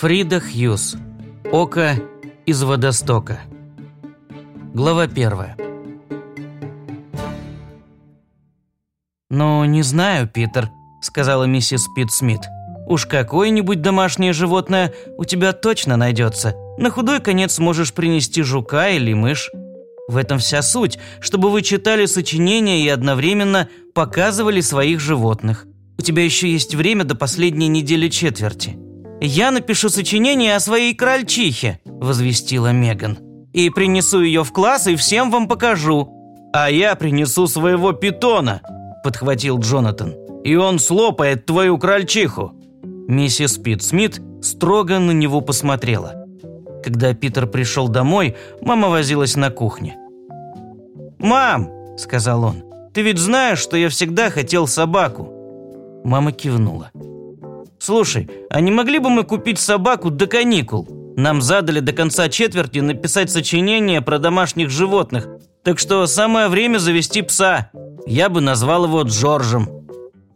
Фрида Хьюз. Око из водостока. Глава первая. «Ну, не знаю, Питер», – сказала миссис Пит Смит. «Уж какое-нибудь домашнее животное у тебя точно найдется. На худой конец можешь принести жука или мышь. В этом вся суть, чтобы вы читали сочинения и одновременно показывали своих животных. У тебя еще есть время до последней недели четверти». «Я напишу сочинение о своей крольчихе», – возвестила Меган. «И принесу ее в класс и всем вам покажу». «А я принесу своего питона», – подхватил Джонатан. «И он слопает твою крольчиху». Миссис Пит Смит строго на него посмотрела. Когда Питер пришел домой, мама возилась на кухне. «Мам», – сказал он, – «ты ведь знаешь, что я всегда хотел собаку». Мама кивнула. «Слушай, а не могли бы мы купить собаку до каникул? Нам задали до конца четверти написать сочинение про домашних животных, так что самое время завести пса. Я бы назвал его Джорджем».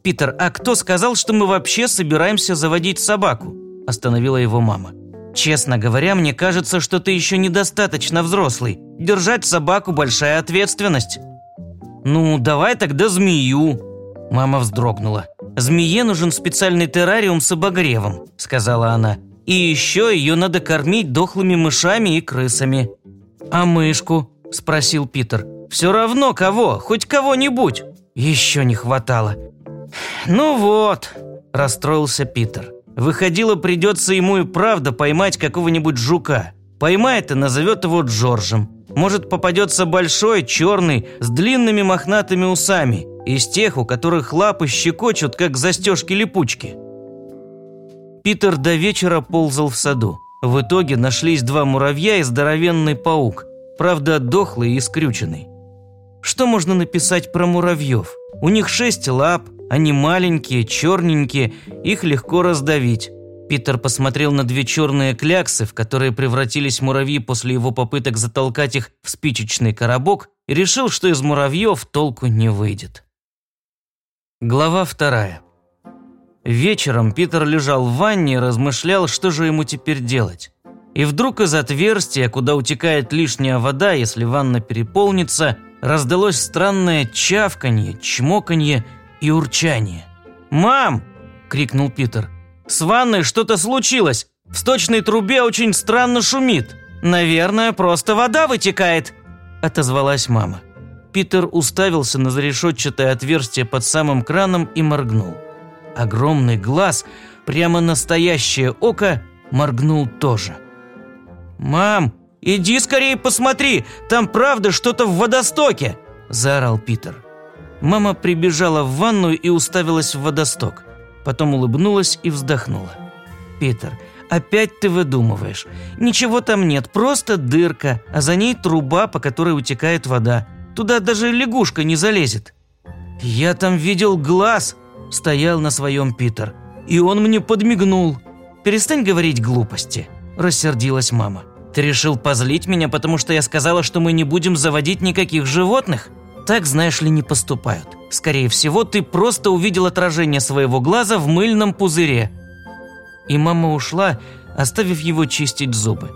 «Питер, а кто сказал, что мы вообще собираемся заводить собаку?» – остановила его мама. «Честно говоря, мне кажется, что ты еще недостаточно взрослый. Держать собаку – большая ответственность». «Ну, давай тогда змею». Мама вздрогнула. «Змее нужен специальный террариум с обогревом», – сказала она. «И еще ее надо кормить дохлыми мышами и крысами». «А мышку?» – спросил Питер. «Все равно кого, хоть кого-нибудь». «Еще не хватало». «Ну вот», – расстроился Питер. «Выходило, придется ему и правда поймать какого-нибудь жука. Поймает и назовет его Джорджем. Может, попадется большой, черный, с длинными мохнатыми усами, из тех, у которых лапы щекочут, как застежки-липучки. Питер до вечера ползал в саду. В итоге нашлись два муравья и здоровенный паук, правда, дохлый и скрюченный. Что можно написать про муравьев? У них шесть лап, они маленькие, черненькие, их легко раздавить. Питер посмотрел на две черные кляксы, в которые превратились муравьи после его попыток затолкать их в спичечный коробок, и решил, что из муравьев толку не выйдет. Глава вторая. Вечером Питер лежал в ванне и размышлял, что же ему теперь делать. И вдруг из отверстия, куда утекает лишняя вода, если ванна переполнится, раздалось странное чавканье, чмоканье и урчание. «Мам!» – крикнул Питер. «С ванной что-то случилось. В сточной трубе очень странно шумит. Наверное, просто вода вытекает», – отозвалась мама. Питер уставился на зарешетчатое отверстие под самым краном и моргнул. Огромный глаз, прямо настоящее око, моргнул тоже. «Мам, иди скорее посмотри, там правда что-то в водостоке!» – заорал Питер. Мама прибежала в ванную и уставилась в водосток потом улыбнулась и вздохнула. «Питер, опять ты выдумываешь. Ничего там нет, просто дырка, а за ней труба, по которой утекает вода. Туда даже лягушка не залезет». «Я там видел глаз», – стоял на своем Питер. «И он мне подмигнул». «Перестань говорить глупости», – рассердилась мама. «Ты решил позлить меня, потому что я сказала, что мы не будем заводить никаких животных?» Так, знаешь ли, не поступают. Скорее всего, ты просто увидел отражение своего глаза в мыльном пузыре. И мама ушла, оставив его чистить зубы.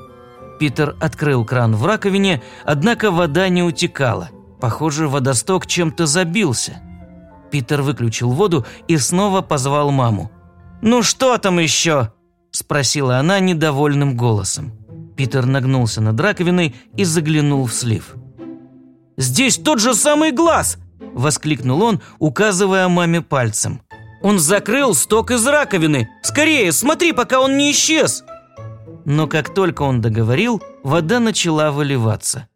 Питер открыл кран в раковине, однако вода не утекала. Похоже, водосток чем-то забился. Питер выключил воду и снова позвал маму. «Ну что там еще?» – спросила она недовольным голосом. Питер нагнулся над раковиной и заглянул в слив. Здесь тот же самый глаз!» – воскликнул он, указывая маме пальцем. «Он закрыл сток из раковины! Скорее, смотри, пока он не исчез!» Но как только он договорил, вода начала выливаться.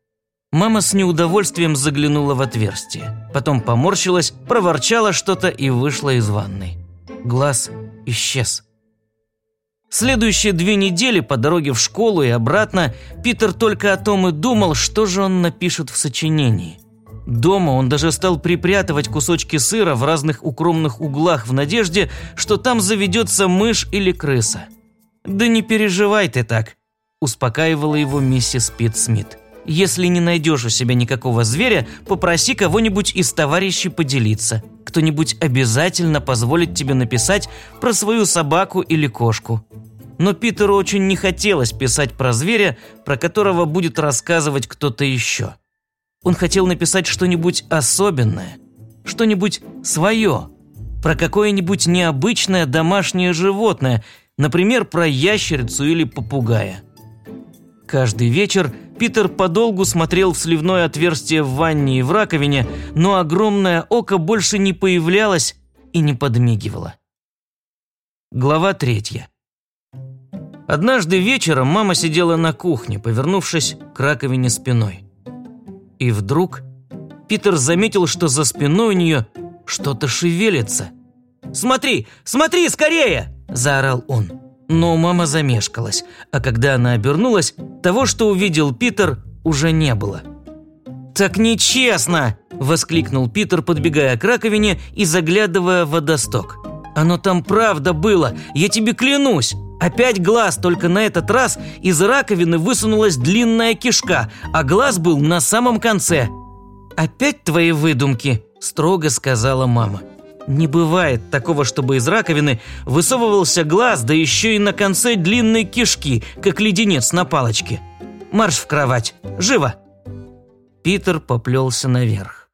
Мама с неудовольствием заглянула в отверстие. Потом поморщилась, проворчала что-то и вышла из ванной. Глаз исчез. Следующие две недели по дороге в школу и обратно Питер только о том и думал, что же он напишет в сочинении. Дома он даже стал припрятывать кусочки сыра в разных укромных углах в надежде, что там заведется мышь или крыса. «Да не переживай ты так», – успокаивала его миссис Пит Смит. «Если не найдешь у себя никакого зверя, попроси кого-нибудь из товарищей поделиться. Кто-нибудь обязательно позволит тебе написать про свою собаку или кошку». но Питеру очень не хотелось писать про зверя, про которого будет рассказывать кто-то еще. Он хотел написать что-нибудь особенное, что-нибудь свое, про какое-нибудь необычное домашнее животное, например, про ящерицу или попугая. Каждый вечер Питер подолгу смотрел в сливное отверстие в ванне и в раковине, но огромное око больше не появлялось и не подмигивало. Глава третья. Однажды вечером мама сидела на кухне, повернувшись к раковине спиной. И вдруг Питер заметил, что за спиной у нее что-то шевелится. «Смотри, смотри, скорее!» – заорал он. Но мама замешкалась, а когда она обернулась, того, что увидел Питер, уже не было. «Так нечестно!» – воскликнул Питер, подбегая к раковине и заглядывая в водосток. «Оно там правда было, я тебе клянусь!» Опять глаз, только на этот раз из раковины высунулась длинная кишка, а глаз был на самом конце. «Опять твои выдумки», – строго сказала мама. Не бывает такого, чтобы из раковины высовывался глаз, да еще и на конце длинной кишки, как леденец на палочке. Марш в кровать. Живо!» Питер поплелся наверх.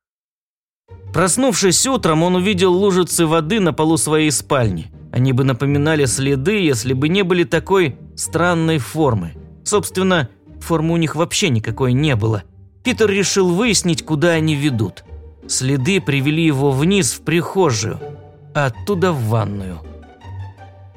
Проснувшись утром, он увидел лужицы воды на полу своей спальни. Они бы напоминали следы, если бы не были такой странной формы. Собственно, формы у них вообще никакой не было. Питер решил выяснить, куда они ведут. Следы привели его вниз в прихожую, а оттуда в ванную.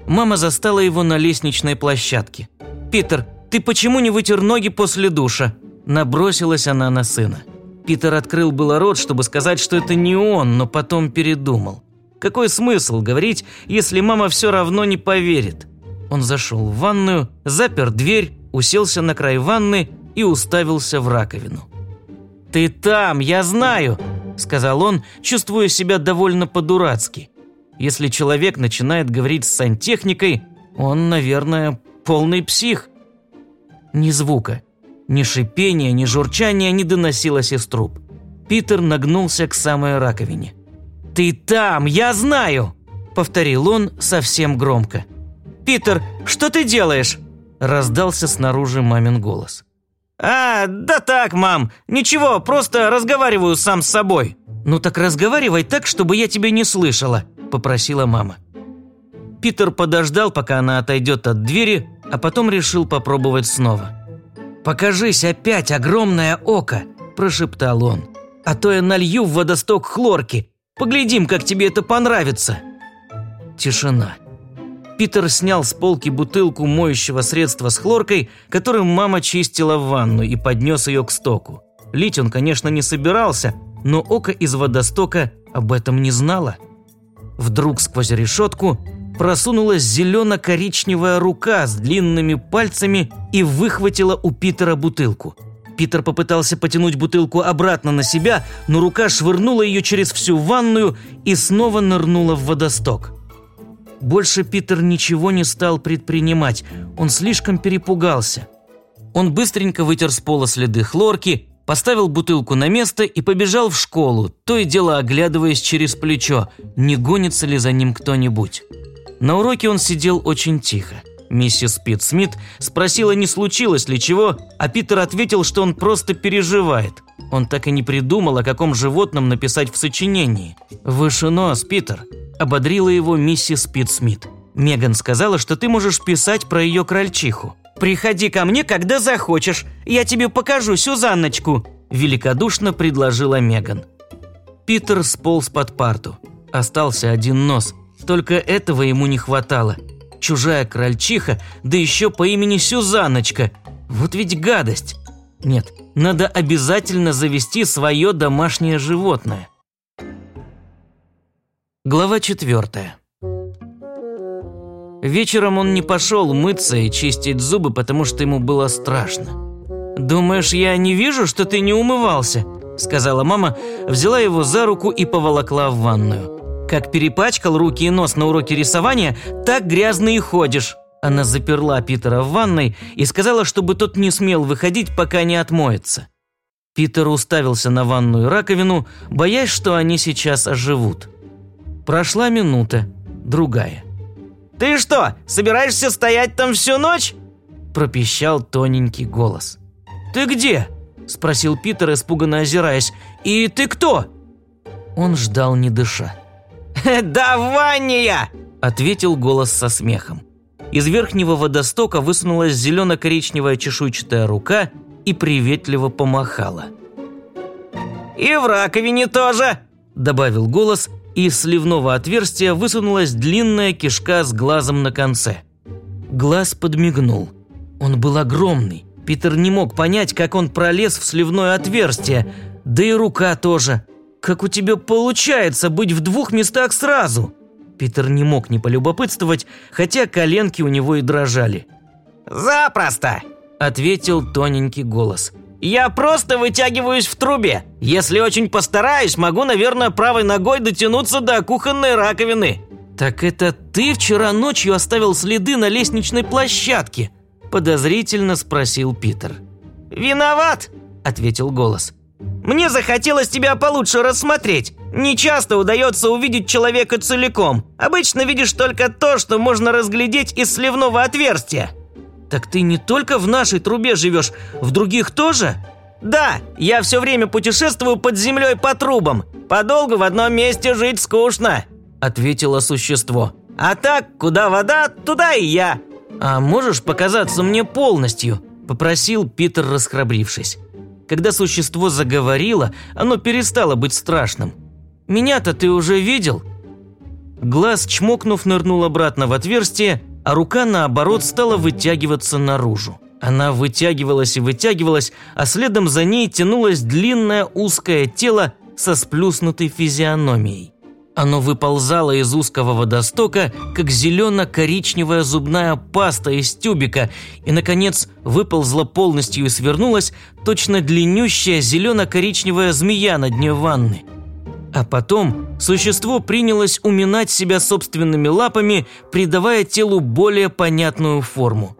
Мама застала его на лестничной площадке. «Питер, ты почему не вытер ноги после душа?» Набросилась она на сына. Питер открыл было рот, чтобы сказать, что это не он, но потом передумал. Какой смысл говорить, если мама все равно не поверит? Он зашел в ванную, запер дверь, уселся на край ванны и уставился в раковину. «Ты там, я знаю!» – сказал он, чувствуя себя довольно по-дурацки. Если человек начинает говорить с сантехникой, он, наверное, полный псих. Ни звука, ни шипения, ни журчания не доносилось из труб. Питер нагнулся к самой раковине. «Ты там, я знаю!» – повторил он совсем громко. «Питер, что ты делаешь?» – раздался снаружи мамин голос. «А, да так, мам, ничего, просто разговариваю сам с собой». «Ну так разговаривай так, чтобы я тебя не слышала», – попросила мама. Питер подождал, пока она отойдет от двери, а потом решил попробовать снова. «Покажись опять, огромное око!» – прошептал он. «А то я налью в водосток хлорки. Поглядим, как тебе это понравится!» Тишина. Питер снял с полки бутылку моющего средства с хлоркой, которым мама чистила ванну, и поднес ее к стоку. Лить он, конечно, не собирался, но око из водостока об этом не знало. Вдруг сквозь решетку просунулась зелено-коричневая рука с длинными пальцами и выхватила у Питера бутылку. Питер попытался потянуть бутылку обратно на себя, но рука швырнула ее через всю ванную и снова нырнула в водосток. Больше Питер ничего не стал предпринимать, он слишком перепугался. Он быстренько вытер с пола следы хлорки, поставил бутылку на место и побежал в школу, то и дело оглядываясь через плечо, не гонится ли за ним кто-нибудь. На уроке он сидел очень тихо. Миссис Пит Смит спросила, не случилось ли чего, а Питер ответил, что он просто переживает. Он так и не придумал, о каком животном написать в сочинении. «Выше нос, Питер», ободрила его миссис Питт-Смит. «Меган сказала, что ты можешь писать про ее крольчиху». «Приходи ко мне, когда захочешь. Я тебе покажу Сюзанночку», – великодушно предложила Меган. Питер сполз под парту. Остался один нос. Только этого ему не хватало. Чужая крольчиха, да еще по имени Сюзанночка. Вот ведь гадость. Нет, надо обязательно завести свое домашнее животное. Глава четвертая. Вечером он не пошел мыться и чистить зубы, потому что ему было страшно. «Думаешь, я не вижу, что ты не умывался?» – сказала мама, взяла его за руку и поволокла в ванную. «Как перепачкал руки и нос на уроке рисования, так грязно и ходишь». Она заперла Питера в ванной и сказала, чтобы тот не смел выходить, пока не отмоется. Питер уставился на ванную раковину, боясь, что они сейчас оживут. Прошла минута, другая. Ты что, собираешься стоять там всю ночь?» Пропищал тоненький голос. «Ты где?» – спросил Питер, испуганно озираясь. «И ты кто?» Он ждал, не дыша. «Да в ванне я!» – ответил голос со смехом. Из верхнего водостока высунулась зелено-коричневая чешуйчатая рука и приветливо помахала. «И в раковине тоже!» – добавил голос, и из сливного отверстия высунулась длинная кишка с глазом на конце. Глаз подмигнул. Он был огромный. Питер не мог понять, как он пролез в сливное отверстие, да и рука тоже. Как у тебя получается быть в двух местах сразу? Питер не мог не полюбопытствовать, хотя коленки у него и дрожали. «Запросто!» – ответил тоненький голос. «Я просто вытягиваюсь в трубе. Если очень постараюсь, могу, наверное, правой ногой дотянуться до кухонной раковины». «Так это ты вчера ночью оставил следы на лестничной площадке?» – подозрительно спросил Питер. «Виноват!» – ответил голос. Мне захотелось тебя получше рассмотреть. Не часто удается увидеть человека целиком. Обычно видишь только то, что можно разглядеть из сливного отверстия. Так ты не только в нашей трубе живешь, в других тоже? Да, я все время путешествую под землей по трубам. Подолгу в одном месте жить скучно. Ответило существо. А так, куда вода, туда и я. А можешь показаться мне полностью? Попросил Питер, расхрабрившись. Когда существо заговорило, оно перестало быть страшным. «Меня-то ты уже видел?» Глаз, чмокнув, нырнул обратно в отверстие, а рука, наоборот, стала вытягиваться наружу. Она вытягивалась и вытягивалась, а следом за ней тянулось длинное узкое тело со сплюснутой физиономией. Оно выползало из узкого водостока, как зелено-коричневая зубная паста из тюбика, и, наконец, выползла полностью и свернулась точно длиннющая зелено-коричневая змея на дне ванны. А потом существо принялось уминать себя собственными лапами, придавая телу более понятную форму.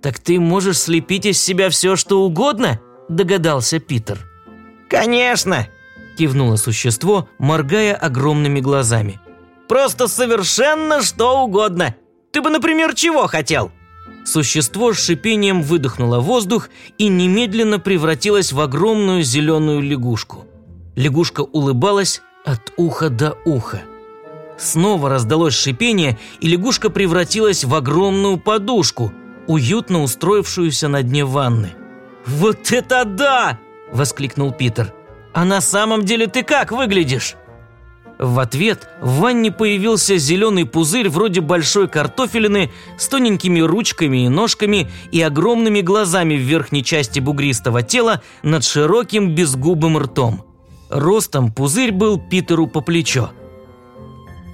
«Так ты можешь слепить из себя все, что угодно?» – догадался Питер. «Конечно!» Кивнуло существо, моргая огромными глазами. «Просто совершенно что угодно. Ты бы, например, чего хотел?» Существо с шипением выдохнуло воздух и немедленно превратилось в огромную зеленую лягушку. Лягушка улыбалась от уха до уха. Снова раздалось шипение, и лягушка превратилась в огромную подушку, уютно устроившуюся на дне ванны. «Вот это да!» – воскликнул Питер. «А на самом деле ты как выглядишь?» В ответ в ванне появился зеленый пузырь вроде большой картофелины с тоненькими ручками и ножками и огромными глазами в верхней части бугристого тела над широким безгубым ртом. Ростом пузырь был Питеру по плечо.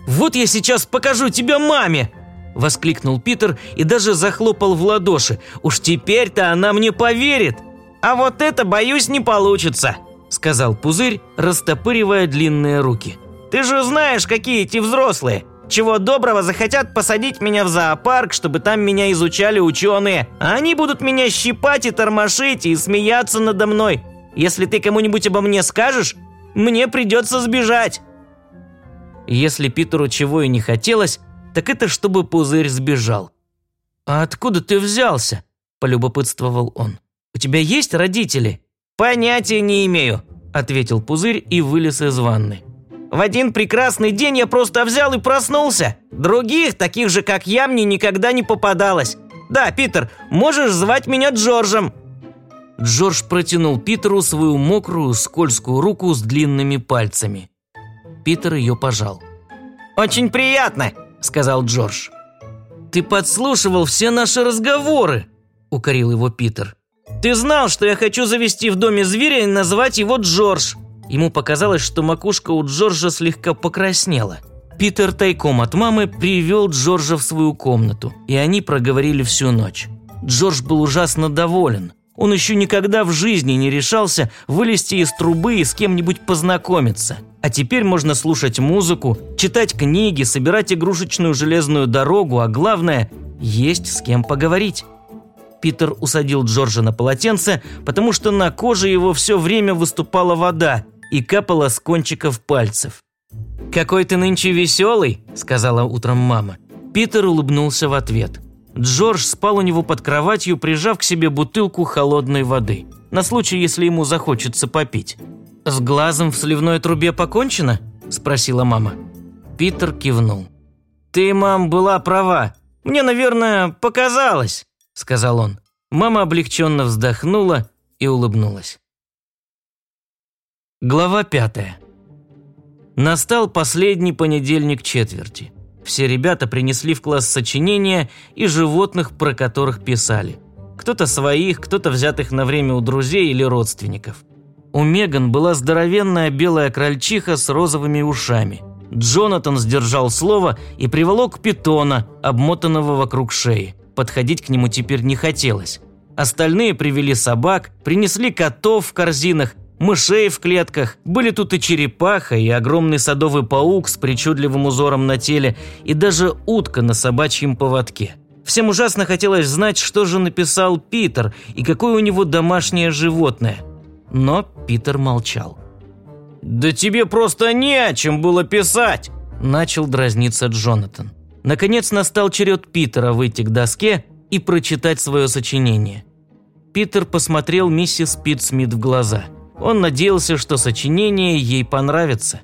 «Вот я сейчас покажу тебя маме!» – воскликнул Питер и даже захлопал в ладоши. «Уж теперь-то она мне поверит! А вот это, боюсь, не получится!» Сказал Пузырь, растопыривая длинные руки. «Ты же знаешь, какие эти взрослые! Чего доброго захотят посадить меня в зоопарк, чтобы там меня изучали ученые, а они будут меня щипать и тормошить и смеяться надо мной. Если ты кому-нибудь обо мне скажешь, мне придется сбежать». Если Питеру чего и не хотелось, так это чтобы Пузырь сбежал. «А откуда ты взялся?» – полюбопытствовал он. «У тебя есть родители?» «Понятия не имею», – ответил Пузырь и вылез из ванны. «В один прекрасный день я просто взял и проснулся. Других, таких же, как я, мне никогда не попадалось. Да, Питер, можешь звать меня Джорджем». Джордж протянул Питеру свою мокрую, скользкую руку с длинными пальцами. Питер ее пожал. «Очень приятно», – сказал Джордж. «Ты подслушивал все наши разговоры», – укорил его Питер. Ты знал, что я хочу завести в доме зверя и назвать его Джордж?» Ему показалось, что макушка у Джорджа слегка покраснела. Питер тайком от мамы привел Джорджа в свою комнату, и они проговорили всю ночь. Джордж был ужасно доволен. Он еще никогда в жизни не решался вылезти из трубы и с кем-нибудь познакомиться. А теперь можно слушать музыку, читать книги, собирать игрушечную железную дорогу, а главное – есть с кем поговорить. Питер усадил Джорджа на полотенце, потому что на коже его все время выступала вода и капала с кончиков пальцев. «Какой ты нынче веселый», – сказала утром мама. Питер улыбнулся в ответ. Джордж спал у него под кроватью, прижав к себе бутылку холодной воды, на случай, если ему захочется попить. «С глазом в сливной трубе покончено?» – спросила мама. Питер кивнул. «Ты, мам, была права. Мне, наверное, показалось», – сказал он. Мама облегченно вздохнула и улыбнулась. Глава пятая. Настал последний понедельник четверти. Все ребята принесли в класс сочинения и животных, про которых писали. Кто-то своих, кто-то взятых на время у друзей или родственников. У Меган была здоровенная белая крольчиха с розовыми ушами. Джонатан сдержал слово и приволок питона, обмотанного вокруг шеи. Подходить к нему теперь не хотелось. Остальные привели собак, принесли котов в корзинах, мышей в клетках, были тут и черепаха, и огромный садовый паук с причудливым узором на теле, и даже утка на собачьем поводке. Всем ужасно хотелось знать, что же написал Питер и какое у него домашнее животное – но Питер молчал. «Да тебе просто не о чем было писать!» Начал дразниться Джонатан. Наконец настал черед Питера выйти к доске и прочитать свое сочинение. Питер посмотрел миссис Пит Смит в глаза. Он надеялся, что сочинение ей понравится.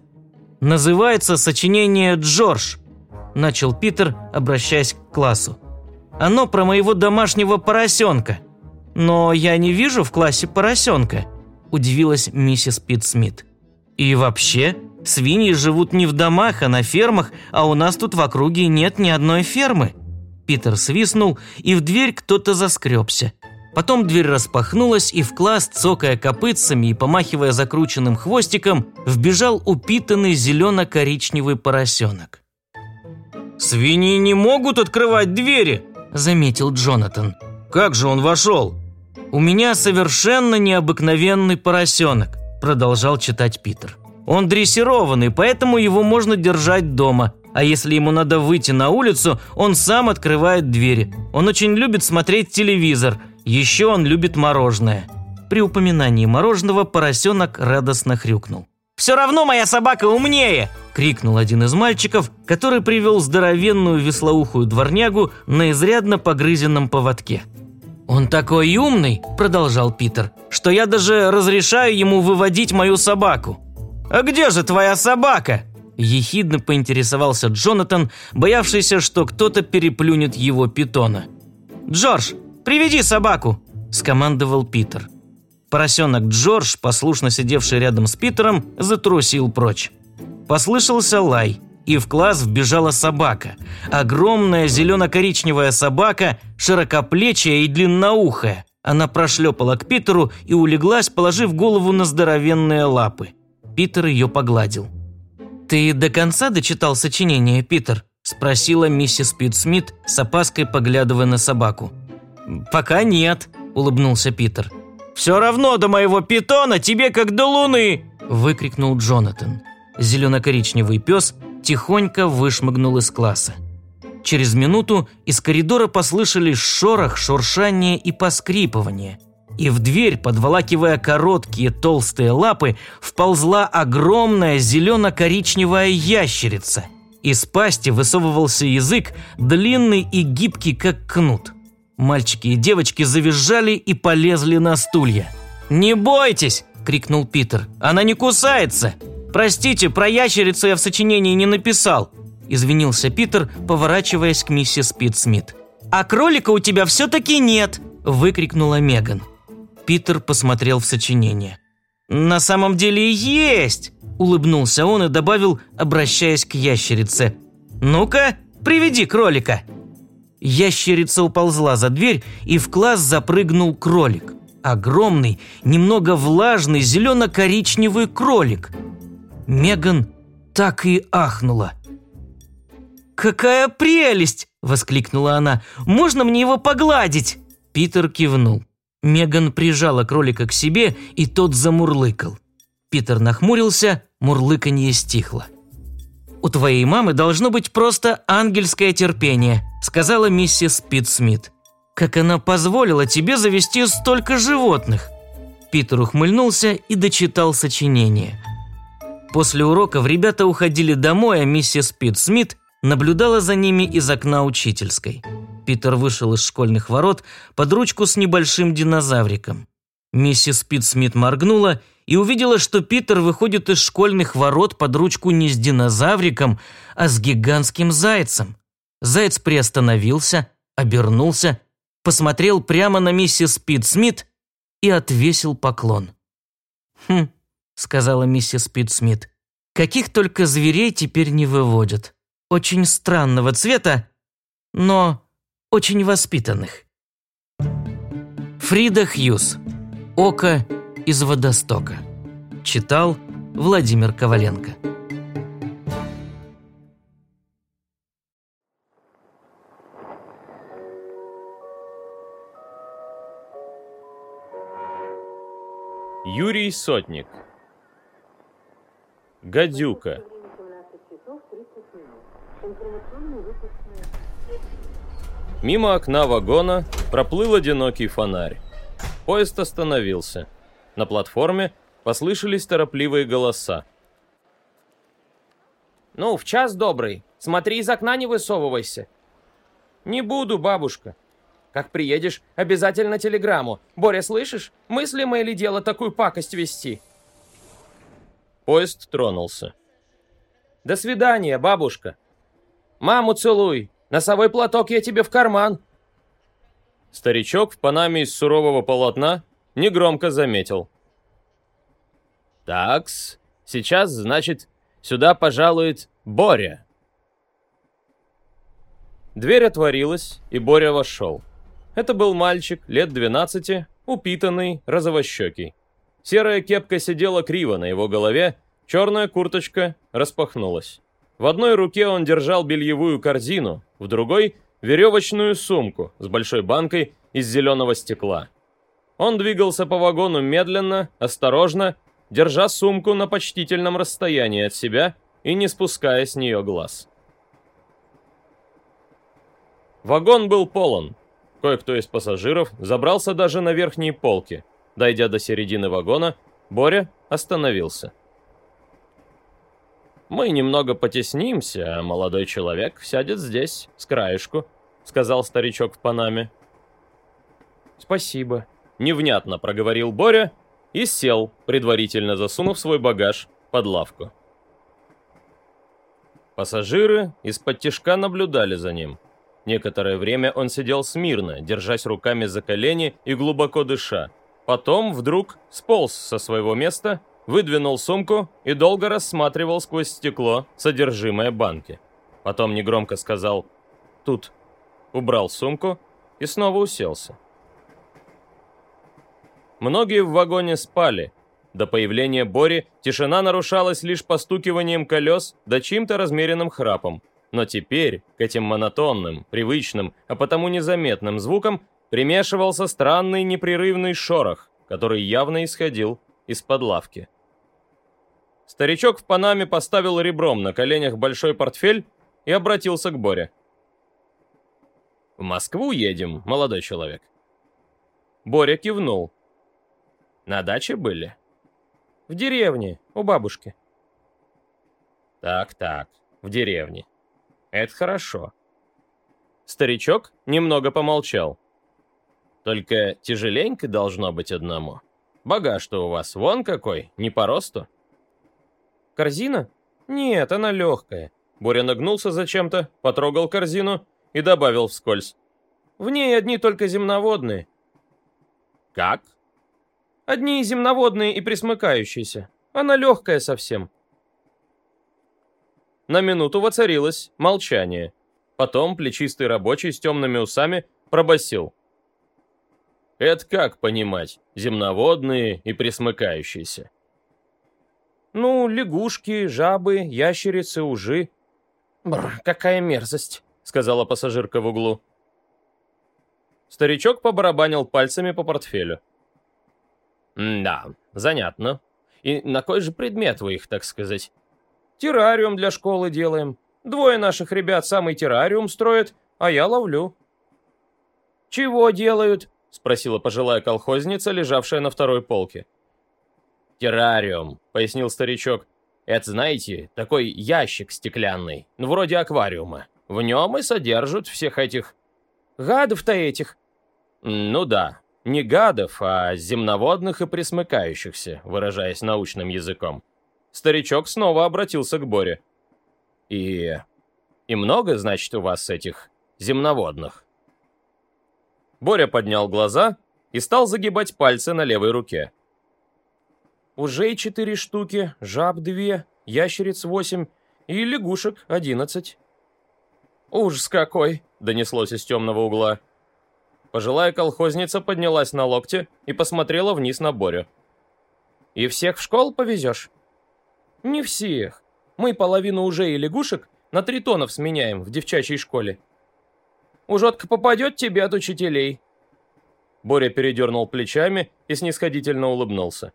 «Называется сочинение Джордж», – начал Питер, обращаясь к классу. «Оно про моего домашнего поросенка. Но я не вижу в классе поросенка». – удивилась миссис Пит Смит. «И вообще, свиньи живут не в домах, а на фермах, а у нас тут в округе нет ни одной фермы». Питер свистнул, и в дверь кто-то заскребся. Потом дверь распахнулась, и в класс, цокая копытцами и помахивая закрученным хвостиком, вбежал упитанный зелено-коричневый поросенок. «Свиньи не могут открывать двери», – заметил Джонатан. «Как же он вошел?» «У меня совершенно необыкновенный поросенок», – продолжал читать Питер. «Он дрессированный, поэтому его можно держать дома. А если ему надо выйти на улицу, он сам открывает двери. Он очень любит смотреть телевизор. Еще он любит мороженое». При упоминании мороженого поросенок радостно хрюкнул. «Все равно моя собака умнее!» – крикнул один из мальчиков, который привел здоровенную веслоухую дворнягу на изрядно погрызенном поводке. «Он такой умный», – продолжал Питер, – «что я даже разрешаю ему выводить мою собаку». «А где же твоя собака?» – ехидно поинтересовался Джонатан, боявшийся, что кто-то переплюнет его питона. «Джордж, приведи собаку!» – скомандовал Питер. Поросенок Джордж, послушно сидевший рядом с Питером, затрусил прочь. Послышался лай – и в класс вбежала собака. Огромная зелено-коричневая собака, широкоплечья и длинноухая. Она прошлепала к Питеру и улеглась, положив голову на здоровенные лапы. Питер ее погладил. «Ты до конца дочитал сочинение, Питер?» – спросила миссис Пит Смит, с опаской поглядывая на собаку. «Пока нет», – улыбнулся Питер. «Все равно до моего питона тебе как до луны!» – выкрикнул Джонатан. Зелено-коричневый пес тихонько вышмыгнул из класса. Через минуту из коридора послышались шорох, шуршание и поскрипывание. И в дверь, подволакивая короткие толстые лапы, вползла огромная зелено-коричневая ящерица. Из пасти высовывался язык, длинный и гибкий, как кнут. Мальчики и девочки завизжали и полезли на стулья. «Не бойтесь!» – крикнул Питер. «Она не кусается!» «Простите, про ящерицу я в сочинении не написал», – извинился Питер, поворачиваясь к миссис Пит Смит. «А кролика у тебя все-таки нет!» – выкрикнула Меган. Питер посмотрел в сочинение. «На самом деле есть!» – улыбнулся он и добавил, обращаясь к ящерице. «Ну-ка, приведи кролика!» Ящерица уползла за дверь, и в класс запрыгнул кролик. Огромный, немного влажный, зелено-коричневый кролик – Меган так и ахнула. «Какая прелесть!» – воскликнула она. «Можно мне его погладить?» Питер кивнул. Меган прижала кролика к себе, и тот замурлыкал. Питер нахмурился, мурлыканье стихло. «У твоей мамы должно быть просто ангельское терпение», – сказала миссис Пит Смит. «Как она позволила тебе завести столько животных?» Питер ухмыльнулся и дочитал сочинение – После уроков ребята уходили домой, а миссис Пит Смит наблюдала за ними из окна учительской. Питер вышел из школьных ворот под ручку с небольшим динозавриком. Миссис Питт-Смит моргнула и увидела, что Питер выходит из школьных ворот под ручку не с динозавриком, а с гигантским зайцем. Заяц приостановился, обернулся, посмотрел прямо на миссис Питт-Смит и отвесил поклон. «Хм», — сказала миссис Питт-Смит, — «каких только зверей теперь не выводят. Очень странного цвета, но очень воспитанных». Фрида Хьюз. Око из водостока. Читал Владимир Коваленко. Юрий Сотник. Гадюка. Мимо окна вагона проплыл одинокий фонарь. Поезд остановился. На платформе послышались торопливые голоса. «Ну, в час добрый. Смотри, из окна не высовывайся». «Не буду, бабушка. Как приедешь, обязательно телеграмму. Боря, слышишь? Мыслимое ли дело такую пакость вести?» Поезд тронулся. «До свидания, бабушка. Маму целуй. Носовой платок я тебе в карман». Старичок в панаме из сурового полотна негромко заметил. «Такс, сейчас, значит, сюда пожалует Боря». Дверь отворилась, и Боря вошел. Это был мальчик, лет 12, упитанный, розовощекий. Серая кепка сидела криво на его голове, черная курточка распахнулась. В одной руке он держал бельевую корзину, в другой — веревочную сумку с большой банкой из зеленого стекла. Он двигался по вагону медленно, осторожно, держа сумку на почтительном расстоянии от себя и не спуская с нее глаз. Вагон был полон. Кое-кто из пассажиров забрался даже на верхние полки. Дойдя до середины вагона, Боря остановился. «Мы немного потеснимся, а молодой человек сядет здесь, с краешку», — сказал старичок в Панаме. «Спасибо», — невнятно проговорил Боря и сел, предварительно засунув свой багаж под лавку. Пассажиры из-под тишка наблюдали за ним — Некоторое время он сидел смирно, держась руками за колени и глубоко дыша. Потом вдруг сполз со своего места, выдвинул сумку и долго рассматривал сквозь стекло содержимое банки. Потом негромко сказал «Тут». Убрал сумку и снова уселся. Многие в вагоне спали. До появления Бори тишина нарушалась лишь постукиванием колес да чьим-то размеренным храпом. Но теперь к этим монотонным, привычным, а потому незаметным звукам примешивался странный непрерывный шорох, который явно исходил из-под лавки. Старичок в панаме поставил ребром на коленях большой портфель и обратился к Боре. «В Москву едем, молодой человек?» Боря кивнул. «На даче были?» «В деревне, у бабушки». «Так-так, в деревне. Это хорошо. Старичок немного помолчал. Только тяжеленько должно быть одному. Багаж-то у вас вон какой, не по росту. Корзина? Нет, она легкая. Боря нагнулся зачем-то, потрогал корзину и добавил вскользь. В ней одни только земноводные. Как? Одни земноводные и присмыкающиеся. Она легкая совсем. На минуту воцарилось молчание. Потом плечистый рабочий с темными усами пробасил. «Это как понимать? Земноводные и присмыкающиеся?» «Ну, лягушки, жабы, ящерицы, ужи». «Бррр, какая мерзость», — сказала пассажирка в углу. Старичок побарабанил пальцами по портфелю. «Да, занятно. И на кой же предмет вы их, так сказать?» Террариум для школы делаем. Двое наших ребят самый террариум строят, а я ловлю». «Чего делают?» — спросила пожилая колхозница, лежавшая на второй полке. «Террариум», — пояснил старичок. Это, знаете, такой ящик стеклянный, ну, вроде аквариума. В нем и содержат всех этих... Гадов-то этих. Ну да, не гадов, а земноводных и присмыкающихся, выражаясь научным языком. Старичок снова обратился к Боре. И... и много, значит, у вас этих земноводных? Боря поднял глаза и стал загибать пальцы на левой руке. Уже четыре штуки, жаб две, ящериц восемь и лягушек одиннадцать. «Ужас какой!» — донеслось из темного угла. Пожилая колхозница поднялась на локте и посмотрела вниз на Борю. «И всех в школу повезешь?» «Не всех. Мы половину уже и лягушек на тритонов сменяем в девчачьей школе. Ужотка попадет тебе от учителей». Боря передернул плечами и снисходительно улыбнулся.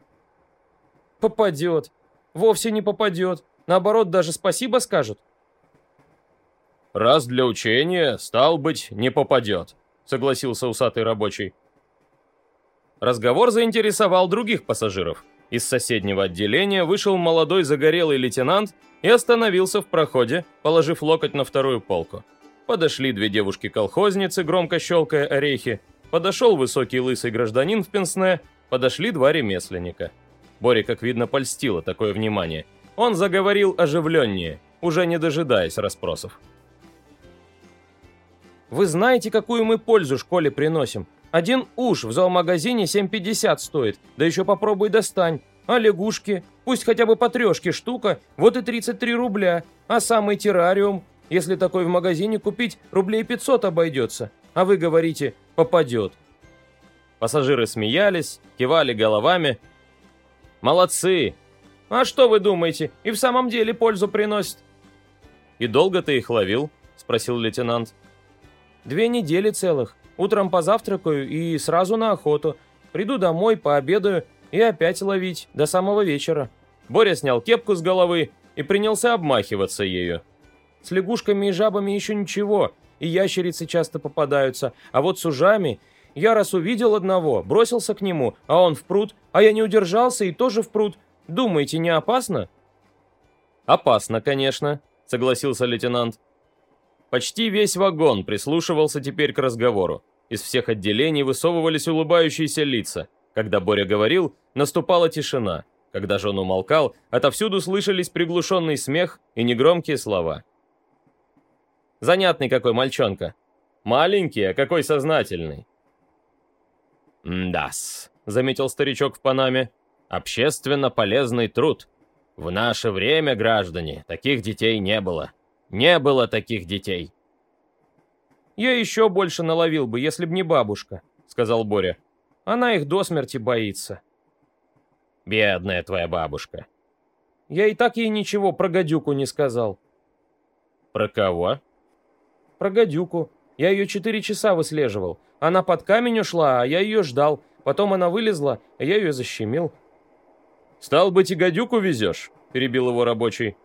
«Попадет. Вовсе не попадет. Наоборот, даже спасибо скажут». «Раз для учения, стал быть, не попадет», — согласился усатый рабочий. Разговор заинтересовал других пассажиров. Из соседнего отделения вышел молодой загорелый лейтенант и остановился в проходе, положив локоть на вторую полку. Подошли две девушки-колхозницы, громко щелкая орехи. Подошел высокий лысый гражданин в пенсне, подошли два ремесленника. Боре, как видно, польстило такое внимание. Он заговорил оживленнее, уже не дожидаясь расспросов. Вы знаете, какую мы пользу школе приносим? Один уж в зоомагазине 7,50 стоит, да еще попробуй достань. А лягушки? Пусть хотя бы по трешке штука, вот и 33 рубля. А самый террариум, если такой в магазине купить, рублей 500 обойдется. А вы говорите, попадет. Пассажиры смеялись, кивали головами. Молодцы! А что вы думаете, и в самом деле пользу приносит? И долго ты их ловил? Спросил лейтенант. Две недели целых. Утром позавтракаю и сразу на охоту. Приду домой, пообедаю и опять ловить до самого вечера. Боря снял кепку с головы и принялся обмахиваться ею. С лягушками и жабами еще ничего, и ящерицы часто попадаются, а вот с ужами я раз увидел одного, бросился к нему, а он в пруд, а я не удержался и тоже в пруд. Думаете, не опасно? Опасно, конечно, согласился лейтенант. Почти весь вагон прислушивался теперь к разговору. Из всех отделений высовывались улыбающиеся лица. Когда Боря говорил, наступала тишина. Когда же он умолкал, отовсюду слышались приглушенный смех и негромкие слова. Занятный какой мальчонка. Маленький, а какой сознательный. «Да-с», заметил старичок в Панаме, — «общественно полезный труд. В наше время, граждане, таких детей не было. Не было таких детей. «Я еще больше наловил бы, если б не бабушка», — сказал Боря. «Она их до смерти боится». «Бедная твоя бабушка». «Я и так ей ничего про гадюку не сказал». «Про кого?» «Про гадюку. Я ее четыре часа выслеживал. Она под камень ушла, а я ее ждал. Потом она вылезла, а я ее защемил». «Стал быть, и гадюку везешь?» — перебил его рабочий.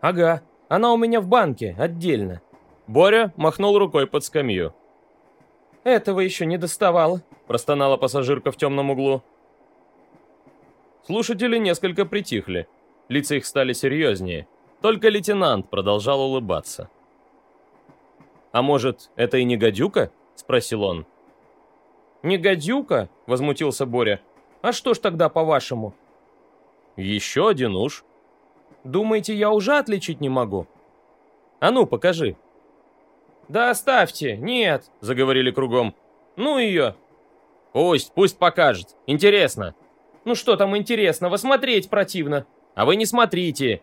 «Ага. Она у меня в банке, отдельно». Боря махнул рукой под скамью. «Этого еще не доставало», — простонала пассажирка в темном углу. Слушатели несколько притихли. Лица их стали серьезнее. Только лейтенант продолжал улыбаться. «А может, это и не гадюка?» — спросил он. «Не гадюка?» — возмутился Боря. «А что ж тогда, по-вашему?» «Еще один уж», Думаете, я уже отличить не могу? А ну, покажи. Да оставьте, нет, заговорили кругом. Ну ее. Пусть, пусть покажет. Интересно. Ну что там интересного, смотреть противно. А вы не смотрите.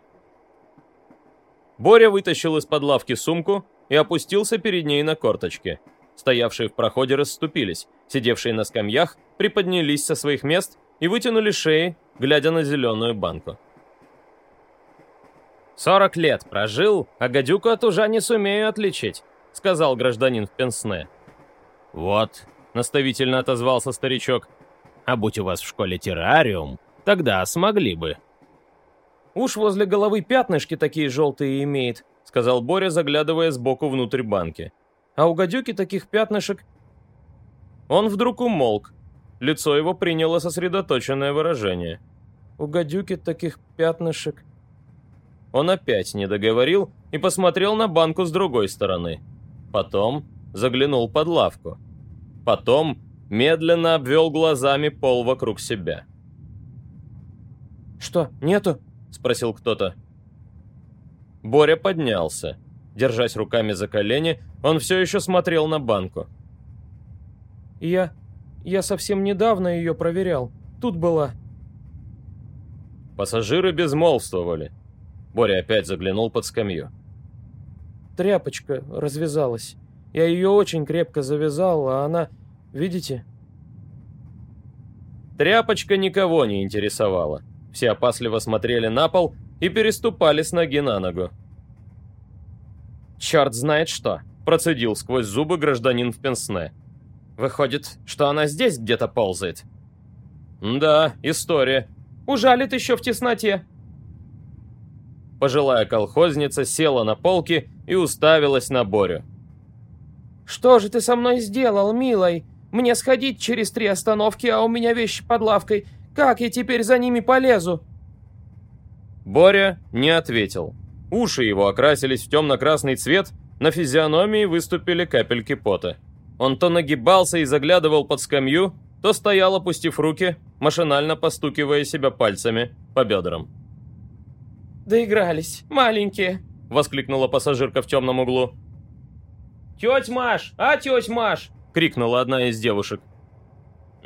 Боря вытащил из-под лавки сумку и опустился перед ней на корточки. Стоявшие в проходе расступились, сидевшие на скамьях приподнялись со своих мест и вытянули шеи, глядя на зеленую банку. «Сорок лет прожил, а гадюку от ужа не сумею отличить», — сказал гражданин в пенсне. «Вот», — наставительно отозвался старичок, «а будь у вас в школе террариум, тогда смогли бы». «Уж возле головы пятнышки такие желтые имеет», — сказал Боря, заглядывая сбоку внутрь банки. «А у гадюки таких пятнышек...» Он вдруг умолк. Лицо его приняло сосредоточенное выражение. «У гадюки таких пятнышек...» Он опять не договорил и посмотрел на банку с другой стороны. Потом заглянул под лавку. Потом медленно обвел глазами пол вокруг себя. «Что, нету?» – спросил кто-то. Боря поднялся. Держась руками за колени, он все еще смотрел на банку. «Я... я совсем недавно ее проверял. Тут была...» Пассажиры безмолвствовали. Боря опять заглянул под скамью. «Тряпочка развязалась. Я ее очень крепко завязал, а она... Видите?» Тряпочка никого не интересовала. Все опасливо смотрели на пол и переступали с ноги на ногу. «Черт знает что!» – процедил сквозь зубы гражданин в пенсне. «Выходит, что она здесь где-то ползает?» «Да, история. Ужалит еще в тесноте». Пожилая колхозница села на полке и уставилась на Борю. «Что же ты со мной сделал, милой? Мне сходить через три остановки, а у меня вещи под лавкой. Как я теперь за ними полезу?» Боря не ответил. Уши его окрасились в темно-красный цвет, на физиономии выступили капельки пота. Он то нагибался и заглядывал под скамью, то стоял, опустив руки, машинально постукивая себя пальцами по бедрам. «Доигрались, маленькие!» — воскликнула пассажирка в темном углу. «Теть Маш! А, теть Маш!» — крикнула одна из девушек.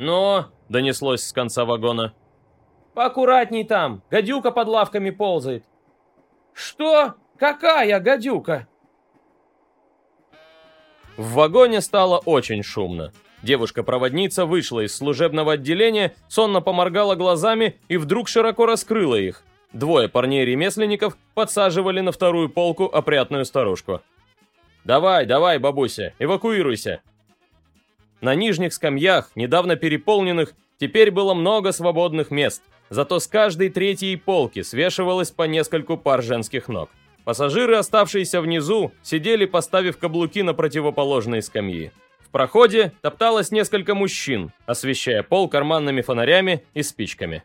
«Но!» — донеслось с конца вагона. «Поаккуратней там! Гадюка под лавками ползает!» «Что? Какая гадюка?» В вагоне стало очень шумно. Девушка-проводница вышла из служебного отделения, сонно поморгала глазами и вдруг широко раскрыла их. Двое парней-ремесленников подсаживали на вторую полку опрятную старушку. «Давай, давай, бабуся, эвакуируйся!» На нижних скамьях, недавно переполненных, теперь было много свободных мест, зато с каждой третьей полки свешивалось по нескольку пар женских ног. Пассажиры, оставшиеся внизу, сидели, поставив каблуки на противоположные скамьи. В проходе топталось несколько мужчин, освещая пол карманными фонарями и спичками.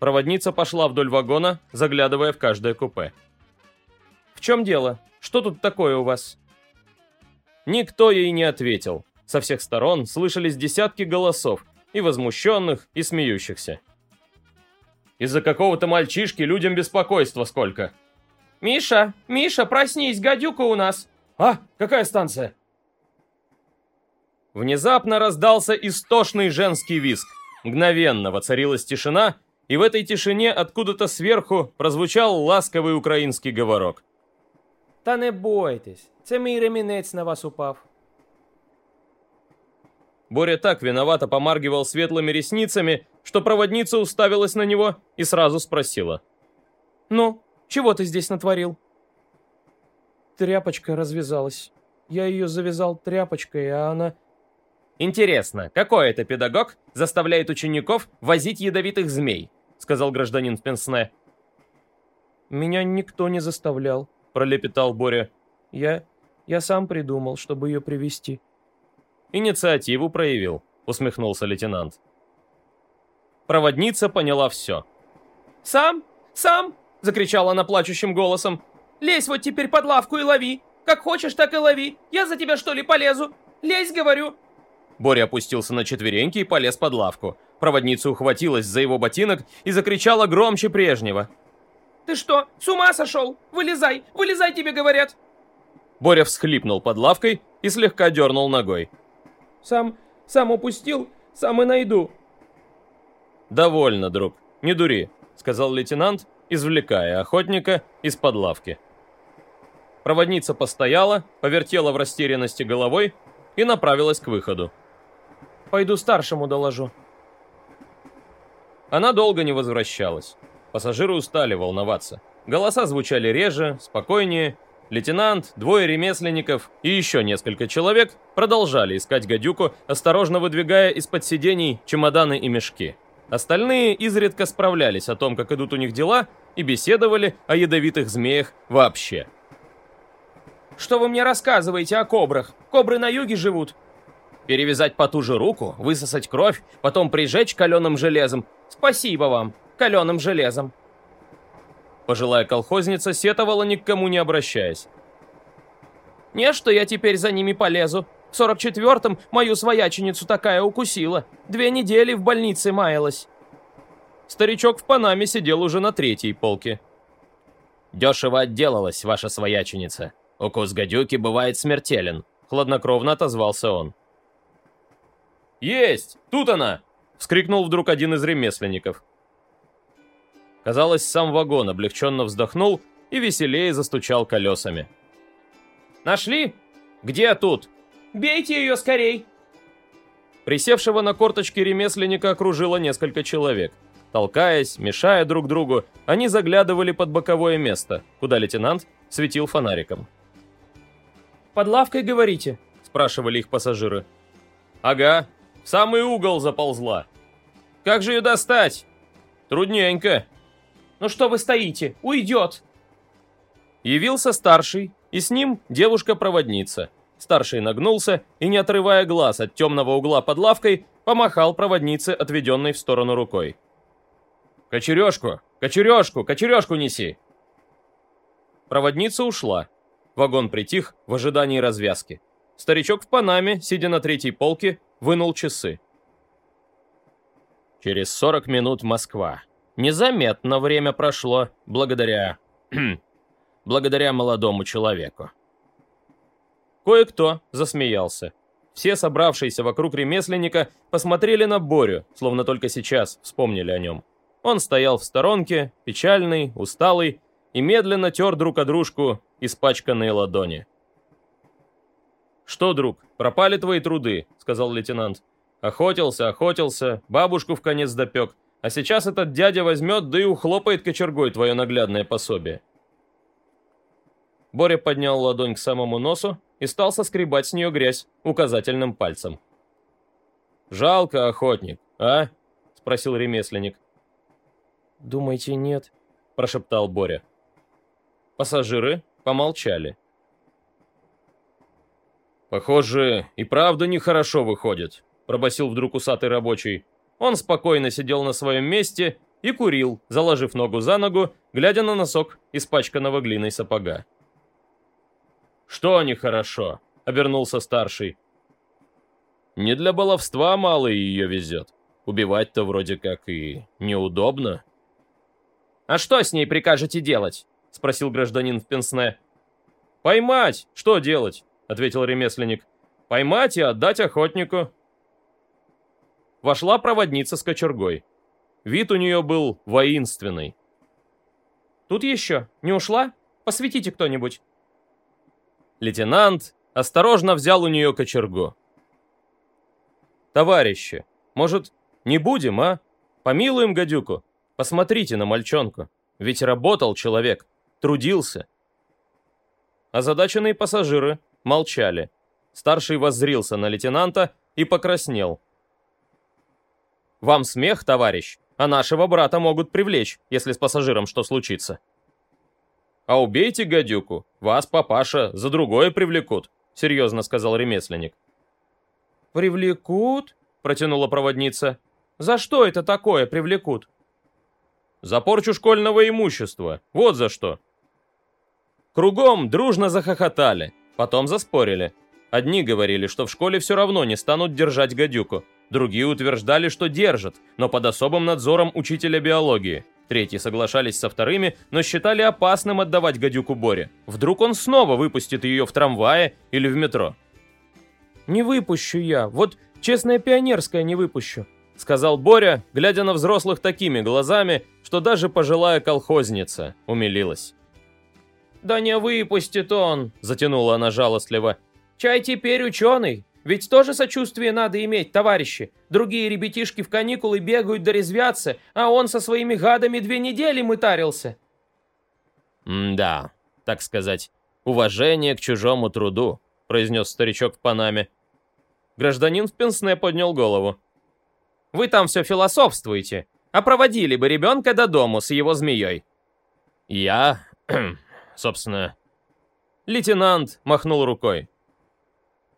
Проводница пошла вдоль вагона, заглядывая в каждое купе. «В чем дело? Что тут такое у вас?» Никто ей не ответил. Со всех сторон слышались десятки голосов, и возмущенных, и смеющихся. Из-за какого-то мальчишки людям беспокойства сколько. «Миша! Миша, проснись, гадюка у нас!» «А, какая станция?» Внезапно раздался истошный женский визг. Мгновенно воцарилась тишина, и в этой тишине откуда-то сверху прозвучал ласковый український говорок. «Та не бойтесь, це мій ремінець на вас упав». Боря так виновато помаргивал светлыми ресницами, что проводница уставилась на него и сразу спросила. «Ну, чего ты здесь натворил?» Тряпочка развязалась. Я ее завязал тряпочкой, а она... «Интересно, какой это педагог заставляет учеников возить ядовитых змей?» сказал гражданин пенсне. «Меня никто не заставлял», пролепетал Боря. «Я... я сам придумал, чтобы ее привести «Инициативу проявил», усмехнулся лейтенант. Проводница поняла все. «Сам? Сам?» — закричала она плачущим голосом. «Лезь вот теперь под лавку и лови. Как хочешь, так и лови. Я за тебя что ли полезу? Лезь, говорю!» Боря опустился на четвереньки и полез под лавку. Проводница ухватилась за его ботинок и закричала громче прежнего. «Ты что, с ума сошел? Вылезай! Вылезай, тебе говорят!» Боря всхлипнул под лавкой и слегка дернул ногой. «Сам, сам упустил, сам и найду». «Довольно, друг, не дури», — сказал лейтенант, извлекая охотника из-под лавки. Проводница постояла, повертела в растерянности головой и направилась к выходу. «Пойду старшему доложу». Она долго не возвращалась. Пассажиры устали волноваться. Голоса звучали реже, спокойнее. Лейтенант, двое ремесленников и еще несколько человек продолжали искать гадюку, осторожно выдвигая из-под сидений чемоданы и мешки. Остальные изредка справлялись о том, как идут у них дела, и беседовали о ядовитых змеях вообще. «Что вы мне рассказываете о кобрах? Кобры на юге живут». «Перевязать по ту же руку, высосать кровь, потом прижечь каленым железом. Спасибо вам, каленым железом». Пожилая колхозница сетовала ни к кому не обращаясь. «Не, что я теперь за ними полезу. В сорок четвертом мою свояченицу такая укусила. Две недели в больнице маялась». Старичок в Панаме сидел уже на третьей полке. «Дешево отделалась ваша свояченица. Укус гадюки бывает смертелен», — хладнокровно отозвался он. «Есть! Тут она!» — вскрикнул вдруг один из ремесленников. Казалось, сам вагон облегченно вздохнул и веселее застучал колесами. «Нашли? Где тут?» «Бейте ее скорей!» Присевшего на корточки ремесленника окружило несколько человек. Толкаясь, мешая друг другу, они заглядывали под боковое место, куда лейтенант светил фонариком. «Под лавкой, говорите?» – спрашивали их пассажиры. «Ага, в самый угол заползла. Как же ее достать?» «Трудненько». «Ну что вы стоите? Уйдет!» Явился старший, и с ним девушка-проводница. Старший нагнулся и, не отрывая глаз от темного угла под лавкой, помахал проводнице, отведенной в сторону рукой. «Кочережку! Кочережку! Кочережку неси!» Проводница ушла. Вагон притих в ожидании развязки. Старичок в Панаме, сидя на третьей полке, вынул часы. Через 40 минут Москва. Незаметно время прошло, благодаря... благодаря молодому человеку. Кое-кто засмеялся. Все собравшиеся вокруг ремесленника посмотрели на Борю, словно только сейчас вспомнили о нем. Он стоял в сторонке, печальный, усталый, и медленно тер друг о дружку испачканные ладони. «Что, друг, пропали твои труды?» — сказал лейтенант. «Охотился, охотился, бабушку в конец допек, а сейчас этот дядя возьмет, да и ухлопает кочергой твое наглядное пособие». Боря поднял ладонь к самому носу и стал соскребать с нее грязь указательным пальцем. «Жалко, охотник, а?» — спросил ремесленник. «Думаете, нет?» – прошептал Боря. Пассажиры помолчали. «Похоже, и правда нехорошо выходит», – пробасил вдруг усатый рабочий. Он спокойно сидел на своем месте и курил, заложив ногу за ногу, глядя на носок испачканного глиной сапога. «Что нехорошо?» — обернулся старший. «Не для баловства малый ее везет. Убивать-то вроде как и неудобно». «А что с ней прикажете делать?» — спросил гражданин в пенсне. «Поймать! Что делать?» — ответил ремесленник. «Поймать и отдать охотнику». Вошла проводница с кочергой. Вид у нее был воинственный. «Тут еще? Не ушла? Посветите кто-нибудь». Лейтенант осторожно взял у нее кочергу. «Товарищи, может, не будем, а? Помилуем гадюку?» Посмотрите на мальчонку. Ведь работал человек, трудился. Озадаченные пассажиры молчали. Старший воззрился на лейтенанта и покраснел. «Вам смех, товарищ, а нашего брата могут привлечь, если с пассажиром что случится». «А убейте гадюку, вас, папаша, за другое привлекут», — серьезно сказал ремесленник. «Привлекут?» — протянула проводница. «За что это такое привлекут?» За порчу школьного имущества. Вот за что. Кругом дружно захохотали, потом заспорили. Одни говорили, что в школе все равно не станут держать гадюку. Другие утверждали, что держат, но под особым надзором учителя биологии. Третьи соглашались со вторыми, но считали опасным отдавать гадюку Боре. Вдруг он снова выпустит ее в трамвае или в метро. «Не выпущу я, вот честная пионерская не выпущу», сказал Боря, глядя на взрослых такими глазами, что даже пожилая колхозница умилилась. «Да не выпустит он», — затянула она жалостливо. «Чай теперь ученый. Ведь тоже сочувствие надо иметь, товарищи. Другие ребятишки в каникулы бегают да резвятся, а он со своими гадами две недели мытарился». «Да, так сказать, уважение к чужому труду», — произнес старичок в Панаме. Гражданин в пенсне поднял голову. Вы там все философствуете, а проводили бы ребенка до дому с его змеей». «Я, собственно...» Лейтенант махнул рукой.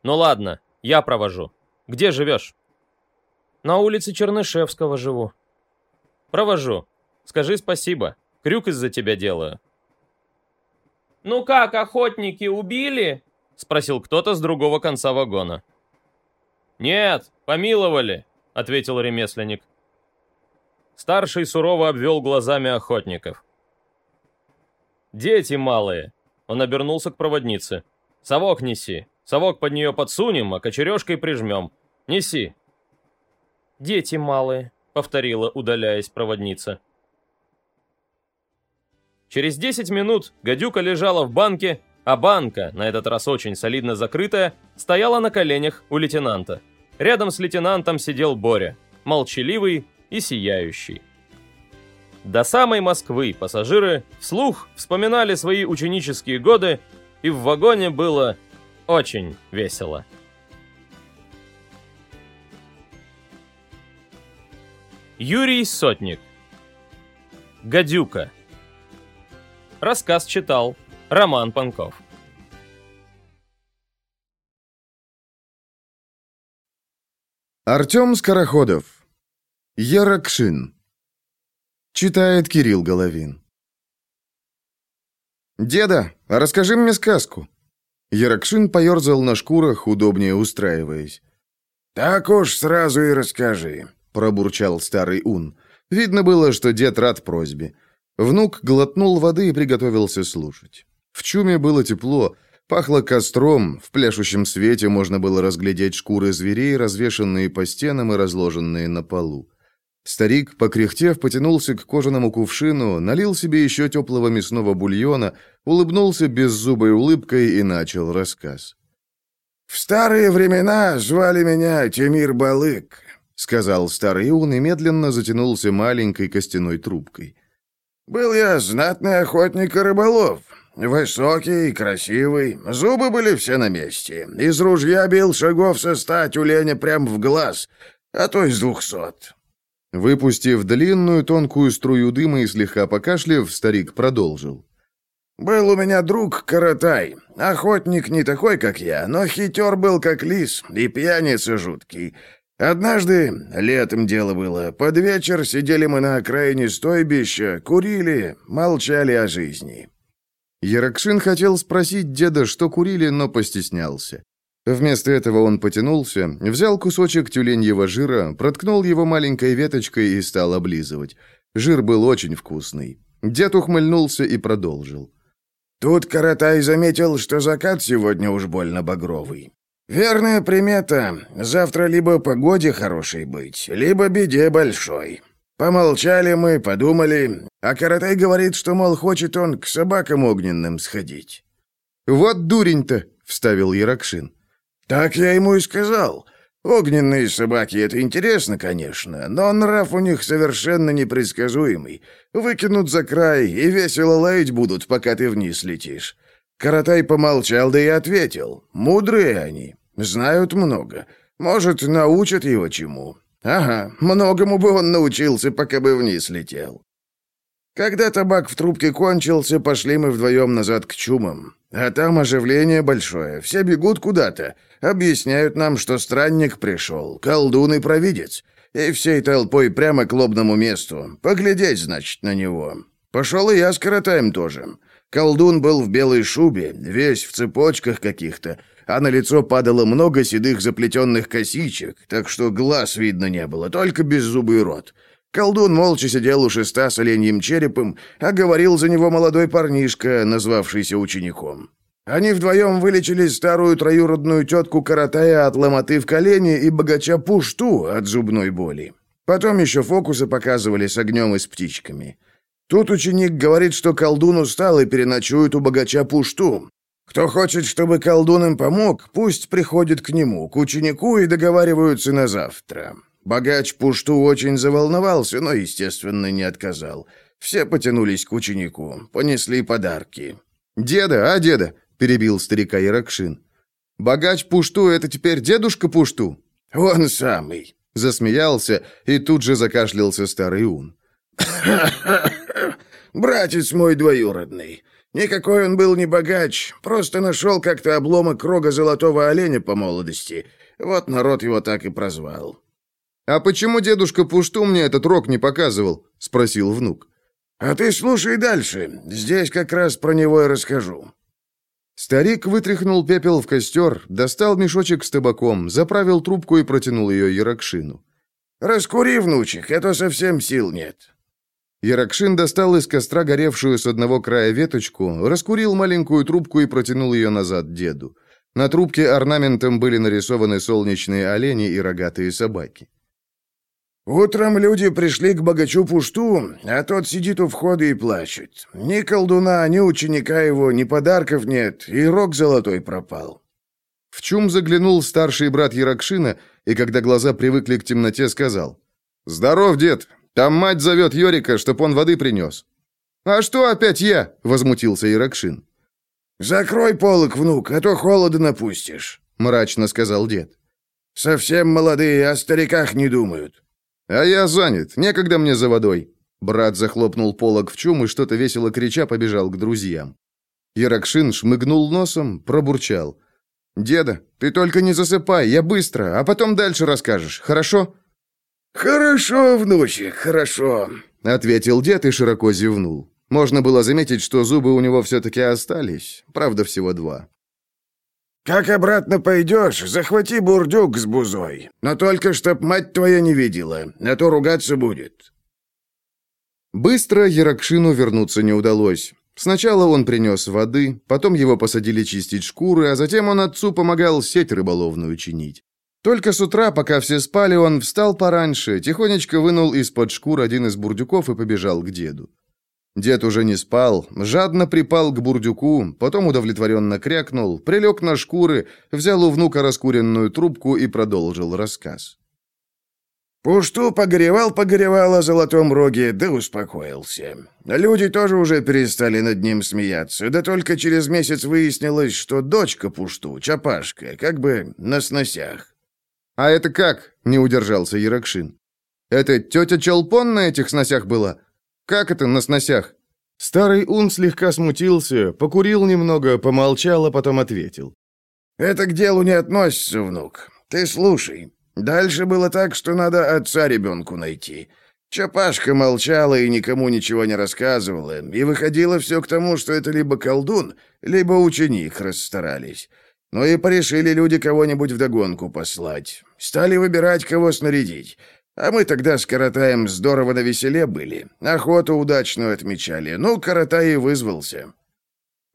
«Ну ладно, я провожу. Где живешь?» «На улице Чернышевского живу». «Провожу. Скажи спасибо. Крюк из-за тебя делаю». «Ну как, охотники убили?» — спросил кто-то с другого конца вагона. «Нет, помиловали», — ответил ремесленник. Старший сурово обвел глазами охотников. «Дети малые!» Он обернулся к проводнице. «Совок неси. Совок под нее подсунем, а кочережкой прижмем. Неси!» «Дети малые», — повторила, удаляясь проводница. Через 10 минут гадюка лежала в банке, а банка, на этот раз очень солидно закрытая, стояла на коленях у лейтенанта. Рядом с лейтенантом сидел Боря, молчаливый и сияющий. До самой Москвы пассажиры вслух вспоминали свои ученические годы, и в вагоне было очень весело. Юрий Сотник Гадюка Рассказ читал Роман Панков Артем Скороходов. Яракшин. Читает Кирилл Головин. «Деда, расскажи мне сказку». Яракшин поерзал на шкурах, удобнее устраиваясь. «Так уж сразу и расскажи», — пробурчал старый Ун. Видно было, что дед рад просьбе. Внук глотнул воды и приготовился слушать. В чуме было тепло, Пахло костром, в пляшущем свете можно было разглядеть шкуры зверей, развешанные по стенам и разложенные на полу. Старик, покряхтев, потянулся к кожаному кувшину, налил себе еще теплого мясного бульона, улыбнулся беззубой улыбкой и начал рассказ. «В старые времена звали меня Тимир Балык», — сказал старый Иун и медленно затянулся маленькой костяной трубкой. «Был я знатный охотник и рыболов, Высокий красивый, зубы были все на месте. Из ружья бил шагов со ста тюленя прямо в глаз, а то из двухсот. Выпустив длинную тонкую струю дыма и слегка покашлив, старик продолжил. «Был у меня друг Каратай. Охотник не такой, как я, но хитер был, как лис, и пьяница жуткий. Однажды, летом дело было, под вечер сидели мы на окраине стойбища, курили, молчали о жизни. Яракшин хотел спросить деда, что курили, но постеснялся. Вместо этого он потянулся, взял кусочек тюленьего жира, проткнул его маленькой веточкой и стал облизывать. Жир был очень вкусный. Дед ухмыльнулся и продолжил. Тут Каратай заметил, что закат сегодня уж больно багровый. Верная примета. Завтра либо погоде хорошей быть, либо беде большой. Помолчали мы, подумали, а Каратай говорит, что, мол, хочет он к собакам огненным сходить. «Вот дурень-то!» — вставил Яракшин. «Так я ему и сказал. Огненные собаки — это интересно, конечно, но нрав у них совершенно непредсказуемый. Выкинут за край и весело лаять будут, пока ты вниз летишь». Каратай помолчал, да и ответил. «Мудрые они, знают много. Может, научат его чему. Ага, многому бы он научился, пока бы вниз летел. Когда табак в трубке кончился, пошли мы вдвоем назад к чумам. А там оживление большое, все бегут куда-то. Объясняют нам, что странник пришел, колдун и провидец. И всей толпой прямо к лобному месту. Поглядеть, значит, на него. Пошел и я с коротаем тоже. Колдун был в белой шубе, весь в цепочках каких-то, а на лицо падало много седых заплетенных косичек, так что глаз видно не было, только беззубый рот. Колдун молча сидел у шеста с оленьим черепом, а говорил за него молодой парнишка, назвавшийся учеником. Они вдвоем вылечили старую троюродную тетку Каратая от ломоты в колене и богача Пушту от зубной боли. Потом еще фокусы показывали с огнем и с птичками. Тут ученик говорит, что колдун устал и переночует у богача Пушту. Кто хочет, чтобы колдун им помог, пусть приходит к нему, к ученику, и договариваются на завтра. Богач Пушту очень заволновался, но, естественно, не отказал. Все потянулись к ученику, понесли подарки. «Деда, а деда?» – перебил старика Яракшин. «Богач Пушту – это теперь дедушка Пушту?» «Он самый», – засмеялся, и тут же закашлялся старый ун. «Братец мой двоюродный, Никакой он был не богач, просто нашел как-то обломок рога золотого оленя по молодости. Вот народ его так и прозвал. «А почему дедушка Пушту мне этот рог не показывал?» — спросил внук. А ты слушай дальше. Здесь как раз про него и расскажу». Старик вытряхнул пепел в костер, достал мешочек с табаком, заправил трубку и протянул ее Яракшину. «Раскури, внучек, а то совсем сил нет». Яракшин достал из костра горевшую с одного края веточку, раскурил маленькую трубку и протянул ее назад деду. На трубке орнаментом были нарисованы солнечные олени и рогатые собаки. Утром люди пришли к богачу Пушту, а тот сидит у входа и плачет. Ни колдуна, ни ученика его, ни подарков нет, и рог золотой пропал. В чум заглянул старший брат Яракшина, и когда глаза привыкли к темноте, сказал. «Здоров, дед! Там мать зовет Йорика, чтоб он воды принес». «А что опять я?» — возмутился Яракшин. «Закрой полок, внук, а то холода напустишь», — мрачно сказал дед. «Совсем молодые, о стариках не думают». «А я занят, некогда мне за водой». Брат захлопнул полок в чум и что-то весело крича побежал к друзьям. Яракшин шмыгнул носом, пробурчал. «Деда, ты только не засыпай, я быстро, а потом дальше расскажешь, хорошо?» «Хорошо, внучек, хорошо», — ответил дед и широко зевнул. Можно было заметить, что зубы у него все-таки остались, правда, всего два. «Как обратно пойдешь, захвати бурдюк с бузой, но только чтоб мать твоя не видела, а то ругаться будет». Быстро Яракшину вернуться не удалось. Сначала он принес воды, потом его посадили чистить шкуры, а затем он отцу помогал сеть рыболовную чинить. Только с утра, пока все спали, он встал пораньше, тихонечко вынул из-под шкур один из бурдюков и побежал к деду. Дед уже не спал, жадно припал к бурдюку, потом удовлетворенно крякнул, прилег на шкуры, взял у внука раскуренную трубку и продолжил рассказ. Пушту погоревал-погоревал о золотом роге, да успокоился. Люди тоже уже перестали над ним смеяться, да только через месяц выяснилось, что дочка Пушту, Чапашка, как бы на сносях. «А это как?» — не удержался Яракшин. «Это тетя Чалпон на этих сносях была? Как это на сносях?» Старый Ун слегка смутился, покурил немного, помолчал, а потом ответил. «Это к делу не относится, внук. Ты слушай. Дальше было так, что надо отца ребенку найти. Чапашка молчала и никому ничего не рассказывала, и выходило все к тому, что это либо колдун, либо ученик расстарались. Ну и порешили люди кого-нибудь вдогонку послать. Стали выбирать, кого снарядить. А мы тогда с Каратаем здорово на веселе были. Охоту удачную отмечали. Ну, Каратай и вызвался.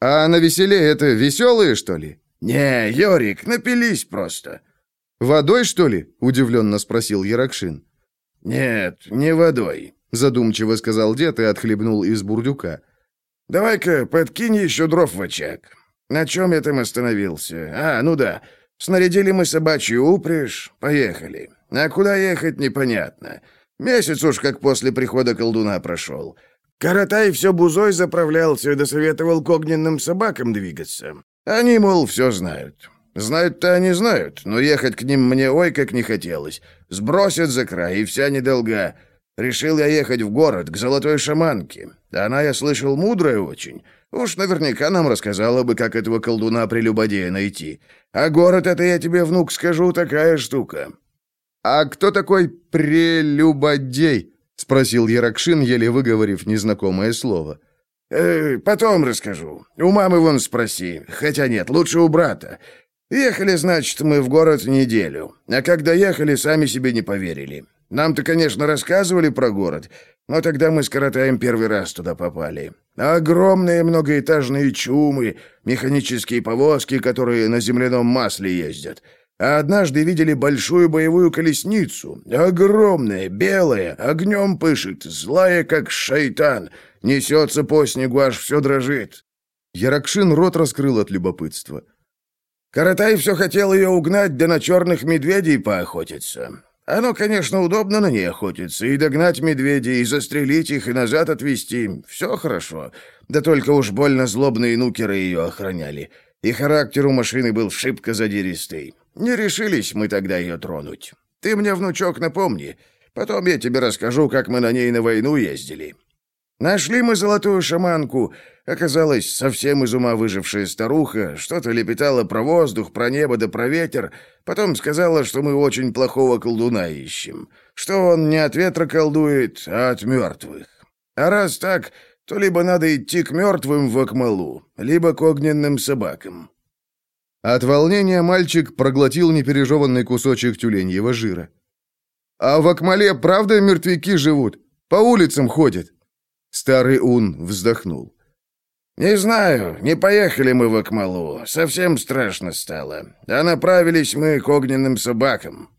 А на веселе это веселые, что ли? Не, Йорик, напились просто. Водой, что ли? Удивленно спросил Яракшин. Нет, не водой, задумчиво сказал дед и отхлебнул из бурдюка. Давай-ка подкинь еще дров в очаг. На чем я там остановился? А, ну да. Снарядили мы собачью упряжь, поехали. А куда ехать, непонятно. Месяц уж как после прихода колдуна прошел. Каратай все бузой заправлялся и досоветовал к огненным собакам двигаться. Они, мол, все знают. Знают-то они знают, но ехать к ним мне ой как не хотелось. Сбросят за край, и вся недолга. Решил я ехать в город, к золотой шаманке. Она, я слышал, мудрая очень. Уж наверняка нам рассказала бы, как этого колдуна-прелюбодея найти. А город это, я тебе, внук, скажу, такая штука». «А кто такой прелюбодей?» — спросил Яракшин, еле выговорив незнакомое слово. «Э, «Потом расскажу. У мамы вон спроси. Хотя нет, лучше у брата. Ехали, значит, мы в город неделю. А когда ехали, сами себе не поверили. Нам-то, конечно, рассказывали про город, но тогда мы с Каратаем первый раз туда попали. Огромные многоэтажные чумы, механические повозки, которые на земляном масле ездят. А однажды видели большую боевую колесницу. Огромная, белая, огнем пышет, злая, как шайтан. Несется по снегу, аж все дрожит. Яракшин рот раскрыл от любопытства. Каратай все хотел ее угнать, да на черных медведей поохотиться. Оно, конечно, удобно на ней охотиться, и догнать медведей, и застрелить их, и назад отвезти. Все хорошо. Да только уж больно злобные нукеры ее охраняли. И характер у машины был шибко задиристый. Не решились мы тогда ее тронуть. Ты мне, внучок, напомни. Потом я тебе расскажу, как мы на ней на войну ездили. Нашли мы золотую шаманку. Оказалось, совсем из ума выжившая старуха, что-то лепетала про воздух, про небо да про ветер. Потом сказала, что мы очень плохого колдуна ищем. Что он не от ветра колдует, а от мертвых. А раз так, то либо надо идти к мертвым в Акмалу, либо к огненным собакам». От волнения мальчик проглотил непережеванный кусочек тюленьего жира. «А в Акмале правда мертвяки живут? По улицам ходят?» Старый Ун вздохнул. «Не знаю, не поехали мы в Акмалу. Совсем страшно стало. А направились мы к огненным собакам».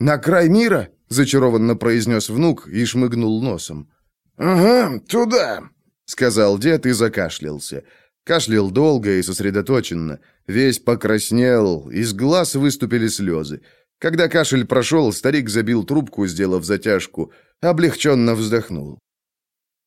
«На край мира?» — зачарованно произнес внук и шмыгнул носом. «Ага, туда», — сказал дед и закашлялся. Кашлял долго и сосредоточенно. Весь покраснел, из глаз выступили слезы. Когда кашель прошел, старик забил трубку, сделав затяжку, облегченно вздохнул.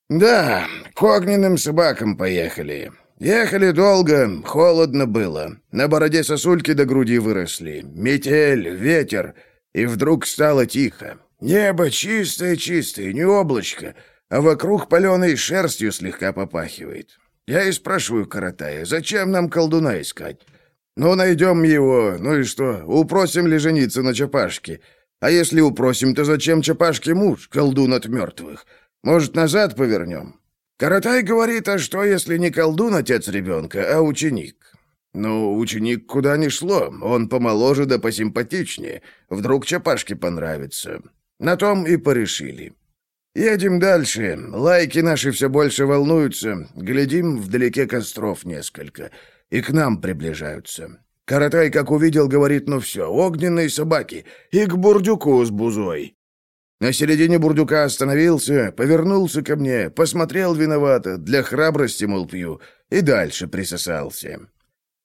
«Да, к огненным собакам поехали. Ехали долго, холодно было. На бороде сосульки до груди выросли. Метель, ветер. И вдруг стало тихо. Небо чистое-чистое, не облачко, а вокруг паленой шерстью слегка попахивает. Я и спрашиваю Каратая, зачем нам колдуна искать? Ну, найдем его, ну и что, упросим ли жениться на Чапашке? А если упросим, то зачем Чапашке муж, колдун от мертвых? Может, назад повернем? Каратай говорит, а что, если не колдун отец ребенка, а ученик? Ну, ученик куда ни шло, он помоложе да посимпатичнее. Вдруг Чапашке понравится. На том и порешили. Едем дальше. Лайки наши все больше волнуются. Глядим, вдалеке костров несколько. И к нам приближаются. Каратай, как увидел, говорит, ну все, огненные собаки. И к бурдюку с бузой. На середине бурдюка остановился, повернулся ко мне, посмотрел виновато, для храбрости, мол, пью, и дальше присосался.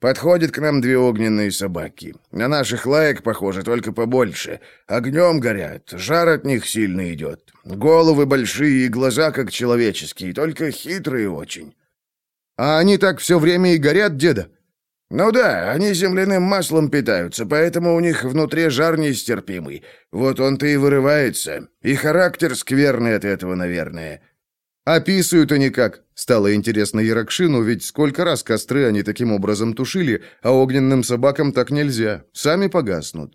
Подходят к нам две огненные собаки. На наших лаек, похоже, только побольше. Огнем горят, жар от них сильно идет. Головы большие и глаза как человеческие, только хитрые очень. А они так все время и горят, деда? Ну да, они земляным маслом питаются, поэтому у них внутри жар нестерпимый. Вот он-то и вырывается. И характер скверный от этого, наверное. Описывают они как. Стало интересно Яракшину, ведь сколько раз костры они таким образом тушили, а огненным собакам так нельзя. Сами погаснут.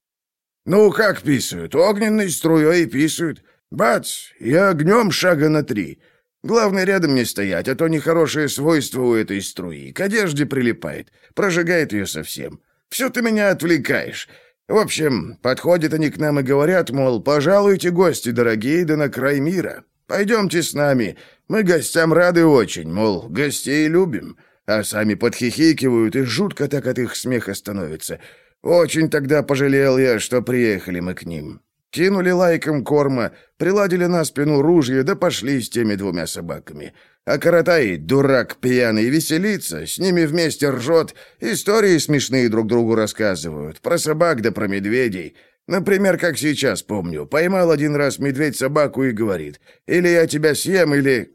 Ну, как писают? Огненной струей писают. Бац! И огнем шага на три. Главное, рядом не стоять, а то нехорошее свойство у этой струи. К одежде прилипает, прожигает ее совсем. Все ты меня отвлекаешь. В общем, подходят они к нам и говорят, мол, пожалуйте, гости дорогие, да на край мира. Пойдемте с нами. Мы гостям рады очень, мол, гостей любим. А сами подхихикивают, и жутко так от их смеха становится. Очень тогда пожалел я, что приехали мы к ним. Кинули лайком корма, приладили на спину ружья, да пошли с теми двумя собаками. А Каратай, дурак пьяный, веселится, с ними вместе ржет, истории смешные друг другу рассказывают, про собак да про медведей. Например, как сейчас помню, поймал один раз медведь собаку и говорит, «Или я тебя съем, или...»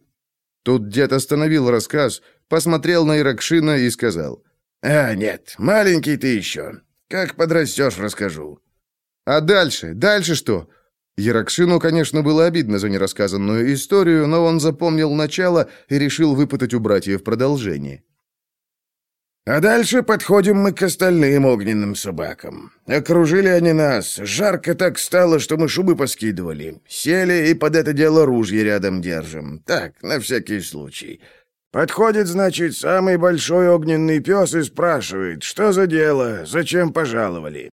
Тут дед остановил рассказ, посмотрел на Иракшина и сказал, «А, нет, маленький ты еще. Как подрастешь, расскажу». А дальше? Дальше что? Яракшину, конечно, было обидно за нерассказанную историю, но он запомнил начало и решил выпытать у братьев продолжение. А дальше подходим мы к остальным огненным собакам. Окружили они нас. Жарко так стало, что мы шубы поскидывали. Сели и под это дело ружье рядом держим. Так, на всякий случай. Подходит, значит, самый большой огненный пес и спрашивает, что за дело, зачем пожаловали.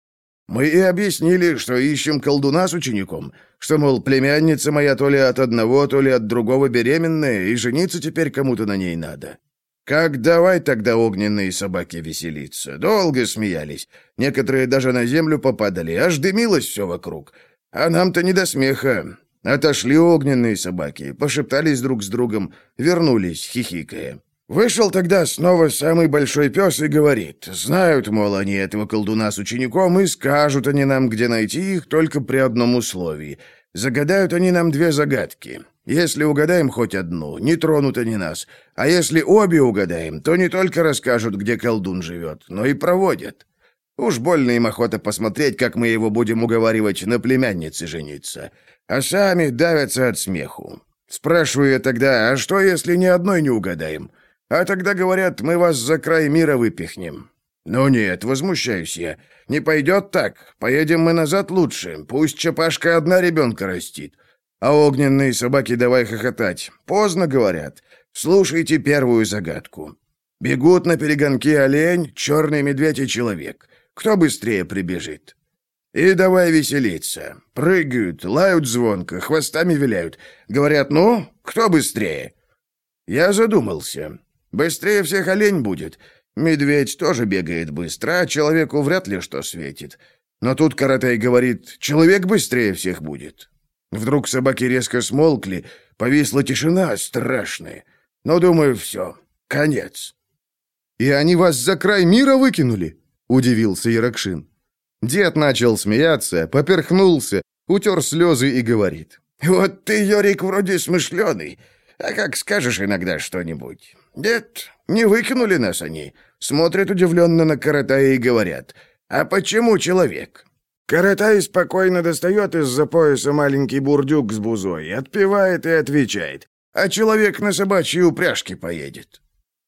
Мы и объяснили, что ищем колдуна с учеником, что, мол, племянница моя то ли от одного, то ли от другого беременная, и жениться теперь кому-то на ней надо. Как давай тогда огненные собаки веселиться? Долго смеялись. Некоторые даже на землю попадали, аж дымилось все вокруг. А нам-то не до смеха. Отошли огненные собаки, пошептались друг с другом, вернулись, хихикая. Вышел тогда снова самый большой пес и говорит, знают, мол, они этого колдуна с учеником, и скажут они нам, где найти их, только при одном условии. Загадают они нам две загадки. Если угадаем хоть одну, не тронут они нас. А если обе угадаем, то не только расскажут, где колдун живет, но и проводят. Уж больно им охота посмотреть, как мы его будем уговаривать на племяннице жениться. А сами давятся от смеху. Спрашиваю я тогда, а что, если ни одной не угадаем? А тогда говорят, мы вас за край мира выпихнем. Ну нет, возмущаюсь я. Не пойдет так. Поедем мы назад лучше. Пусть Чапашка одна ребенка растит. А огненные собаки давай хохотать. Поздно говорят. Слушайте первую загадку. Бегут на перегонки олень, черный медведь и человек. Кто быстрее прибежит? И давай веселиться. Прыгают, лают звонко, хвостами виляют. Говорят, ну, кто быстрее? Я задумался. Быстрее всех олень будет. Медведь тоже бегает быстро, а человеку вряд ли что светит. Но тут Каратай говорит, человек быстрее всех будет. Вдруг собаки резко смолкли, повисла тишина страшная. Но, думаю, все, конец. «И они вас за край мира выкинули?» — удивился Яракшин. Дед начал смеяться, поперхнулся, утер слезы и говорит. «Вот ты, Йорик, вроде смышленый, а как скажешь иногда что-нибудь. Дед, не выкинули нас они. Смотрят удивленно на Каратая и говорят. А почему человек?» Каратай спокойно достает из-за пояса маленький бурдюк с бузой, отпивает и отвечает. «А человек на собачьей упряжке поедет».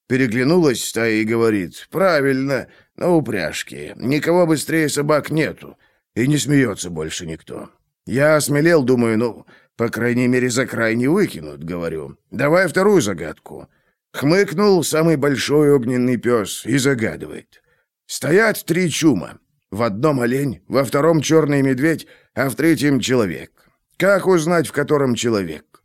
Переглянулась стая и говорит, «Правильно, на упряжке. Никого быстрее собак нету. И не смеется больше никто». Я осмелел, думаю, ну, по крайней мере, за край не выкинут, говорю. «Давай вторую загадку». Хмыкнул самый большой огненный пес и загадывает. Стоят три чума. В одном олень, во втором черный медведь, а в третьем человек. Как узнать, в котором человек?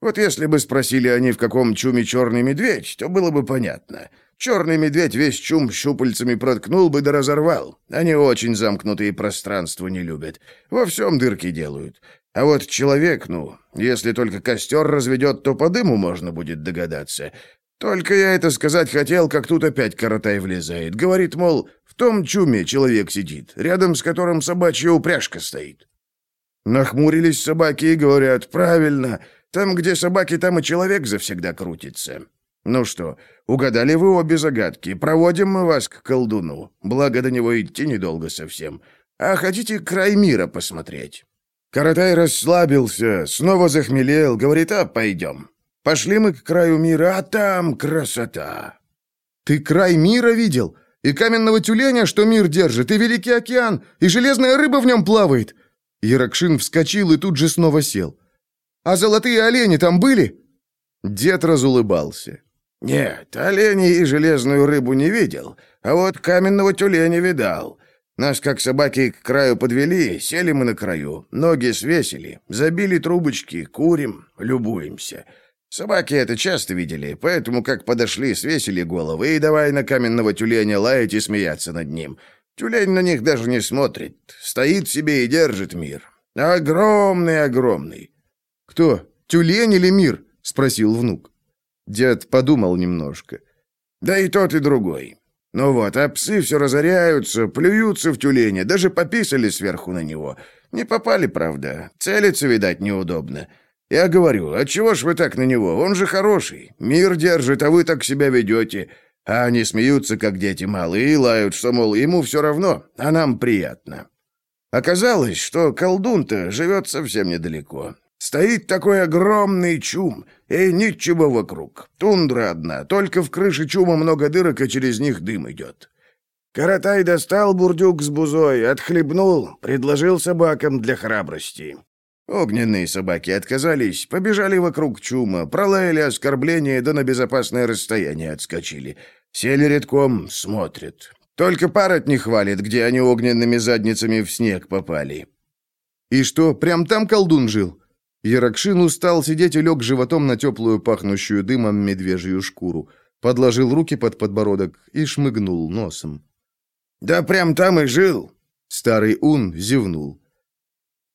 Вот если бы спросили они, в каком чуме черный медведь, то было бы понятно. Черный медведь весь чум щупальцами проткнул бы да разорвал. Они очень замкнутые пространства не любят. Во всем дырки делают. А вот человек, ну, если только костер разведет, то по дыму можно будет догадаться. Только я это сказать хотел, как тут опять Каратай влезает. Говорит, мол, том чуме человек сидит, рядом с которым собачья упряжка стоит. Нахмурились собаки и говорят, правильно, там, где собаки, там и человек завсегда крутится. Ну что, угадали вы обе загадки. Проводим мы вас к колдуну. Благо до него идти недолго совсем. А хотите край мира посмотреть? Каратай расслабился, снова захмелел, говорит, а пойдем. Пошли мы к краю мира, а там красота. Ты край мира видел? И каменного тюленя, что мир держит, и великий океан, и железная рыба в нем плавает. Яракшин вскочил и тут же снова сел. А золотые олени там были? Дед разулыбался. «Нет, оленей и железную рыбу не видел, а вот каменного тюленя видал. Нас, как собаки, к краю подвели, сели мы на краю, ноги свесили, забили трубочки, курим, любуемся. Собаки это часто видели, поэтому, как подошли, свесили головы и давай на каменного тюленя лаять и смеяться над ним. Тюлень на них даже не смотрит, стоит себе и держит мир. Огромный-огромный». «Кто, тюлень или мир?» — спросил внук. Дед подумал немножко. «Да и тот, и другой. Ну вот, а псы все разоряются, плюются в тюленя, даже пописали сверху на него. Не попали, правда. Целиться, видать, неудобно. Я говорю, а чего ж вы так на него? Он же хороший. Мир держит, а вы так себя ведете. А они смеются, как дети малые, и лают, что, мол, ему все равно, а нам приятно. Оказалось, что колдун-то живет совсем недалеко. Стоит такой огромный чум, и ничего вокруг. Тундра одна, только в крыше чума много дырок, и через них дым идет. Каратай достал бурдюк с бузой, отхлебнул, предложил собакам для храбрости. Огненные собаки отказались, побежали вокруг чума, пролаяли оскорбления, да на безопасное расстояние отскочили. Сели редком, смотрят. Только парот не хвалит, где они огненными задницами в снег попали. «И что, прям там колдун жил?» Яракшин устал сидеть и лег животом на теплую, пахнущую дымом медвежью шкуру. Подложил руки под подбородок и шмыгнул носом. «Да прям там и жил!» Старый Ун зевнул.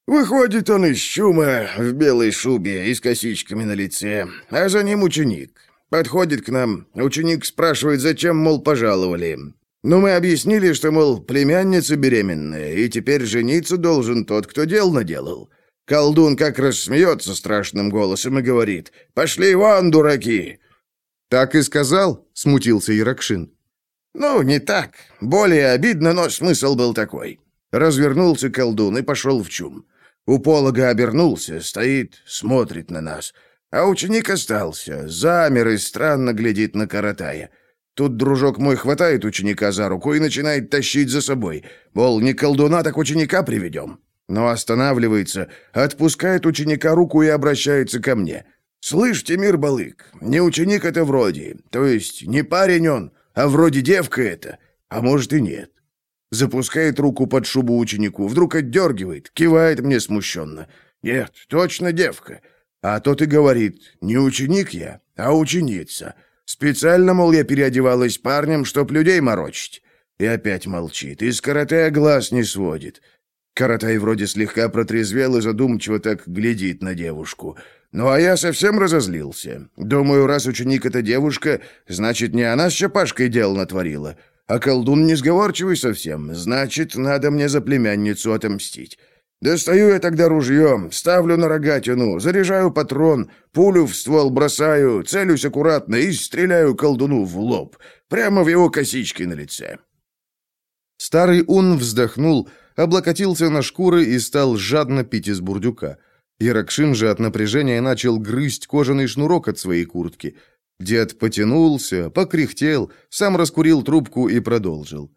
«Выходит он из чума в белой шубе и с косичками на лице, а за ним ученик. Подходит к нам, ученик спрашивает, зачем, мол, пожаловали. Ну, мы объяснили, что, мол, племянница беременная, и теперь жениться должен тот, кто дел наделал. Колдун как рассмеется страшным голосом и говорит «Пошли вон, дураки!» «Так и сказал?» — смутился Иракшин. «Ну, не так. Более обидно, но смысл был такой». Развернулся колдун и пошел в чум. У полога обернулся, стоит, смотрит на нас. А ученик остался, замер и странно глядит на Каратая. Тут дружок мой хватает ученика за руку и начинает тащить за собой. Мол, не колдуна, так ученика приведем. но останавливается, отпускает ученика руку и обращается ко мне. «Слышь, Тимир Балык, не ученик это вроде, то есть не парень он, а вроде девка это, а может и нет». Запускает руку под шубу ученику, вдруг отдергивает, кивает мне смущенно. «Нет, точно девка». А тот и говорит, не ученик я, а ученица. Специально, мол, я переодевалась парнем, чтоб людей морочить. И опять молчит, и с каратая глаз не сводит. Каратай вроде слегка протрезвел и задумчиво так глядит на девушку. Ну, а я совсем разозлился. Думаю, раз ученик эта девушка, значит, не она с Чапашкой дело натворила. А колдун несговорчивый совсем, значит, надо мне за племянницу отомстить. Достаю я тогда ружье, ставлю на рогатину, заряжаю патрон, пулю в ствол бросаю, целюсь аккуратно и стреляю колдуну в лоб, прямо в его косички на лице. Старый ун вздохнул, облокотился на шкуры и стал жадно пить из бурдюка. Яракшин же от напряжения начал грызть кожаный шнурок от своей куртки. Дед потянулся, покряхтел, сам раскурил трубку и продолжил.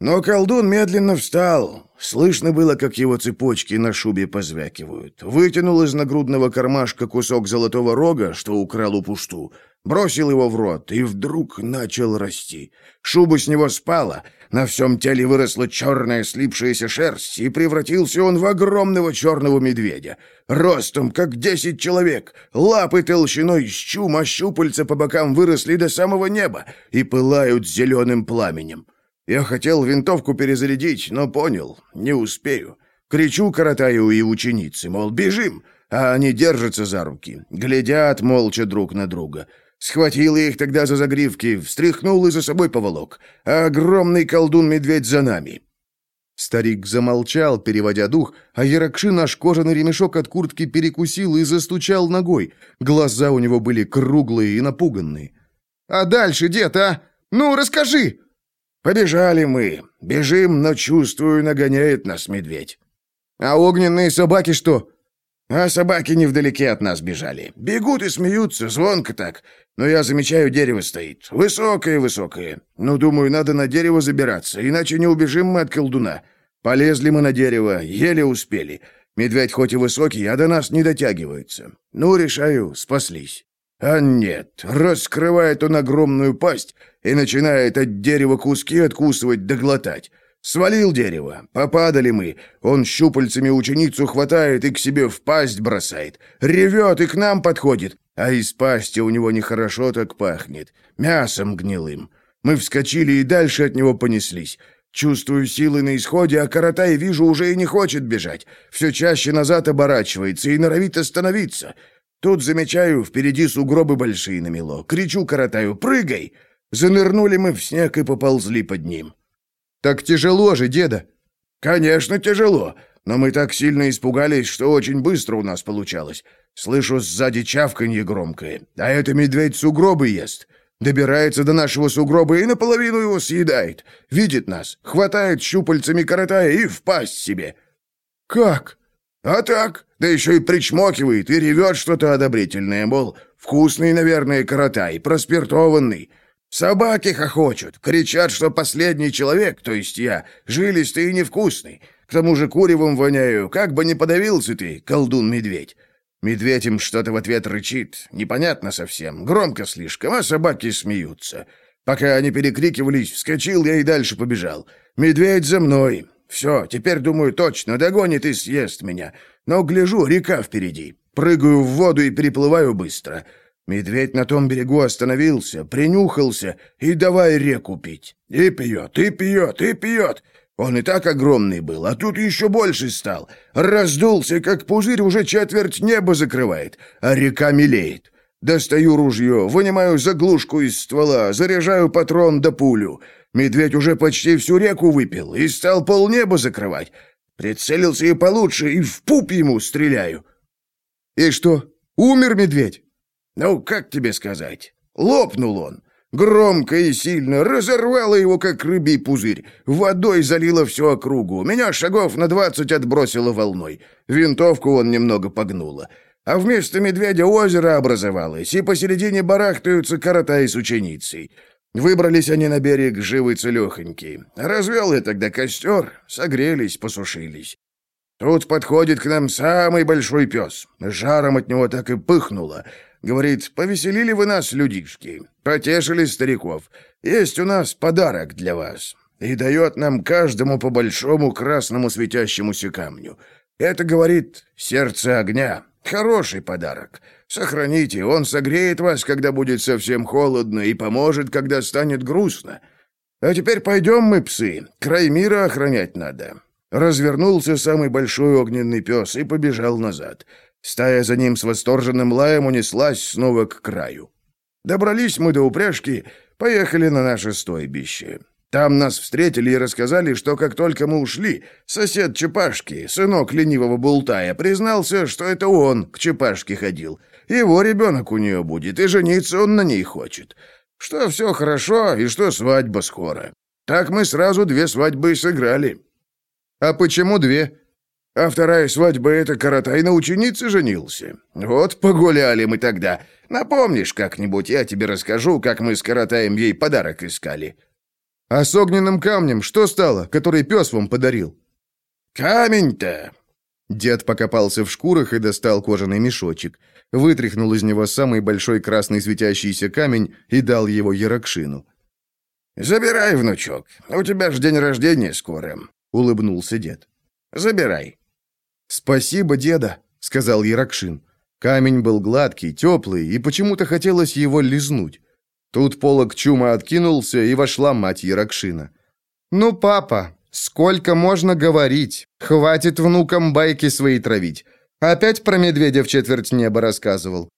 Но колдун медленно встал. Слышно было, как его цепочки на шубе позвякивают. Вытянул из нагрудного кармашка кусок золотого рога, что украл у пушту, бросил его в рот и вдруг начал расти. Шуба с него спала, на всем теле выросла черная слипшаяся шерсть, и превратился он в огромного черного медведя. Ростом, как десять человек, лапы толщиной с чум, а щупальца по бокам выросли до самого неба и пылают зеленым пламенем. Я хотел винтовку перезарядить, но понял, не успею. Кричу коротаю и ученицы, мол, бежим, а они держатся за руки, глядят молча друг на друга. Схватил их тогда за загривки, встряхнул и за собой поволок, а огромный колдун-медведь за нами. Старик замолчал, переводя дух, а Яракши наш кожаный ремешок от куртки перекусил и застучал ногой. Глаза у него были круглые и напуганные. «А дальше, дед, а? Ну, расскажи!» Побежали мы. Бежим, но, чувствую, нагоняет нас медведь. А огненные собаки что? А собаки невдалеке от нас бежали. Бегут и смеются, звонко так. Но я замечаю, дерево стоит. Высокое-высокое. Ну, думаю, надо на дерево забираться, иначе не убежим мы от колдуна. Полезли мы на дерево, еле успели. Медведь хоть и высокий, а до нас не дотягивается. Ну, решаю, спаслись. А нет, раскрывает он огромную пасть и начинает от дерева куски откусывать да глотать. Свалил дерево, попадали мы, он щупальцами ученицу хватает и к себе в пасть бросает, ревет и к нам подходит, а из пасти у него нехорошо так пахнет, мясом гнилым. Мы вскочили и дальше от него понеслись. Чувствую силы на исходе, а Каратай, вижу, уже и не хочет бежать. Все чаще назад оборачивается и норовит остановиться. Тут замечаю, впереди сугробы большие намело. Кричу коротаю «Прыгай!» Занырнули мы в снег и поползли под ним. «Так тяжело же, деда!» «Конечно, тяжело, но мы так сильно испугались, что очень быстро у нас получалось. Слышу сзади чавканье громкое, а это медведь сугробы ест. Добирается до нашего сугроба и наполовину его съедает. Видит нас, хватает щупальцами коротая и в пасть себе». «Как?» «А так, да еще и причмокивает и ревет что-то одобрительное, мол, вкусный, наверное, коротай, проспиртованный. Собаки хохочут, кричат, что последний человек, то есть я, жилистый и невкусный. К тому же куревом воняю, как бы не подавился ты, колдун-медведь. Медведь им что-то в ответ рычит, непонятно совсем, громко слишком, а собаки смеются. Пока они перекрикивались, вскочил я и дальше побежал. Медведь за мной, все, теперь, думаю, точно, догонит и съест меня. Но гляжу, река впереди. Прыгаю в воду и переплываю быстро. Медведь на том берегу остановился, принюхался и давай реку пить. И пьет, и пьет, и пьет. Он и так огромный был, а тут еще больше стал. Раздулся, как пузырь, уже четверть неба закрывает, а река мелеет. Достаю ружье, вынимаю заглушку из ствола, заряжаю патрон до пулю. Медведь уже почти всю реку выпил и стал полнеба закрывать. Прицелился и получше, и в пуп ему стреляю. И что, умер медведь? Ну, как тебе сказать? Лопнул он. Громко и сильно разорвало его, как рыбий пузырь. Водой залило всю округу. Меня шагов на двадцать отбросило волной. Винтовку он немного погнуло. А вместо медведя озеро образовалось, и посередине барахтаются коротай с ученицей. Выбрались они на берег живы целехонькие. Развел я тогда костер, согрелись, посушились. Тут подходит к нам самый большой пес. Жаром от него так и пыхнуло. Говорит, повеселили вы нас, людишки, потешили стариков. Есть у нас подарок для вас. И дает нам каждому по большому красному светящемуся камню. Это, говорит, сердце огня. Хороший подарок. Сохраните, он согреет вас, когда будет совсем холодно, и поможет, когда станет грустно. А теперь пойдем мы, псы, край мира охранять надо». Развернулся самый большой огненный пес и побежал назад. Стая за ним с восторженным лаем унеслась снова к краю. Добрались мы до упряжки, поехали на наше стойбище. Там нас встретили и рассказали, что как только мы ушли, сосед Чепашки, сынок ленивого Бултая, признался, что это он к Чепашке ходил. Его ребенок у нее будет, и жениться он на ней хочет. Что все хорошо, и что свадьба скоро. Так мы сразу две свадьбы сыграли. А почему две? А вторая свадьба — это Каратай на ученице женился. Вот погуляли мы тогда. Напомнишь как-нибудь, я тебе расскажу, как мы с Каратаем ей подарок искали. А с огненным камнем что стало, который пес вам подарил? Камень-то... Дед покопался в шкурах и достал кожаный мешочек, вытряхнул из него самый большой красный светящийся камень и дал его Яракшину. «Забирай, внучок, у тебя же день рождения скоро», — улыбнулся дед. «Забирай». «Спасибо, деда», — сказал Яракшин. Камень был гладкий, теплый, и почему-то хотелось его лизнуть. Тут полог чума откинулся, и вошла мать Яракшина. «Ну, папа, сколько можно говорить? Хватит внукам байки свои травить. Опять про медведя в четверть неба рассказывал».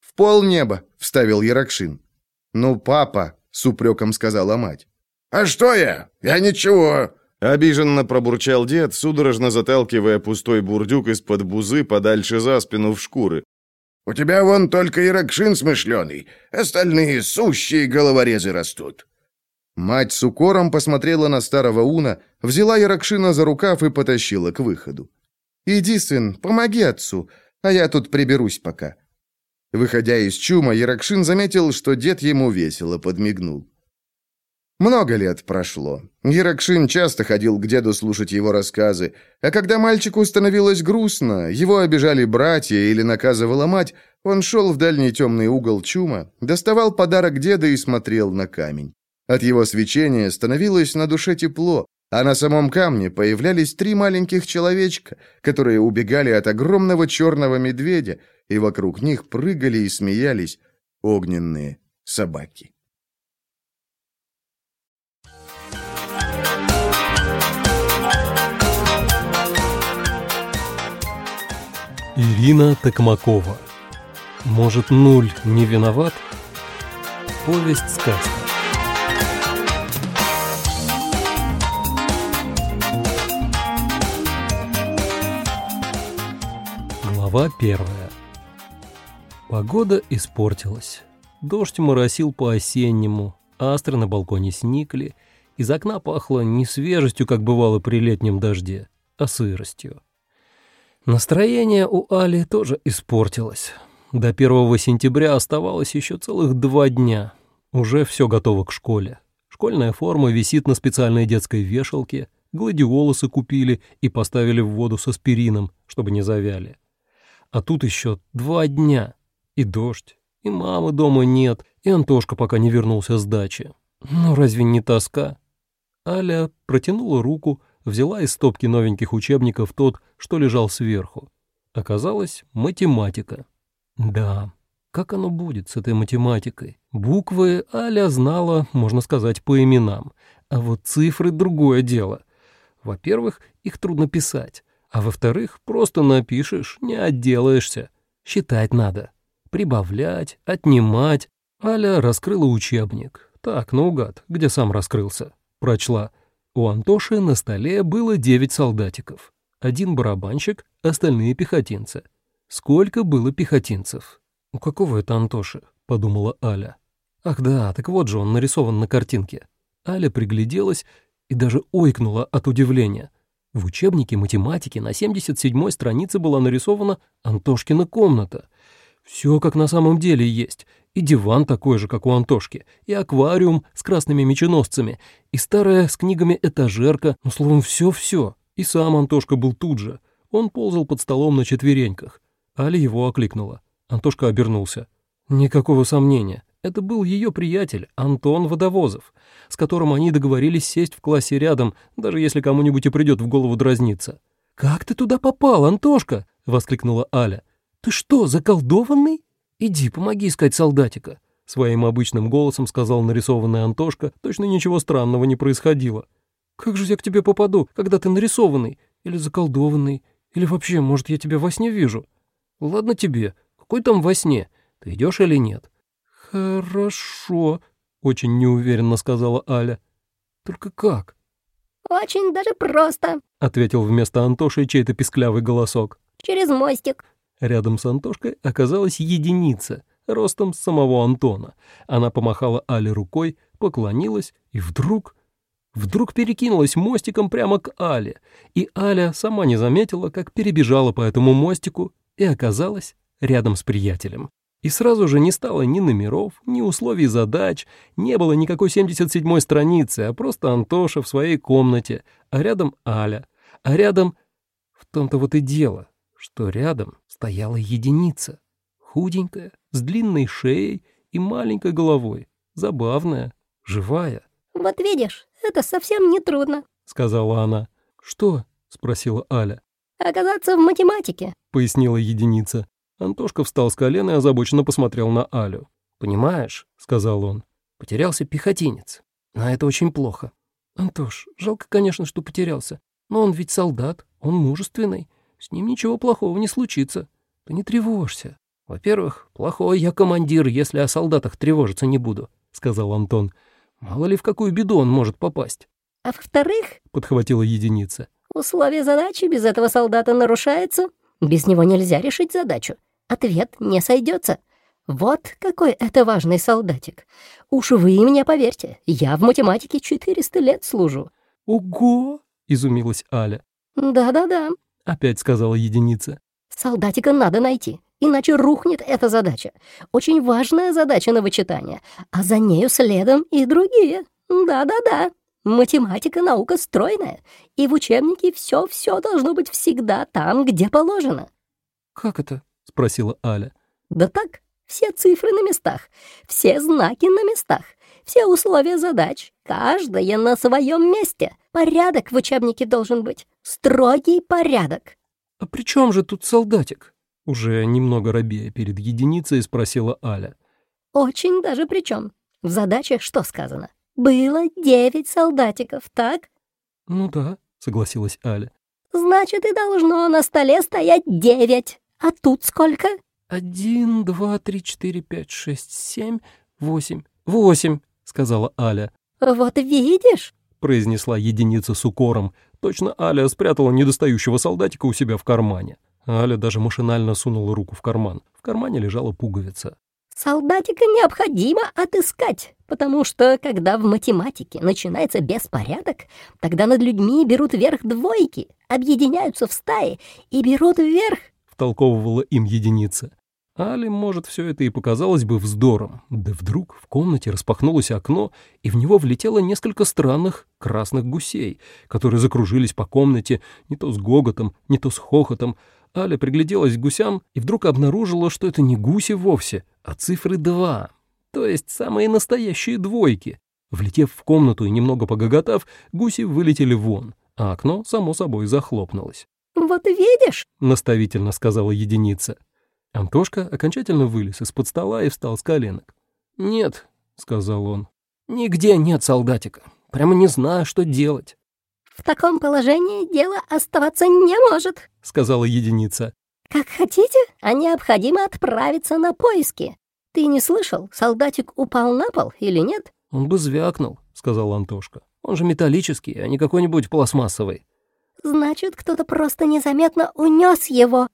«В пол неба», — вставил Яракшин. «Ну, папа», — с упреком сказала мать. «А что я? Я ничего. Обиженно пробурчал дед, судорожно заталкивая пустой бурдюк из-под бузы подальше за спину в шкуры. «У тебя вон только Иракшин смышленый, остальные сущие головорезы растут». Мать с укором посмотрела на старого Уна, взяла Яракшина за рукав и потащила к выходу. «Иди, сын, помоги отцу, а я тут приберусь пока». Выходя из чума, Яракшин заметил, что дед ему весело подмигнул. Много лет прошло. Геракшин часто ходил к деду слушать его рассказы, а когда мальчику становилось грустно, его обижали братья или наказывала мать, он шел в дальний темный угол чума, доставал подарок деда и смотрел на камень. От его свечения становилось на душе тепло, а на самом камне появлялись три маленьких человечка, которые убегали от огромного черного медведя, и вокруг них прыгали и смеялись огненные собаки. Ирина Токмакова. Может, нуль не виноват? Повесть сказка. Глава первая. Погода испортилась. Дождь моросил по-осеннему, астры на балконе сникли, из окна пахло не свежестью, как бывало при летнем дожде, а сыростью. Настроение у Али тоже испортилось. До 1 сентября оставалось еще целых два дня. Уже все готово к школе. Школьная форма висит на специальной детской вешалке, гладиолусы купили и поставили в воду с аспирином, чтобы не завяли. А тут еще два дня. И дождь, и мамы дома нет, и Антошка пока не вернулся с дачи. Ну разве не тоска? Аля протянула руку, взяла из стопки новеньких учебников тот, что лежал сверху. Оказалось, математика. Да, как оно будет с этой математикой? Буквы Аля знала, можно сказать, по именам. А вот цифры — другое дело. Во-первых, их трудно писать. А во-вторых, просто напишешь, не отделаешься. Считать надо. Прибавлять, отнимать. Аля раскрыла учебник. Так, наугад, где сам раскрылся. Прочла — у Антоши на столе было девять солдатиков. Один барабанщик, остальные пехотинцы. Сколько было пехотинцев? «У какого это Антоши?» — подумала Аля. «Ах да, так вот же он нарисован на картинке». Аля пригляделась и даже ойкнула от удивления. В учебнике математики на 77-й странице была нарисована Антошкина комната. Все как на самом деле есть, и диван такой же, как у Антошки, и аквариум с красными меченосцами, и старая с книгами этажерка, ну, словом, все-все. И сам Антошка был тут же. Он ползал под столом на четвереньках. Аля его окликнула. Антошка обернулся. Никакого сомнения. Это был ее приятель, Антон Водовозов, с которым они договорились сесть в классе рядом, даже если кому-нибудь и придет в голову дразниться. «Как ты туда попал, Антошка?» — воскликнула Аля. «Ты что, заколдованный? Иди, помоги искать солдатика», — своим обычным голосом сказал нарисованный Антошка. Точно ничего странного не происходило. «Как же я к тебе попаду, когда ты нарисованный? Или заколдованный? Или вообще, может, я тебя во сне вижу? Ладно тебе, какой там во сне? Ты идешь или нет?» «Хорошо», — очень неуверенно сказала Аля. «Только как?» «Очень даже просто», — ответил вместо Антоши чей-то писклявый голосок. «Через мостик». Рядом с Антошкой оказалась единица, ростом самого Антона. Она помахала Але рукой, поклонилась и вдруг... Вдруг перекинулась мостиком прямо к Але, и Аля сама не заметила, как перебежала по этому мостику и оказалась рядом с приятелем. И сразу же не стало ни номеров, ни условий задач, не было никакой 77-й страницы, а просто Антоша в своей комнате, а рядом Аля, а рядом... В том-то вот и дело, что рядом стояла единица, худенькая, с длинной шеей и маленькой головой, забавная, живая. «Вот видишь, это совсем не трудно», — сказала она. «Что?» — спросила Аля. «Оказаться в математике», — пояснила единица. Антошка встал с колена и озабоченно посмотрел на Алю. «Понимаешь», — сказал он, — «потерялся пехотинец. А это очень плохо». «Антош, жалко, конечно, что потерялся. Но он ведь солдат, он мужественный. С ним ничего плохого не случится. Ты не тревожься. Во-первых, плохой я командир, если о солдатах тревожиться не буду», — сказал Антон. «Мало ли в какую беду он может попасть». «А во-вторых», — подхватила единица, — «условие задачи без этого солдата нарушается. Без него нельзя решить задачу. Ответ не сойдется. Вот какой это важный солдатик. Уж вы мне поверьте, я в математике 400 лет служу». «Ого!» — изумилась Аля. «Да-да-да», — опять сказала единица. «Солдатика надо найти, иначе рухнет эта задача. Очень важная задача на вычитание, а за нею следом и другие. Да-да-да». Математика — наука стройная, и в учебнике все-все должно быть всегда там, где положено. «Как это?» — спросила Аля. «Да так, все цифры на местах, все знаки на местах, все условия задач, каждая на своем месте. Порядок в учебнике должен быть, строгий порядок». «А при чем же тут солдатик?» Уже немного робея перед единицей спросила Аля. «Очень даже при чем. В задачах что сказано? Было девять солдатиков, так? Ну да, согласилась Аля. Значит, и должно на столе стоять девять. А тут сколько? Один, два, три, четыре, пять, шесть, семь, восемь. Восемь, сказала Аля. Вот видишь, произнесла единица с укором. Точно Аля спрятала недостающего солдатика у себя в кармане. Аля даже машинально сунула руку в карман. В кармане лежала пуговица. Солдатика необходимо отыскать, потому что, когда в математике начинается беспорядок, тогда над людьми берут верх двойки, объединяются в стаи и берут вверх. Втолковывала им единица. Али, может, все это и показалось бы вздором. Да вдруг в комнате распахнулось окно, и в него влетело несколько странных красных гусей, которые закружились по комнате не то с гоготом, не то с хохотом, Аля пригляделась к гусям и вдруг обнаружила, что это не гуси вовсе, а цифры два, то есть самые настоящие двойки. Влетев в комнату и немного погоготав, гуси вылетели вон, а окно, само собой, захлопнулось. «Вот видишь», — наставительно сказала единица. Антошка окончательно вылез из-под стола и встал с коленок. «Нет», — сказал он, — «нигде нет солдатика. Прямо не знаю, что делать». «В таком положении дело оставаться не может», — сказала единица. «Как хотите, а необходимо отправиться на поиски. Ты не слышал, солдатик упал на пол или нет?» «Он бы звякнул», — сказал Антошка. «Он же металлический, а не какой-нибудь пластмассовый». «Значит, кто-то просто незаметно унес его».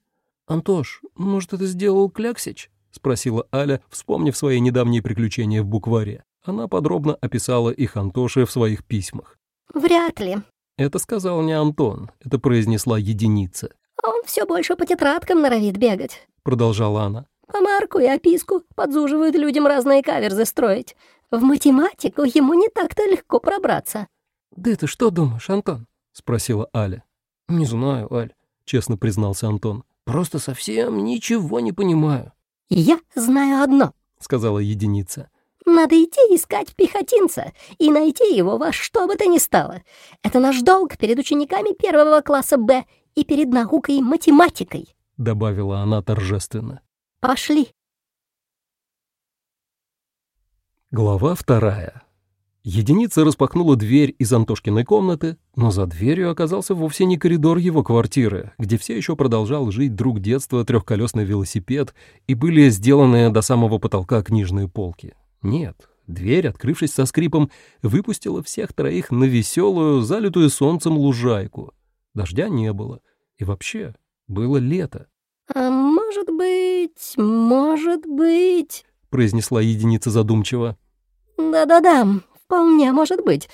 «Антош, может, это сделал Кляксич?» — спросила Аля, вспомнив свои недавние приключения в букваре. Она подробно описала их Антоше в своих письмах. «Вряд ли», это сказал не Антон, это произнесла единица. «Он все больше по тетрадкам норовит бегать», — продолжала она. «По марку и описку подзуживают людям разные каверзы строить. В математику ему не так-то легко пробраться». «Да ты что думаешь, Антон?» — спросила Аля. «Не знаю, Аль. честно признался Антон. «Просто совсем ничего не понимаю», «Я знаю одно», — сказала единица. «надо идти искать пехотинца и найти его во что бы то ни стало. Это наш долг перед учениками первого класса «Б» и перед наукой математикой», — добавила она торжественно. «Пошли». Глава вторая. Единица распахнула дверь из Антошкиной комнаты, но за дверью оказался вовсе не коридор его квартиры, где все еще продолжал жить друг детства трехколесный велосипед и были сделаны до самого потолка книжные полки. Нет, дверь, открывшись со скрипом, выпустила всех троих на веселую, залитую солнцем лужайку. Дождя не было, и вообще было лето. «А может быть, может быть...» — произнесла единица задумчиво. «Да-да-да, «Вполне может быть.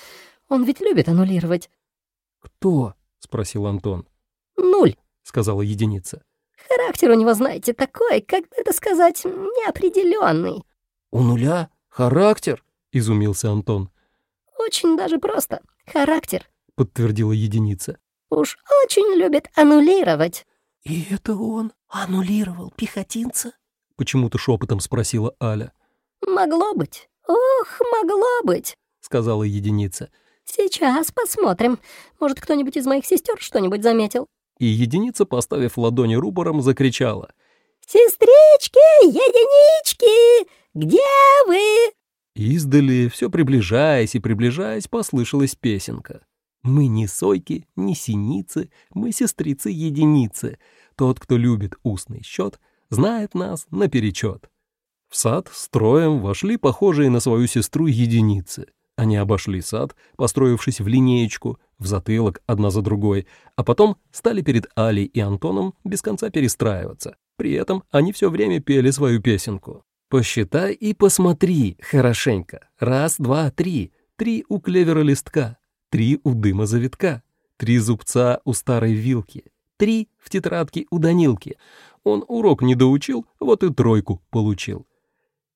Он ведь любит аннулировать». «Кто?» — спросил Антон. «Нуль», — сказала единица. «Характер у него, знаете, такой, как бы это сказать, неопределенный». «У нуля? Характер?» — изумился Антон. «Очень даже просто. Характер», — подтвердила единица. «Уж очень любит аннулировать». «И это он аннулировал пехотинца?» — почему-то шепотом спросила Аля. «Могло быть. Ох, могло быть» сказала единица. «Сейчас посмотрим. Может, кто-нибудь из моих сестер что-нибудь заметил?» И единица, поставив ладони рупором, закричала. «Сестрички, единички, где вы?» Издали, все приближаясь и приближаясь, послышалась песенка. «Мы не сойки, не синицы, мы сестрицы-единицы. Тот, кто любит устный счет, знает нас наперечет». В сад строем вошли похожие на свою сестру единицы. Они обошли сад, построившись в линеечку, в затылок одна за другой, а потом стали перед Алей и Антоном без конца перестраиваться. При этом они все время пели свою песенку. «Посчитай и посмотри хорошенько. Раз, два, три. Три у клевера листка. Три у дыма завитка. Три зубца у старой вилки. Три в тетрадке у Данилки. Он урок не доучил, вот и тройку получил».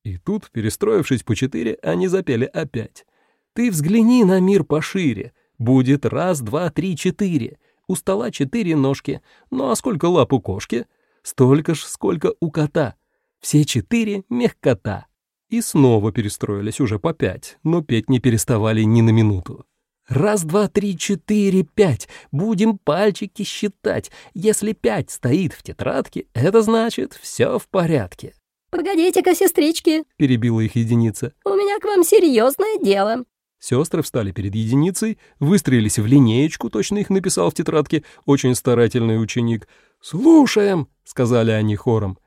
И тут, перестроившись по четыре, они запели опять. Ты взгляни на мир пошире. Будет раз, два, три, четыре. У стола четыре ножки. Ну а сколько лап у кошки? Столько ж, сколько у кота. Все четыре мехкота. И снова перестроились уже по пять, но петь не переставали ни на минуту. Раз, два, три, четыре, пять. Будем пальчики считать. Если пять стоит в тетрадке, это значит все в порядке. «Погодите-ка, сестрички», — перебила их единица. «У меня к вам серьезное дело. Сестры встали перед единицей, выстроились в линеечку, точно их написал в тетрадке очень старательный ученик. «Слушаем», — сказали они хором.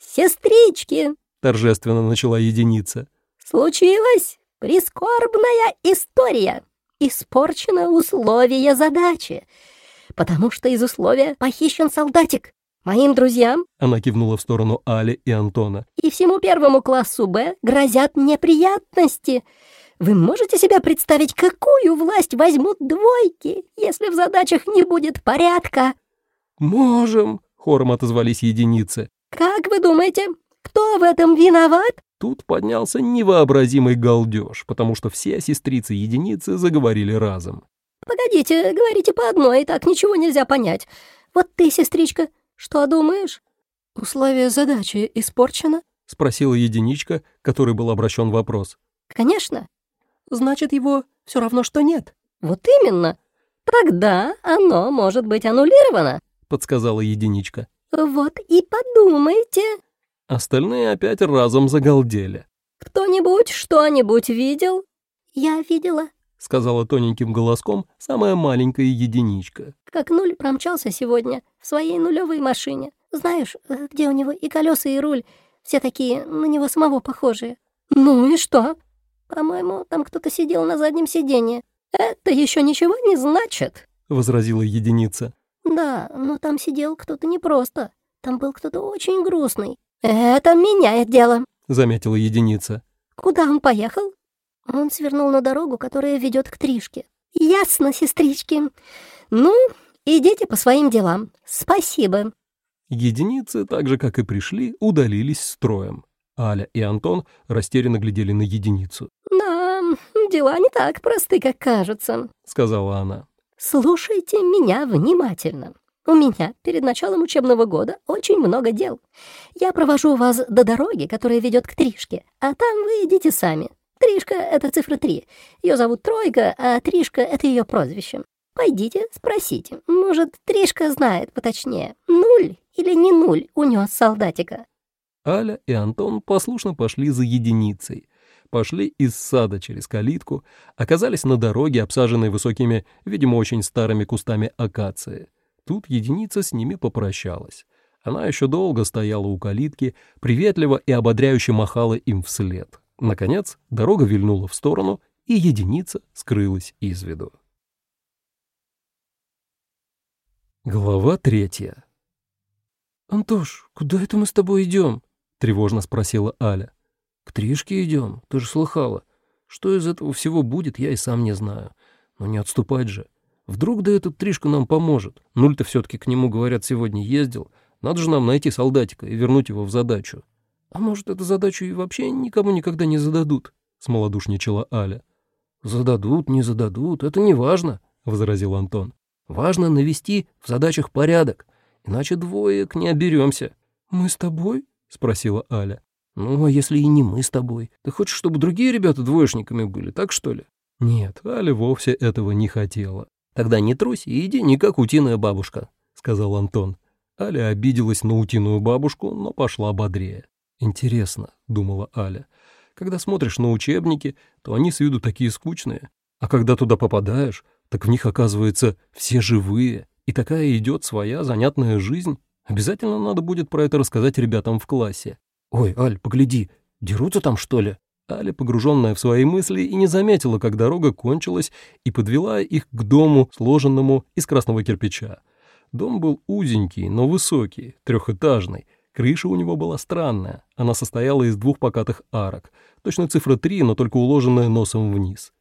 «Сестрички», — торжественно начала единица. «Случилась прискорбная история. Испорчено условие задачи, потому что из условия похищен солдатик. Моим друзьям, она кивнула в сторону Али и Антона, и всему первому классу «Б» грозят неприятности». Вы можете себе представить, какую власть возьмут двойки, если в задачах не будет порядка?» «Можем», — хором отозвались единицы. «Как вы думаете, кто в этом виноват?» Тут поднялся невообразимый галдеж, потому что все сестрицы-единицы заговорили разом. «Погодите, говорите по одной, и так ничего нельзя понять. Вот ты, сестричка, что думаешь?» «Условие задачи испорчено?» — спросила единичка, которой был обращен вопрос. «Конечно значит, его все равно, что нет». «Вот именно. Тогда оно может быть аннулировано», — подсказала единичка. «Вот и подумайте». Остальные опять разом загалдели. «Кто-нибудь что-нибудь видел?» «Я видела», — сказала тоненьким голоском самая маленькая единичка. «Как нуль промчался сегодня в своей нулевой машине. Знаешь, где у него и колеса, и руль, все такие на него самого похожие». «Ну и что?» «По-моему, там кто-то сидел на заднем сиденье. Это еще ничего не значит», — возразила единица. «Да, но там сидел кто-то непросто. Там был кто-то очень грустный. Это меняет дело», — заметила единица. «Куда он поехал?» Он свернул на дорогу, которая ведет к Тришке. «Ясно, сестрички. Ну, идите по своим делам. Спасибо». Единицы, так же, как и пришли, удалились строем. Аля и Антон растерянно глядели на единицу. «Да, дела не так просты, как кажутся», — сказала она. «Слушайте меня внимательно. У меня перед началом учебного года очень много дел. Я провожу вас до дороги, которая ведет к Тришке, а там вы идите сами. Тришка — это цифра три. Ее зовут Тройка, а Тришка — это ее прозвище. Пойдите, спросите. Может, Тришка знает поточнее, нуль или не нуль унес солдатика. Аля и Антон послушно пошли за единицей. Пошли из сада через калитку, оказались на дороге, обсаженной высокими, видимо, очень старыми кустами акации. Тут единица с ними попрощалась. Она еще долго стояла у калитки, приветливо и ободряюще махала им вслед. Наконец, дорога вильнула в сторону, и единица скрылась из виду. Глава третья. «Антош, куда это мы с тобой идем?» — тревожно спросила Аля. «К Тришке идем, ты же слыхала. Что из этого всего будет, я и сам не знаю. Но не отступать же. Вдруг да этот Тришка нам поможет. Нуль-то все-таки к нему, говорят, сегодня ездил. Надо же нам найти солдатика и вернуть его в задачу. А может, эту задачу и вообще никому никогда не зададут?» — смолодушничала Аля. «Зададут, не зададут, это не важно», — возразил Антон. «Важно навести в задачах порядок, иначе двоек не оберемся». «Мы с тобой?» — спросила Аля. «Ну, а если и не мы с тобой? Ты хочешь, чтобы другие ребята двоечниками были, так что ли?» Нет, Аля вовсе этого не хотела. «Тогда не трусь и иди не как утиная бабушка», — сказал Антон. Аля обиделась на утиную бабушку, но пошла бодрее. «Интересно», — думала Аля, — «когда смотришь на учебники, то они с виду такие скучные, а когда туда попадаешь, так в них, оказывается, все живые, и такая идет своя занятная жизнь. Обязательно надо будет про это рассказать ребятам в классе. «Ой, Аль, погляди, дерутся там, что ли?» Аля, погруженная в свои мысли, и не заметила, как дорога кончилась и подвела их к дому, сложенному из красного кирпича. Дом был узенький, но высокий, трехэтажный. Крыша у него была странная. Она состояла из двух покатых арок. Точно цифра три, но только уложенная носом вниз.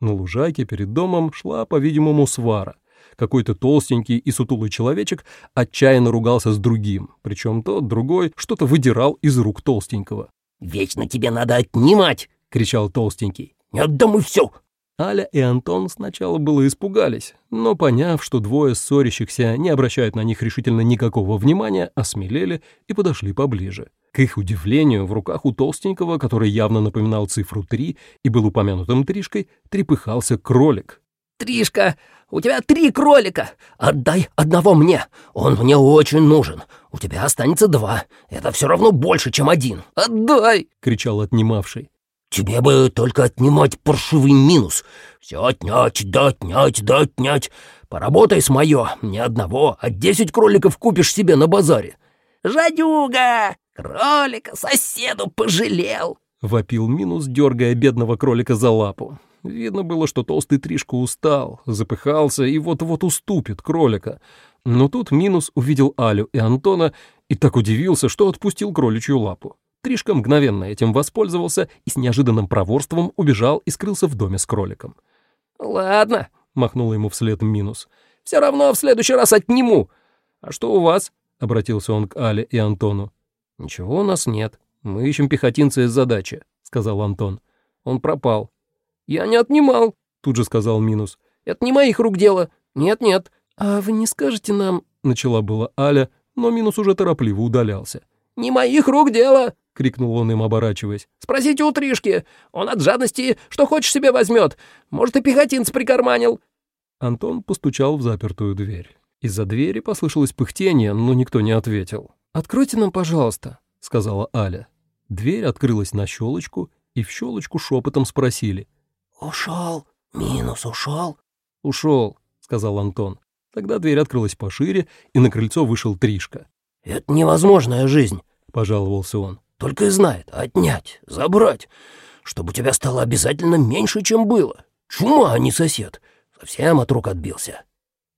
На лужайке перед домом шла, по-видимому, свара. Какой-то толстенький и сутулый человечек отчаянно ругался с другим, причем тот, другой, что-то выдирал из рук толстенького. «Вечно тебе надо отнимать!» — кричал толстенький. «Не отдам и все!» Аля и Антон сначала было испугались, но, поняв, что двое ссорящихся не обращают на них решительно никакого внимания, осмелели и подошли поближе. К их удивлению, в руках у толстенького, который явно напоминал цифру 3 и был упомянутым Тришкой, трепыхался кролик. «Тришка, у тебя три кролика. Отдай одного мне. Он мне очень нужен. У тебя останется два. Это все равно больше, чем один. Отдай!» — кричал отнимавший. «Тебе бы только отнимать паршивый минус. Все отнять, да отнять, да отнять. Поработай с мое. Не одного, а десять кроликов купишь себе на базаре». «Жадюга! Кролика соседу пожалел!» — вопил минус, дергая бедного кролика за лапу. Видно было, что толстый Тришка устал, запыхался и вот-вот уступит кролика. Но тут Минус увидел Алю и Антона и так удивился, что отпустил кроличью лапу. Тришка мгновенно этим воспользовался и с неожиданным проворством убежал и скрылся в доме с кроликом. «Ладно», — махнул ему вслед Минус, — «все равно в следующий раз отниму. А что у вас?» — обратился он к Але и Антону. «Ничего у нас нет. Мы ищем пехотинца из задачи», — сказал Антон. «Он пропал. «Я не отнимал», — тут же сказал Минус. «Это не моих рук дело. Нет-нет». «А вы не скажете нам...» — начала была Аля, но Минус уже торопливо удалялся. «Не моих рук дело!» — крикнул он им, оборачиваясь. «Спросите у Тришки. Он от жадности что хочешь себе возьмет. Может, и пехотинц прикарманил». Антон постучал в запертую дверь. Из-за двери послышалось пыхтение, но никто не ответил. «Откройте нам, пожалуйста», — сказала Аля. Дверь открылась на щелочку, и в щелочку шепотом спросили. «Ушел? Минус ушел?» «Ушел», — сказал Антон. Тогда дверь открылась пошире, и на крыльцо вышел Тришка. «Это невозможная жизнь», — пожаловался он. «Только и знает отнять, забрать, чтобы у тебя стало обязательно меньше, чем было. Чума, а не сосед. Совсем от рук отбился».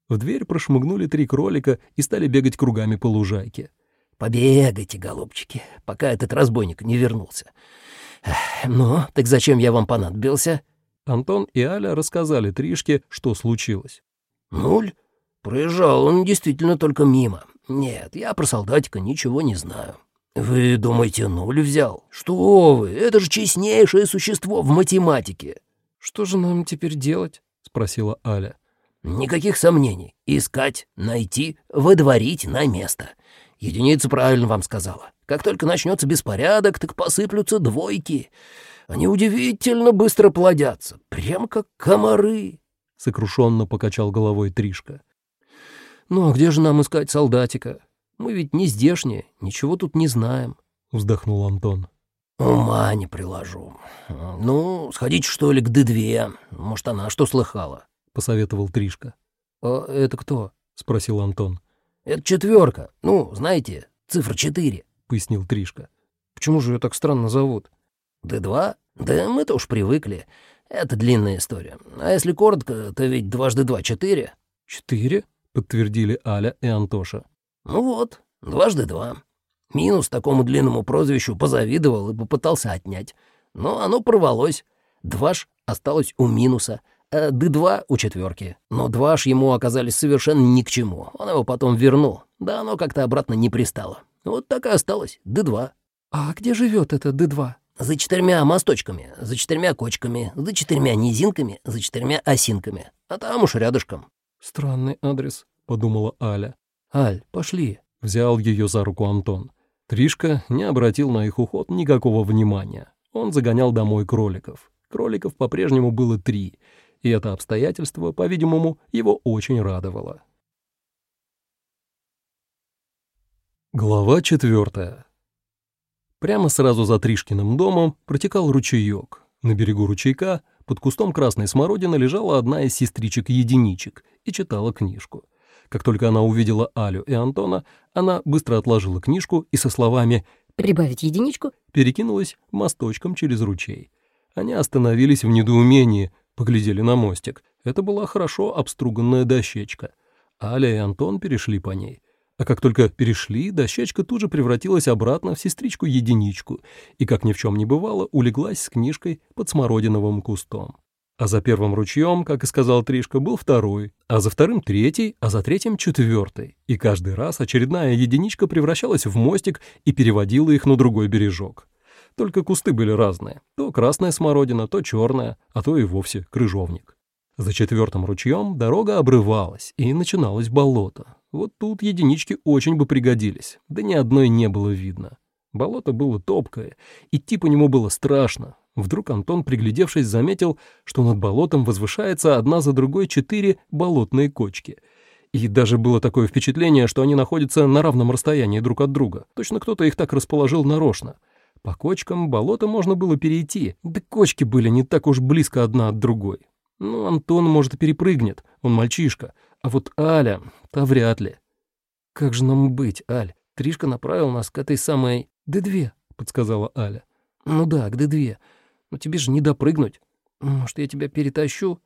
В дверь прошмыгнули три кролика и стали бегать кругами по лужайке. «Побегайте, голубчики, пока этот разбойник не вернулся. Ну, так зачем я вам понадобился?» Антон и Аля рассказали Тришке, что случилось. «Нуль? Проезжал он действительно только мимо. Нет, я про солдатика ничего не знаю. Вы думаете, нуль взял? Что вы, это же честнейшее существо в математике!» «Что же нам теперь делать?» — спросила Аля. Никаких сомнений. Искать, найти, выдворить на место. Единица правильно вам сказала. Как только начнется беспорядок, так посыплются двойки. Они удивительно быстро плодятся, прям как комары. Сокрушенно покачал головой Тришка. «Ну а где же нам искать солдатика? Мы ведь не здешние, ничего тут не знаем», — вздохнул Антон. «Ума не приложу. Ну, сходите, что ли, к Д-2. Может, она что слыхала?» — посоветовал Тришка. «А это кто?» — спросил Антон. «Это четверка. Ну, знаете, цифра четыре», — пояснил Тришка. «Почему же ее так странно зовут?» «Д-2? Да мы-то уж привыкли. Это длинная история. А если коротко, то ведь дважды два — четыре». «Четыре?» — подтвердили Аля и Антоша. «Ну вот, дважды два. Минус такому длинному прозвищу позавидовал и попытался отнять. Но оно порвалось. Дваж осталось у минуса, а Д2 у четверки. Но дваж ему оказались совершенно ни к чему. Он его потом вернул. Да оно как-то обратно не пристало. Вот так и осталось. Д2. «А где живет это Д2?» За четырьмя мосточками, за четырьмя кочками, за четырьмя низинками, за четырьмя осинками. А там уж рядышком. «Странный адрес», — подумала Аля. «Аль, пошли», — взял ее за руку Антон. Тришка не обратил на их уход никакого внимания. Он загонял домой кроликов. Кроликов по-прежнему было три, и это обстоятельство, по-видимому, его очень радовало. Глава четвертая. Прямо сразу за Тришкиным домом протекал ручеек. На берегу ручейка под кустом красной смородины лежала одна из сестричек-единичек и читала книжку. Как только она увидела Алю и Антона, она быстро отложила книжку и со словами «Прибавить единичку» перекинулась мосточком через ручей. Они остановились в недоумении, поглядели на мостик. Это была хорошо обструганная дощечка. Аля и Антон перешли по ней. А как только перешли, дощечка тут же превратилась обратно в сестричку-единичку и, как ни в чем не бывало, улеглась с книжкой под смородиновым кустом. А за первым ручьем, как и сказал Тришка, был второй, а за вторым третий, а за третьим четвертый. И каждый раз очередная единичка превращалась в мостик и переводила их на другой бережок. Только кусты были разные. То красная смородина, то черная, а то и вовсе крыжовник. За четвертым ручьем дорога обрывалась, и начиналось болото. Вот тут единички очень бы пригодились, да ни одной не было видно. Болото было топкое, идти по нему было страшно. Вдруг Антон, приглядевшись, заметил, что над болотом возвышается одна за другой четыре болотные кочки. И даже было такое впечатление, что они находятся на равном расстоянии друг от друга. Точно кто-то их так расположил нарочно. По кочкам болото можно было перейти, да кочки были не так уж близко одна от другой. Ну, Антон, может, перепрыгнет, он мальчишка, а вот Аля, та вряд ли. «Как же нам быть, Аль? Тришка направил нас к этой самой Д-2», — подсказала Аля. «Ну да, к Д-2. Но тебе же не допрыгнуть. Может, я тебя перетащу?»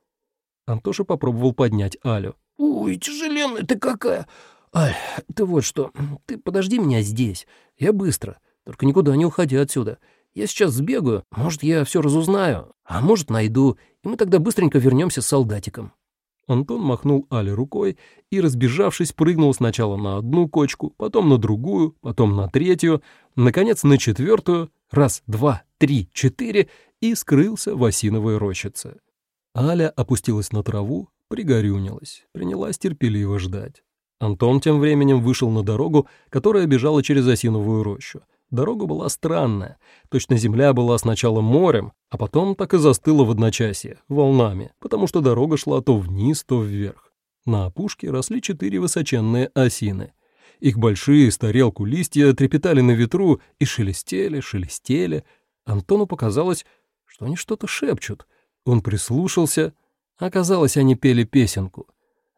Антоша попробовал поднять Алю. «Ой, тяжеленная ты какая! Аль, ты вот что, ты подожди меня здесь. Я быстро. Только никуда не уходи отсюда. Я сейчас сбегаю, может, я все разузнаю, а может, найду, и мы тогда быстренько вернемся с солдатиком». Антон махнул Але рукой и, разбежавшись, прыгнул сначала на одну кочку, потом на другую, потом на третью, наконец на четвертую, раз, два, три, четыре, и скрылся в осиновой рощице. Аля опустилась на траву, пригорюнилась, принялась терпеливо ждать. Антон тем временем вышел на дорогу, которая бежала через осиновую рощу. Дорога была странная. Точно земля была сначала морем, а потом так и застыла в одночасье, волнами, потому что дорога шла то вниз, то вверх. На опушке росли четыре высоченные осины. Их большие с тарелку листья трепетали на ветру и шелестели, шелестели. Антону показалось, что они что-то шепчут. Он прислушался. Оказалось, они пели песенку.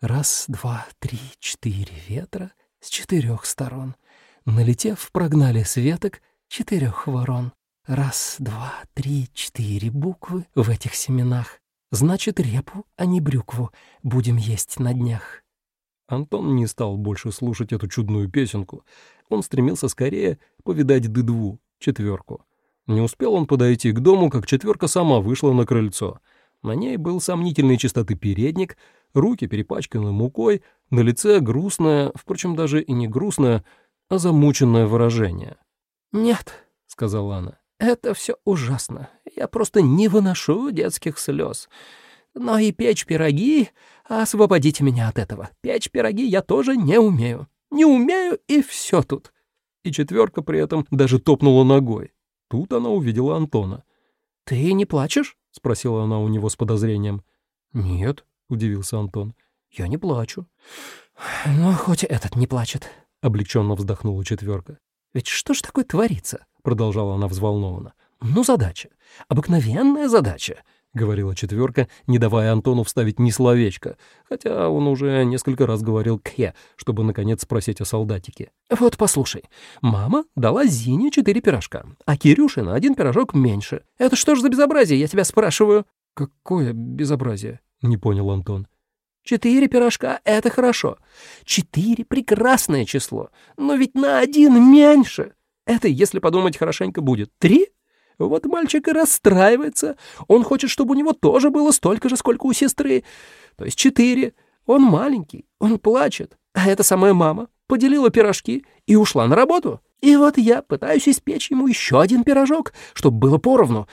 «Раз, два, три, четыре ветра с четырех сторон». Налетев, прогнали с веток четырех ворон. Раз, два, три, четыре буквы в этих семенах. Значит, репу, а не брюкву, будем есть на днях. Антон не стал больше слушать эту чудную песенку. Он стремился скорее повидать дыдву, четверку. Не успел он подойти к дому, как четверка сама вышла на крыльцо. На ней был сомнительной чистоты передник, руки перепачканы мукой, на лице грустное, впрочем, даже и не грустное, а замученное выражение. «Нет», — сказала она, — «это все ужасно. Я просто не выношу детских слез. но и печь пироги... Освободите меня от этого. Печь пироги я тоже не умею. Не умею, и все тут». И четверка при этом даже топнула ногой. Тут она увидела Антона. «Ты не плачешь?» — спросила она у него с подозрением. «Нет», — удивился Антон, — «я не плачу». «Ну, хоть этот не плачет», — облегченно вздохнула четверка. «Ведь что ж такое творится?» — продолжала она взволнованно. «Ну, задача. Обыкновенная задача. — говорила четверка, не давая Антону вставить ни словечко, хотя он уже несколько раз говорил «кхе», чтобы, наконец, спросить о солдатике. «Вот послушай, мама дала Зине четыре пирожка, а Кирюше на один пирожок меньше. Это что ж за безобразие, я тебя спрашиваю?» «Какое безобразие?» — не понял Антон. Четыре пирожка — это хорошо. Четыре — прекрасное число. Но ведь на один меньше. Это, если подумать хорошенько, будет три вот мальчик и расстраивается. Он хочет, чтобы у него тоже было столько же, сколько у сестры. То есть четыре. Он маленький, он плачет. А эта самая мама поделила пирожки и ушла на работу. И вот я пытаюсь испечь ему еще один пирожок, чтобы было поровну.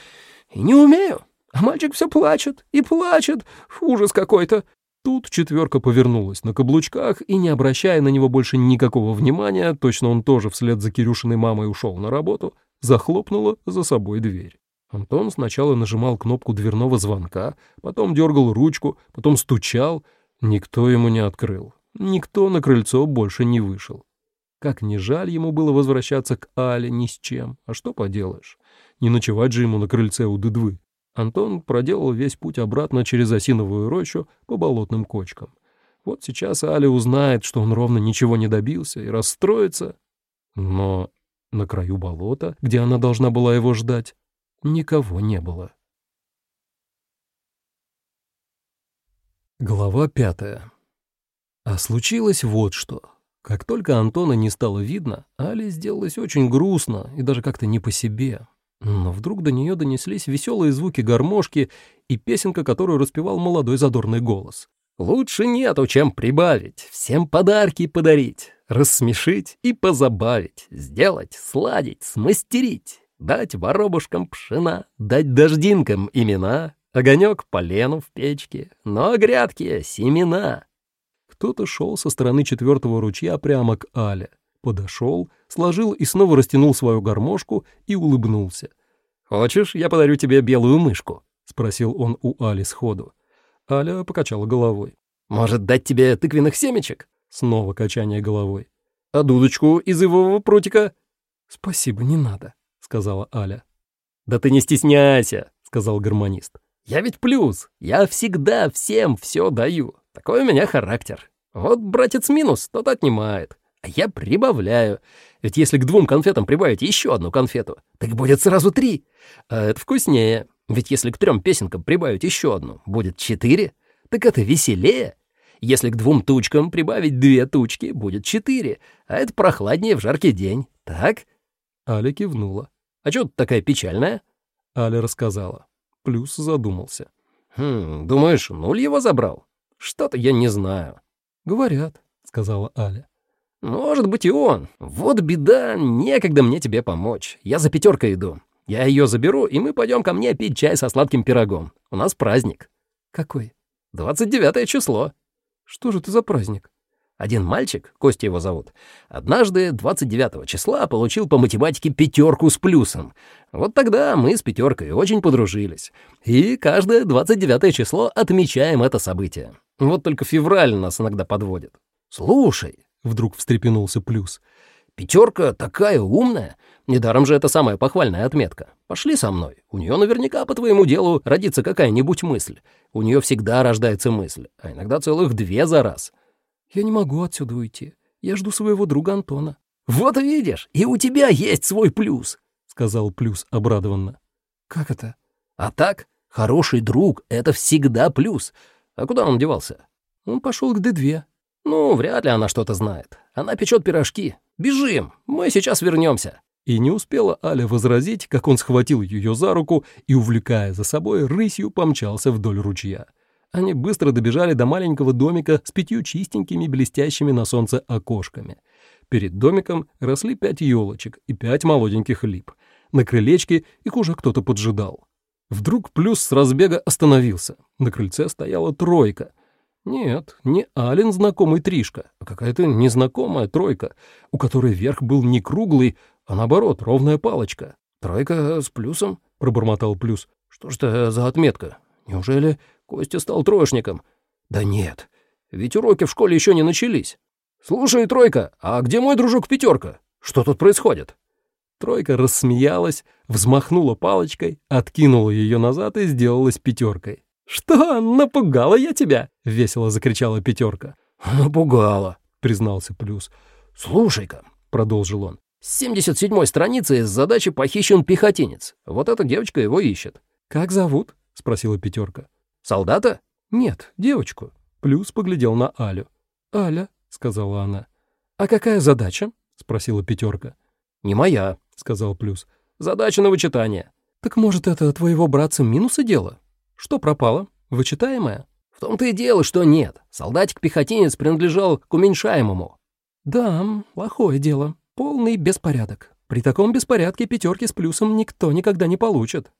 И не умею. А мальчик все плачет и плачет. Ужас какой-то. Тут четверка повернулась на каблучках и, не обращая на него больше никакого внимания, точно он тоже вслед за Кирюшиной мамой ушел на работу, захлопнула за собой дверь. Антон сначала нажимал кнопку дверного звонка, потом дергал ручку, потом стучал. Никто ему не открыл. Никто на крыльцо больше не вышел. Как не жаль ему было возвращаться к Але ни с чем. А что поделаешь? Не ночевать же ему на крыльце у Дыдвы. Антон проделал весь путь обратно через осиновую рощу по болотным кочкам. Вот сейчас Аля узнает, что он ровно ничего не добился, и расстроится. Но на краю болота, где она должна была его ждать, никого не было. Глава пятая. А случилось вот что. Как только Антона не стало видно, Али сделалось очень грустно и даже как-то не по себе. Но вдруг до нее донеслись веселые звуки гармошки и песенка, которую распевал молодой задорный голос. «Лучше нету, чем прибавить, всем подарки подарить, рассмешить и позабавить, сделать, сладить, смастерить, дать воробушкам пшена, дать дождинкам имена, огонек полену в печке, но грядки — семена». Кто-то шел со стороны четвертого ручья прямо к Але. Подошел, сложил и снова растянул свою гармошку и улыбнулся. «Хочешь, я подарю тебе белую мышку?» — спросил он у Али сходу. Аля покачала головой. «Может, дать тебе тыквенных семечек?» Снова качание головой. «А дудочку из ивового прутика?» «Спасибо, не надо», — сказала Аля. «Да ты не стесняйся», — сказал гармонист. «Я ведь плюс. Я всегда всем все даю. Такой у меня характер. Вот братец минус, тот отнимает. А я прибавляю. Ведь если к двум конфетам прибавить еще одну конфету, так будет сразу три. А это вкуснее. Ведь если к трем песенкам прибавить еще одну, будет четыре. Так это веселее. Если к двум тучкам прибавить две тучки, будет четыре. А это прохладнее в жаркий день. Так? Аля кивнула. А что ты такая печальная? Аля рассказала. Плюс задумался. «Хм, думаешь, нуль его забрал? Что-то я не знаю». «Говорят», — сказала Аля. «Может быть и он. Вот беда, некогда мне тебе помочь. Я за пятеркой иду. Я ее заберу, и мы пойдем ко мне пить чай со сладким пирогом. У нас праздник». «Какой?» «Двадцать девятое число». «Что же это за праздник?» Один мальчик, Костя его зовут, однажды 29 числа получил по математике пятерку с плюсом. Вот тогда мы с пятеркой очень подружились. И каждое 29 число отмечаем это событие. Вот только февраль нас иногда подводит. Слушай, — вдруг встрепенулся Плюс. «Пятерка такая умная. Недаром же это самая похвальная отметка. Пошли со мной. У нее наверняка по твоему делу родится какая-нибудь мысль. У нее всегда рождается мысль, а иногда целых две за раз». «Я не могу отсюда уйти. Я жду своего друга Антона». «Вот видишь, и у тебя есть свой плюс», — сказал Плюс обрадованно. «Как это?» «А так, хороший друг — это всегда плюс. А куда он девался?» «Он пошел к Д2. «Ну, вряд ли она что-то знает. Она печет пирожки. Бежим, мы сейчас вернемся». И не успела Аля возразить, как он схватил ее за руку и, увлекая за собой, рысью помчался вдоль ручья. Они быстро добежали до маленького домика с пятью чистенькими, блестящими на солнце окошками. Перед домиком росли пять елочек и пять молоденьких лип. На крылечке их уже кто-то поджидал. Вдруг Плюс с разбега остановился. На крыльце стояла тройка. Нет, не Ален знакомый Тришка, а какая-то незнакомая тройка, у которой верх был не круглый, а наоборот, ровная палочка. «Тройка с плюсом?» — пробормотал Плюс. «Что ж это за отметка? Неужели Костя стал троечником?» «Да нет, ведь уроки в школе еще не начались. Слушай, Тройка, а где мой дружок Пятерка? Что тут происходит?» Тройка рассмеялась, взмахнула палочкой, откинула ее назад и сделалась пятеркой. «Что, напугала я тебя?» — весело закричала пятерка. «Напугала», — признался Плюс. «Слушай-ка», — продолжил он, — «с 77-й страницы из задачи похищен пехотинец. Вот эта девочка его ищет». «Как зовут?» — спросила пятерка. «Солдата?» «Нет, девочку». Плюс поглядел на Алю. «Аля», — сказала она. «А какая задача?» — спросила пятерка. «Не моя», — сказал Плюс. «Задача на вычитание». «Так, может, это твоего братца минуса дело? Что пропало? Вычитаемое?» «В том-то и дело, что нет. Солдатик-пехотинец принадлежал к уменьшаемому». «Да, плохое дело. Полный беспорядок. При таком беспорядке пятерки с плюсом никто никогда не получит».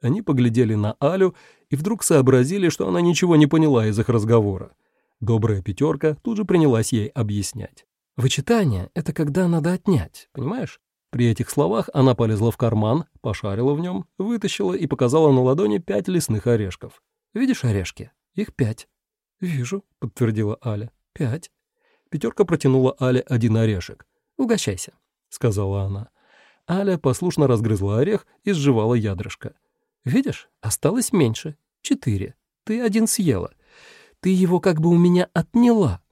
Они поглядели на Алю и вдруг сообразили, что она ничего не поняла из их разговора. Добрая пятерка тут же принялась ей объяснять. «Вычитание — это когда надо отнять, понимаешь? При этих словах она полезла в карман, пошарила в нем, вытащила и показала на ладони пять лесных орешков. «Видишь орешки? Их пять». «Вижу», — подтвердила Аля. «Пять». Пятерка протянула Але один орешек. «Угощайся», — сказала она. Аля послушно разгрызла орех и сживала ядрышко. «Видишь, осталось меньше. Четыре. Ты один съела. Ты его как бы у меня отняла.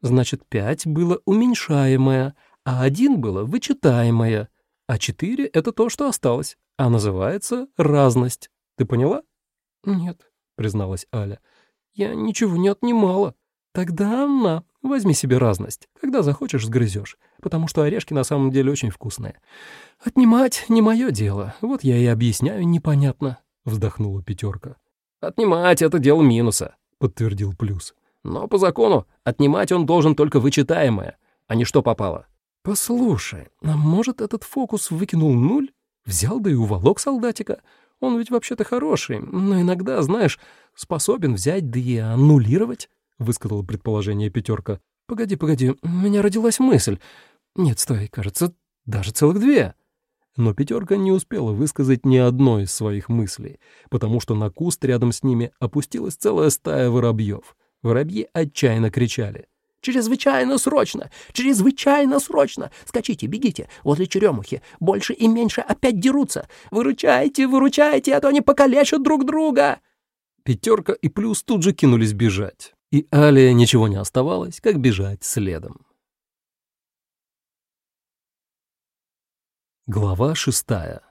Значит, пять было уменьшаемое, а один было вычитаемое, а четыре — это то, что осталось, а называется разность. Ты поняла? Нет, призналась Аля. Я ничего не отнимала. Тогда на, возьми себе разность. Когда захочешь, сгрызешь, потому что орешки на самом деле очень вкусные. Отнимать не мое дело, вот я и объясняю непонятно, вздохнула пятерка. Отнимать — это дело минуса, подтвердил плюс. Но по закону отнимать он должен только вычитаемое, а не что попало. «Послушай, а может, этот фокус выкинул нуль? Взял да и уволок солдатика? Он ведь вообще-то хороший, но иногда, знаешь, способен взять да и аннулировать», — высказала предположение пятерка. «Погоди, погоди, у меня родилась мысль. Нет, стой, кажется, даже целых две». Но пятерка не успела высказать ни одной из своих мыслей, потому что на куст рядом с ними опустилась целая стая воробьев. Воробьи отчаянно кричали — Чрезвычайно срочно! Чрезвычайно срочно! Скачите, бегите, возле черемухи. Больше и меньше опять дерутся. Выручайте, выручайте, а то они покалечат друг друга!» Пятерка и Плюс тут же кинулись бежать. И Алия ничего не оставалось, как бежать следом. Глава шестая.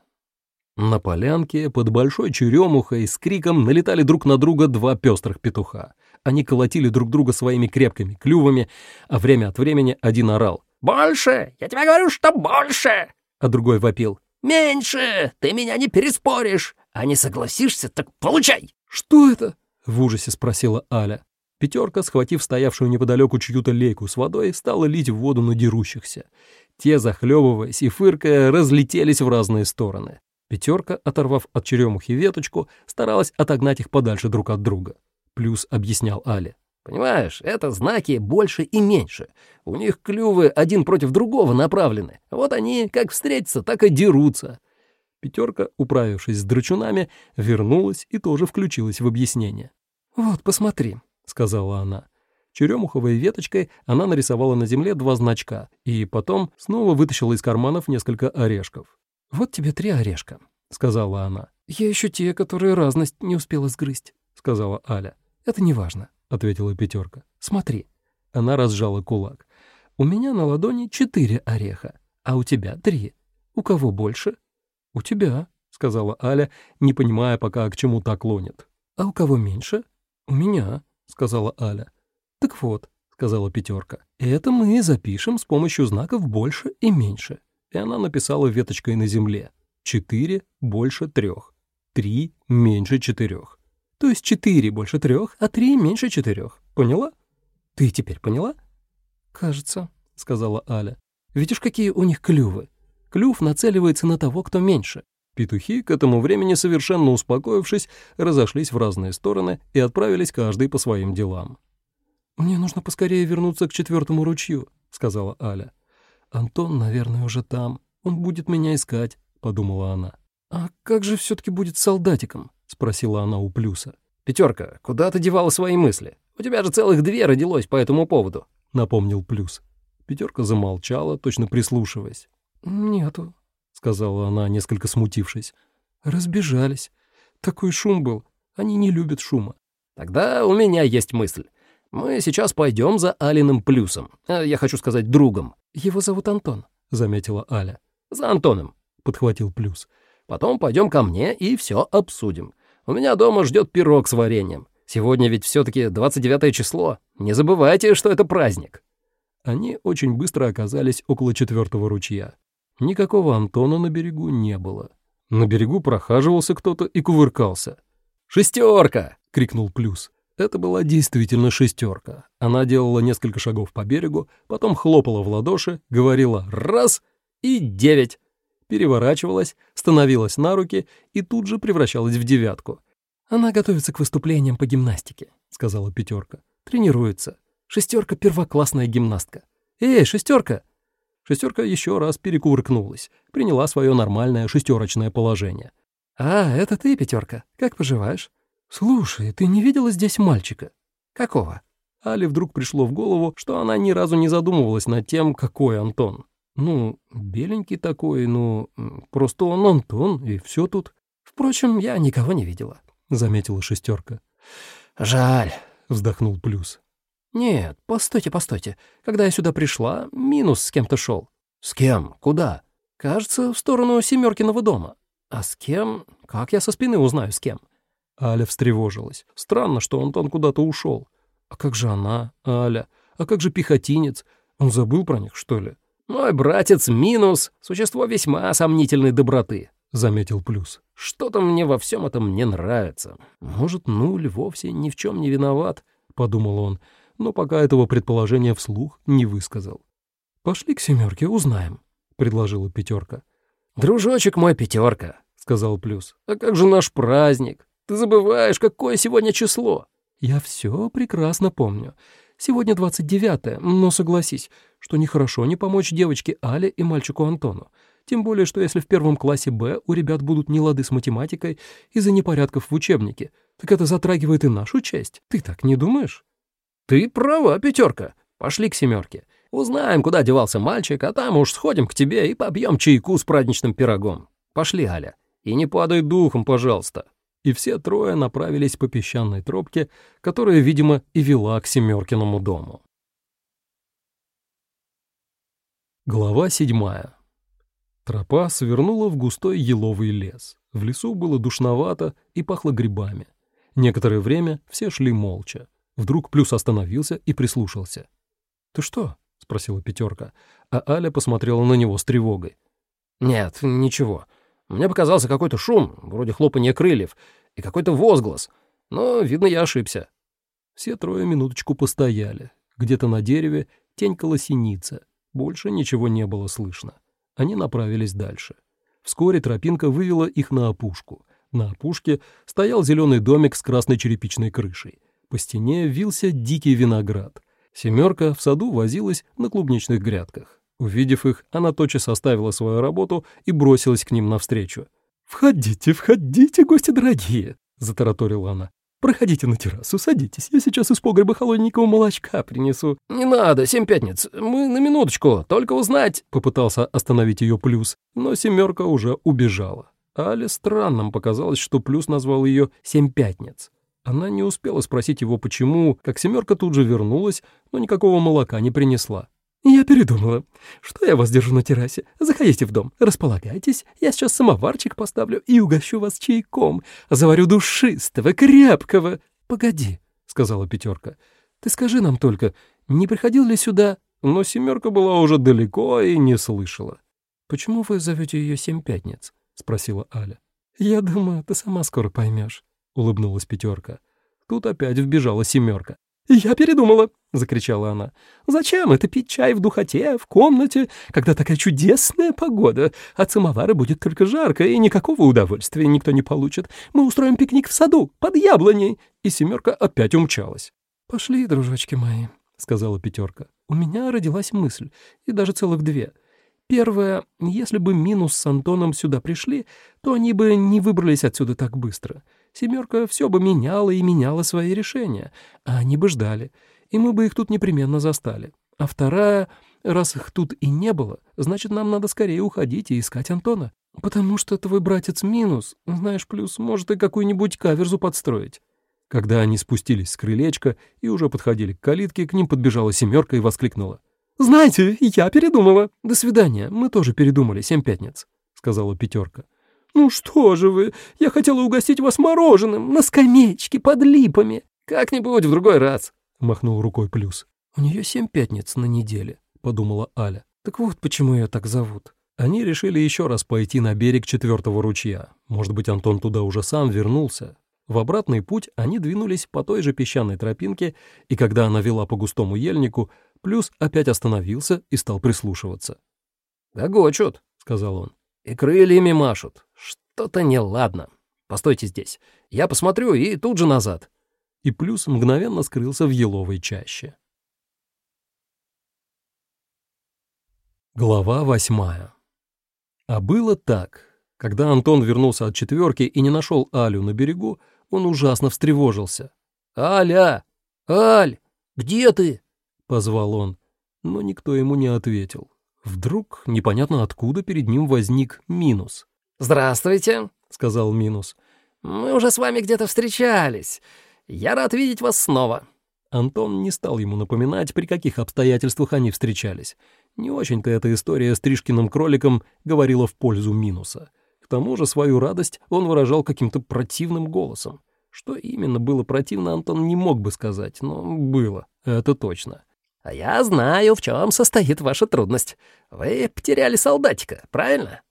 На полянке под большой черемухой с криком налетали друг на друга два пестрых петуха — они колотили друг друга своими крепкими клювами, а время от времени один орал. «Больше! Я тебе говорю, что больше!» А другой вопил. «Меньше! Ты меня не переспоришь! А не согласишься, так получай!» «Что это?» — в ужасе спросила Аля. Пятерка, схватив стоявшую неподалеку чью-то лейку с водой, стала лить в воду на дерущихся. Те, захлебываясь и фыркая, разлетелись в разные стороны. Пятерка, оторвав от черемухи веточку, старалась отогнать их подальше друг от друга. Плюс объяснял Але. Понимаешь, это знаки больше и меньше. У них клювы один против другого направлены. Вот они как встретятся, так и дерутся. Пятерка, управившись с драчунами, вернулась и тоже включилась в объяснение. «Вот, посмотри», — сказала она. Черемуховой веточкой она нарисовала на земле два значка и потом снова вытащила из карманов несколько орешков. «Вот тебе три орешка», — сказала она. «Я еще те, которые разность не успела сгрызть», — сказала Аля. «Это не важно», — ответила пятерка. «Смотри». Она разжала кулак. «У меня на ладони четыре ореха, а у тебя три. У кого больше?» «У тебя», — сказала Аля, не понимая пока, к чему так клонит. «А у кого меньше?» «У меня», — сказала Аля. «Так вот», — сказала пятерка, — «это мы запишем с помощью знаков «больше» и «меньше». И она написала веточкой на земле. «Четыре больше трех. Три меньше четырех». То есть четыре больше трех, а три меньше четырех. Поняла? Ты теперь поняла? Кажется, сказала Аля. Видишь, какие у них клювы? Клюв нацеливается на того, кто меньше. Петухи, к этому времени совершенно успокоившись, разошлись в разные стороны и отправились каждый по своим делам. «Мне нужно поскорее вернуться к четвертому ручью», — сказала Аля. «Антон, наверное, уже там. Он будет меня искать», — подумала она. «А как же все-таки будет солдатиком?» — спросила она у Плюса. «Пятерка, куда ты девала свои мысли? У тебя же целых две родилось по этому поводу», — напомнил Плюс. Пятерка замолчала, точно прислушиваясь. «Нету», — сказала она, несколько смутившись. «Разбежались. Такой шум был. Они не любят шума». «Тогда у меня есть мысль. Мы сейчас пойдем за Алиным Плюсом. Э, я хочу сказать, другом. Его зовут Антон», — заметила Аля. «За Антоном», — подхватил Плюс. «Потом пойдем ко мне и все обсудим. У меня дома ждет пирог с вареньем. Сегодня ведь все-таки 29 число. Не забывайте, что это праздник». Они очень быстро оказались около четвертого ручья. Никакого Антона на берегу не было. На берегу прохаживался кто-то и кувыркался. «Шестерка!» — крикнул Плюс. Это была действительно шестерка. Она делала несколько шагов по берегу, потом хлопала в ладоши, говорила «раз» и «девять». Переворачивалась, становилась на руки и тут же превращалась в девятку. «Она готовится к выступлениям по гимнастике», — сказала пятерка. «Тренируется. Шестерка — первоклассная гимнастка. Эй, шестерка!» Шестерка еще раз перекувыркнулась, приняла свое нормальное шестерочное положение. «А, это ты, пятерка. Как поживаешь?» «Слушай, ты не видела здесь мальчика?» «Какого?» Але вдруг пришло в голову, что она ни разу не задумывалась над тем, какой Антон. Ну, беленький такой, ну, просто он Антон, и все тут. Впрочем, я никого не видела, — заметила шестерка. «Жаль», — вздохнул Плюс. «Нет, постойте, постойте. Когда я сюда пришла, Минус с кем-то шел». «С кем? Куда?» «Кажется, в сторону Семеркиного дома». «А с кем? Как я со спины узнаю, с кем?» Аля встревожилась. Странно, что Антон куда-то ушел. А как же она, Аля? А как же пехотинец? Он забыл про них, что ли? «Мой братец Минус — существо весьма сомнительной доброты», — заметил Плюс. «Что-то мне во всем этом не нравится. Может, Нуль вовсе ни в чем не виноват», — подумал он, но пока этого предположения вслух не высказал. «Пошли к семерке, узнаем», — предложила пятерка. «Дружочек мой пятерка», — сказал Плюс. «А как же наш праздник? Ты забываешь, какое сегодня число?» «Я все прекрасно помню. Сегодня 29-е, но согласись, что нехорошо не помочь девочке Але и мальчику Антону. Тем более, что если в первом классе «Б» у ребят будут нелады с математикой из-за непорядков в учебнике, так это затрагивает и нашу честь. Ты так не думаешь?» «Ты права, пятерка. Пошли к семерке. Узнаем, куда девался мальчик, а там уж сходим к тебе и побьем чайку с праздничным пирогом. Пошли, Аля. И не падай духом, пожалуйста» и все трое направились по песчаной тропке, которая, видимо, и вела к Семеркиному дому. Глава седьмая. Тропа свернула в густой еловый лес. В лесу было душновато и пахло грибами. Некоторое время все шли молча. Вдруг Плюс остановился и прислушался. «Ты что?» — спросила пятерка, а Аля посмотрела на него с тревогой. «Нет, ничего. Мне показался какой-то шум, вроде хлопания крыльев, и какой-то возглас. Но, видно, я ошибся. Все трое минуточку постояли. Где-то на дереве тень колосеница. Больше ничего не было слышно. Они направились дальше. Вскоре тропинка вывела их на опушку. На опушке стоял зеленый домик с красной черепичной крышей. По стене вился дикий виноград. Семерка в саду возилась на клубничных грядках. Увидев их, она тотчас оставила свою работу и бросилась к ним навстречу. «Входите, входите, гости дорогие!» — затараторила она. «Проходите на террасу, садитесь, я сейчас из погреба холодненького молочка принесу». «Не надо, семь пятниц, мы на минуточку, только узнать...» — попытался остановить ее Плюс, но семерка уже убежала. Але странным показалось, что Плюс назвал ее «семь пятниц». Она не успела спросить его, почему, как семерка тут же вернулась, но никакого молока не принесла. «Я передумала. Что я вас держу на террасе? Заходите в дом, располагайтесь, я сейчас самоварчик поставлю и угощу вас чайком, заварю душистого, крепкого». «Погоди», — сказала пятерка, — «ты скажи нам только, не приходил ли сюда...» Но семерка была уже далеко и не слышала. «Почему вы зовете ее Семь Пятниц?» — спросила Аля. «Я думаю, ты сама скоро поймешь», — улыбнулась пятерка. Тут опять вбежала семерка. «Я передумала!» — закричала она. «Зачем это пить чай в духоте, в комнате, когда такая чудесная погода? От самовара будет только жарко, и никакого удовольствия никто не получит. Мы устроим пикник в саду, под яблоней!» И семерка опять умчалась. «Пошли, дружочки мои», — сказала пятерка. «У меня родилась мысль, и даже целых две. Первое, если бы Минус с Антоном сюда пришли, то они бы не выбрались отсюда так быстро. Семерка все бы меняла и меняла свои решения, а они бы ждали, и мы бы их тут непременно застали. А вторая, раз их тут и не было, значит, нам надо скорее уходить и искать Антона. Потому что твой братец Минус, знаешь, плюс может и какую-нибудь каверзу подстроить. Когда они спустились с крылечка и уже подходили к калитке, к ним подбежала семерка и воскликнула. «Знаете, я передумала. До свидания, мы тоже передумали, семь пятниц», — сказала пятерка. «Ну что же вы, я хотела угостить вас мороженым на скамеечке под липами». «Как-нибудь в другой раз», — махнул рукой Плюс. «У нее семь пятниц на неделе», — подумала Аля. «Так вот почему ее так зовут». Они решили еще раз пойти на берег четвертого ручья. Может быть, Антон туда уже сам вернулся. В обратный путь они двинулись по той же песчаной тропинке, и когда она вела по густому ельнику, Плюс опять остановился и стал прислушиваться. «Гогочут», — сказал он, — «и крыльями машут. Что-то неладно. Постойте здесь. Я посмотрю и тут же назад». И Плюс мгновенно скрылся в еловой чаще. Глава восьмая. А было так. Когда Антон вернулся от четверки и не нашел Алю на берегу, он ужасно встревожился. «Аля! Аль! Где ты?» — позвал он, но никто ему не ответил. Вдруг, непонятно откуда, перед ним возник Минус. «Здравствуйте», — сказал Минус. «Мы уже с вами где-то встречались. Я рад видеть вас снова». Антон не стал ему напоминать, при каких обстоятельствах они встречались. Не очень-то эта история с Тришкиным кроликом говорила в пользу Минуса. К тому же свою радость он выражал каким-то противным голосом. Что именно было противно, Антон не мог бы сказать, но было, это точно. А я знаю, в чем состоит ваша трудность. Вы потеряли солдатика, правильно?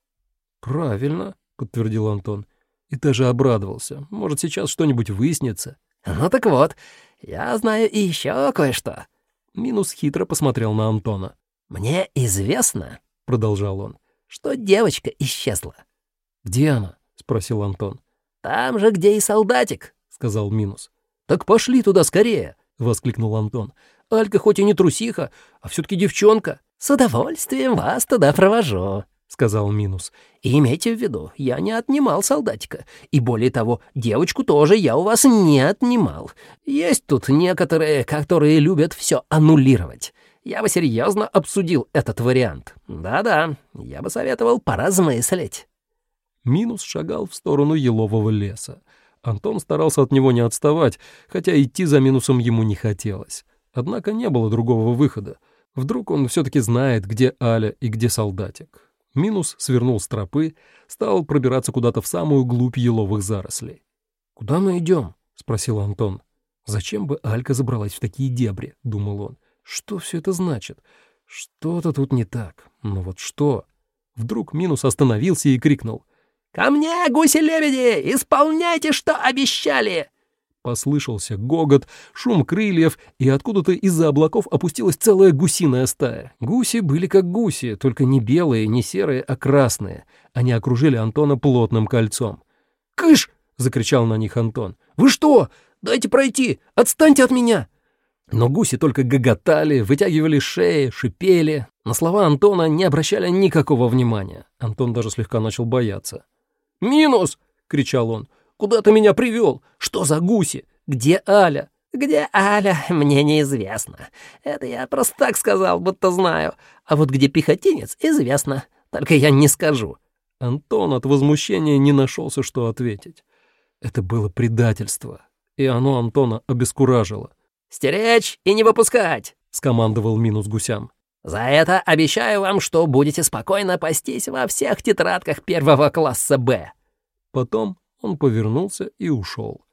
Правильно, подтвердил Антон. И даже обрадовался. Может, сейчас что-нибудь выяснится. Ну так вот, я знаю и еще кое-что. Минус хитро посмотрел на Антона. Мне известно, продолжал он, что девочка исчезла. Где она? спросил Антон. Там же, где и солдатик, сказал Минус. Так пошли туда скорее, воскликнул Антон. Алька хоть и не трусиха, а все-таки девчонка». «С удовольствием вас туда провожу», — сказал Минус. «И имейте в виду, я не отнимал солдатика. И более того, девочку тоже я у вас не отнимал. Есть тут некоторые, которые любят все аннулировать. Я бы серьезно обсудил этот вариант. Да-да, я бы советовал поразмыслить». Минус шагал в сторону елового леса. Антон старался от него не отставать, хотя идти за Минусом ему не хотелось. Однако не было другого выхода. Вдруг он все-таки знает, где Аля и где солдатик. Минус свернул с тропы, стал пробираться куда-то в самую глубь еловых зарослей. «Куда мы идем?» — спросил Антон. «Зачем бы Алька забралась в такие дебри?» — думал он. «Что все это значит? Что-то тут не так. Но вот что?» Вдруг Минус остановился и крикнул. «Ко мне, гуси-лебеди! Исполняйте, что обещали!» Послышался гогот, шум крыльев, и откуда-то из-за облаков опустилась целая гусиная стая. Гуси были как гуси, только не белые, не серые, а красные. Они окружили Антона плотным кольцом. «Кыш!» — закричал на них Антон. «Вы что? Дайте пройти! Отстаньте от меня!» Но гуси только гоготали, вытягивали шеи, шипели. На слова Антона не обращали никакого внимания. Антон даже слегка начал бояться. «Минус!» — кричал он. Куда ты меня привел? Что за гуси? Где Аля?» «Где Аля, мне неизвестно. Это я просто так сказал, будто знаю. А вот где пехотинец, известно. Только я не скажу». Антон от возмущения не нашелся, что ответить. Это было предательство, и оно Антона обескуражило. «Стеречь и не выпускать!» — скомандовал Минус гусям. «За это обещаю вам, что будете спокойно пастись во всех тетрадках первого класса «Б». Потом он повернулся и ушел.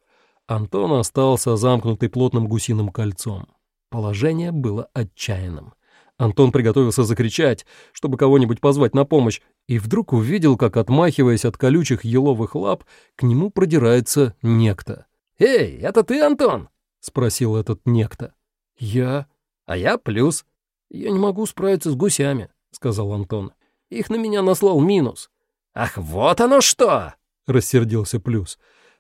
Антон остался замкнутый плотным гусиным кольцом. Положение было отчаянным. Антон приготовился закричать, чтобы кого-нибудь позвать на помощь, и вдруг увидел, как, отмахиваясь от колючих еловых лап, к нему продирается некто. «Эй, это ты, Антон?» — спросил этот некто. «Я? А я плюс. Я не могу справиться с гусями», — сказал Антон. «Их на меня наслал минус». «Ах, вот оно что!» — рассердился плюс.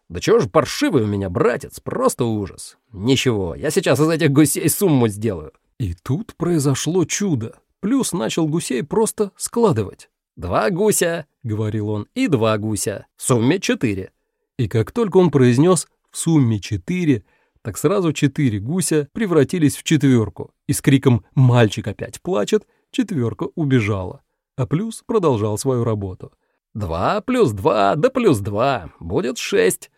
«Да чего ж паршивый у меня братец, просто ужас. Ничего, я сейчас из этих гусей сумму сделаю». И тут произошло чудо. Плюс начал гусей просто складывать. «Два гуся», — говорил он, — «и два гуся. В сумме четыре». И как только он произнес «в сумме четыре», так сразу четыре гуся превратились в четверку, и с криком «мальчик опять плачет» четверка убежала, а плюс продолжал свою работу. «Два плюс два, да плюс два, будет шесть».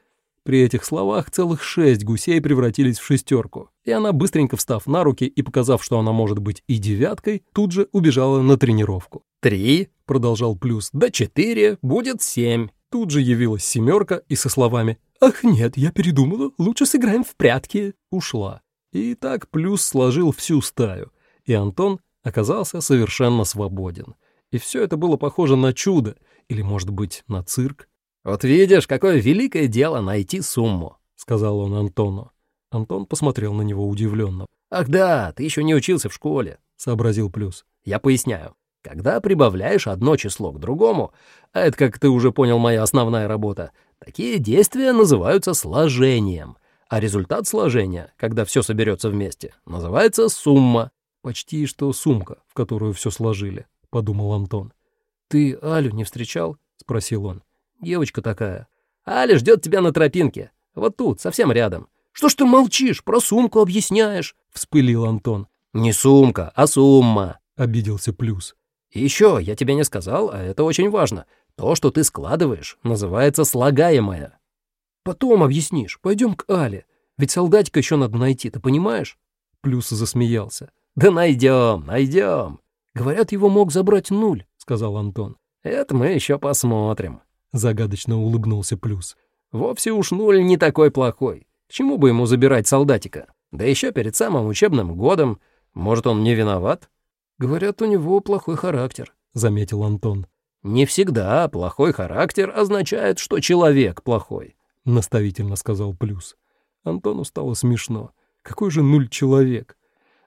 При этих словах целых шесть гусей превратились в шестерку, и она, быстренько встав на руки и показав, что она может быть и девяткой, тут же убежала на тренировку. «Три», — продолжал Плюс, — «да четыре, будет семь». Тут же явилась семерка и со словами «Ах нет, я передумала, лучше сыграем в прятки», ушла. И так Плюс сложил всю стаю, и Антон оказался совершенно свободен. И все это было похоже на чудо, или, может быть, на цирк. «Вот видишь, какое великое дело найти сумму», — сказал он Антону. Антон посмотрел на него удивленно. «Ах да, ты еще не учился в школе», — сообразил Плюс. «Я поясняю. Когда прибавляешь одно число к другому, а это, как ты уже понял, моя основная работа, такие действия называются сложением, а результат сложения, когда все соберется вместе, называется сумма. Почти что сумка, в которую все сложили, — подумал Антон. «Ты Алю не встречал?» — спросил он. «Девочка такая. Аля ждет тебя на тропинке. Вот тут, совсем рядом. Что ж ты молчишь, про сумку объясняешь?» — вспылил Антон. «Не сумка, а сумма», — обиделся Плюс. И еще, я тебе не сказал, а это очень важно. То, что ты складываешь, называется слагаемое. Потом объяснишь. Пойдем к Але. Ведь солдатика еще надо найти, ты понимаешь? Плюс засмеялся. Да найдем, найдем. Говорят, его мог забрать нуль, сказал Антон. Это мы еще посмотрим. Загадочно улыбнулся Плюс. Вовсе уж нуль не такой плохой. К чему бы ему забирать солдатика? Да еще перед самым учебным годом. Может, он не виноват? «Говорят, у него плохой характер», — заметил Антон. «Не всегда плохой характер означает, что человек плохой», — наставительно сказал Плюс. Антону стало смешно. Какой же нуль человек?